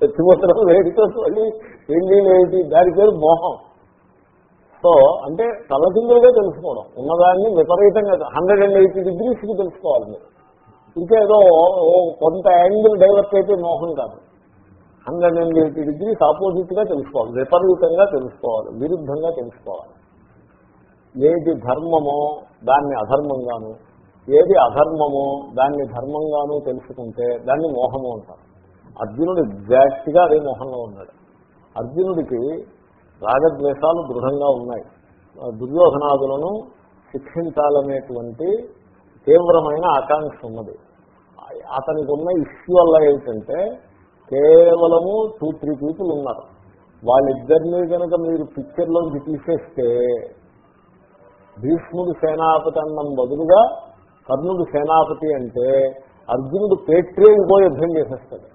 చచ్చిపోతున్నా వేడితో మళ్ళీ వేడి నీళ్ళు ఏంటి? దాని పేరు మోహం. సో అంటే తలకిందులుగా తెలుసుకోవడం. ఉన్నదాన్ని విపరీతంగా హండ్రెడ్ అండ్ ఎయిటీ డిగ్రీస్కి తెలుసుకోవాలి మీరు. ఇంకా ఏదో కొంత యాంగిల్ డైవర్ట్ అయితే మోహం కాదు. హండ్రెడ్ అండ్ ఎయిటీ డిగ్రీస్ ఆపోజిట్గా తెలుసుకోవాలి. విపరీతంగా తెలుసుకోవాలి. విరుద్ధంగా తెలుసుకోవాలి. ఏది ధర్మమో దాన్ని అధర్మంగాను ఏది అధర్మమో దాన్ని ధర్మంగానూ తెలుసుకుంటే దాన్ని మోహము అంటారు. అర్జునుడు ఎగ్జాక్ట్గా అదే మోహంలో ఉన్నాడు. అర్జునుడికి రాగద్వేషాలు దృఢంగా ఉన్నాయి. దుర్యోధనాదులను శిక్షించాలనేటువంటి తీవ్రమైన ఆకాంక్ష ఉన్నది. అతనికి ఉన్న ఇష్యూ వల్ల ఏంటంటే కేవలము టూ త్రీ పీపుల్ ఉన్నారు. వాళ్ళిద్దరినీ కనుక మీరు పిక్చర్లోకి తీసేస్తే భీష్ముడు సేనాపతి అన్నం బదులుగా కర్ణుడు సేనాపతి అంటే అర్జునుడు పేట్రే ఇంకో యుద్ధం చేసేస్తాడు.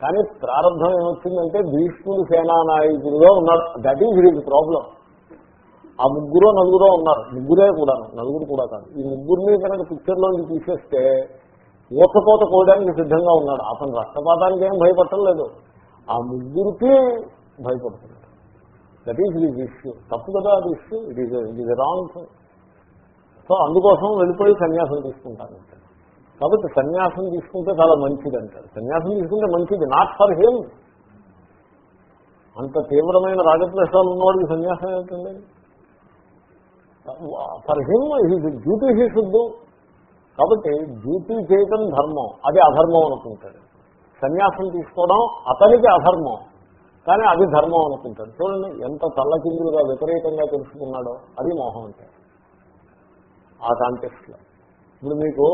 కానీ ప్రారంభం ఏమొచ్చిందంటే భీష్ముడు సేనానాయకుడిగా ఉన్నారు. దట్ ఈజ్ హిజ్ ప్రాబ్లం ఆ ముగ్గురు నలుగురో ఉన్నారు. ముగ్గురే కూడా నలుగురు కూడా కాదు. ఈ ముగ్గురిని కనుక పిక్చర్లోంచి తీసేస్తే ఊచకోత కోయడానికి సిద్ధంగా ఉన్నాడు. అతను రక్తపాతానికి ఏం భయపడలేదు ఆ ముగ్గురికి భయపడుతున్నాడు. దట్ ఈజ్ దిస్ ఇష్యూ తప్పు కదా అది issue it is it is wrong so అందుకోసం వెళ్ళిపోయి సన్యాసం తీసుకుంటాను కాబట్టి సన్యాసం తీసుకుంటే చాలా మంచిది అంటారు సన్యాసం తీసుకుంటే మంచిది. నాట్ ఫర్ హేమ్ అంత తీవ్రమైన రాగద్వేషాలు ఉన్నవాడికి సన్యాసం ఏంటండి ఫర్ హిమ్ డ్యూటీ హీ కాబట్టి డ్యూటీ చేయటం ధర్మం. అది అధర్మం అనుకుంటాడు. సన్యాసం తీసుకోవడం అతనికి అధర్మం. కానీ అది ధర్మం అనుకుంటాడు. చూడండి ఎంత తల్లకిందులుగా వ్యతిరేకంగా తెలుసుకున్నాడో. అది మోహం అంటే ఆ కాంటెక్స్ట్లో ఇప్పుడు మీకు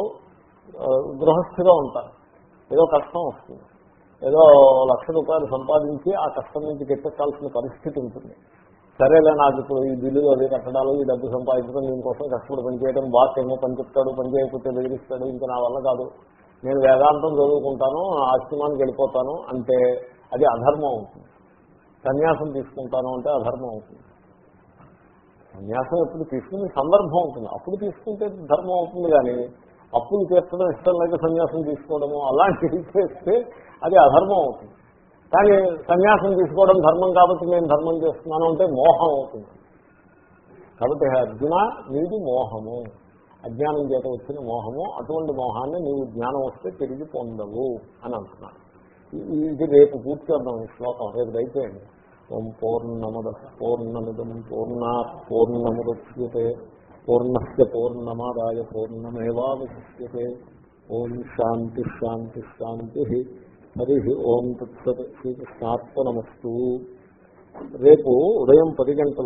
గృహస్థిగా ఉంటారు. ఏదో కష్టం వస్తుంది. ఏదో లక్ష రూపాయలు సంపాదించి ఆ కష్టం నుంచి గట్టెక్కాల్సిన పరిస్థితి ఉంటుంది. సరేలే నాకు ఇప్పుడు ఈ బిల్లులు అది కట్టడాలు ఈ డబ్బు సంపాదించడం దీనికోసం కష్టపడి పనిచేయడం బాస్ ఏమో పని చెప్తాడు పని చేయకపోతే బెదిరిస్తాడు ఇంకా నా వల్ల కాదు. నేను వేదాంతం చదువుకుంటాను ఆశ్రమానికి వెళ్ళిపోతాను అంటే అది అధర్మం అవుతుంది. సన్యాసం తీసుకుంటాను అంటే అధర్మం అవుతుంది. సన్యాసం ఎప్పుడు తీసుకునే సందర్భం ఉంటుంది. అప్పుడు తీసుకుంటే ధర్మం అవుతుంది కానీ అప్పులు చేర్చడం ఇష్టం లేక సన్యాసం తీసుకోవడము అలాంటివి చేస్తే అది అధర్మం అవుతుంది. కానీ సన్యాసం తీసుకోవడం ధర్మం కాబట్టి నేను ధర్మం చేస్తున్నాను అంటే మోహం అవుతుంది. కాబట్టి అర్జున నీది మోహము. అజ్ఞానం చేత వచ్చిన మోహము. అటువంటి మోహాన్ని నీవు జ్ఞానం వస్తే తిరిగి పొందవు అని అంటున్నాను ఇది రేపు పూర్తి చేద్దాం ఈ శ్లోకం. రేపు దయచేయండి. ఓం పూర్ణముద పూర్ణమిదం పూర్ణా పూర్ణముద్యతే పూర్ణస్ పూర్ణమాదాయ పూర్ణమేవాశిష్యే ఓం శాంతి శాంతి శాంతి హరి ఓం తత్సత్ శ్రీకృష్ణాత్మనమస్తు రేపు ఉదయం పది గంటల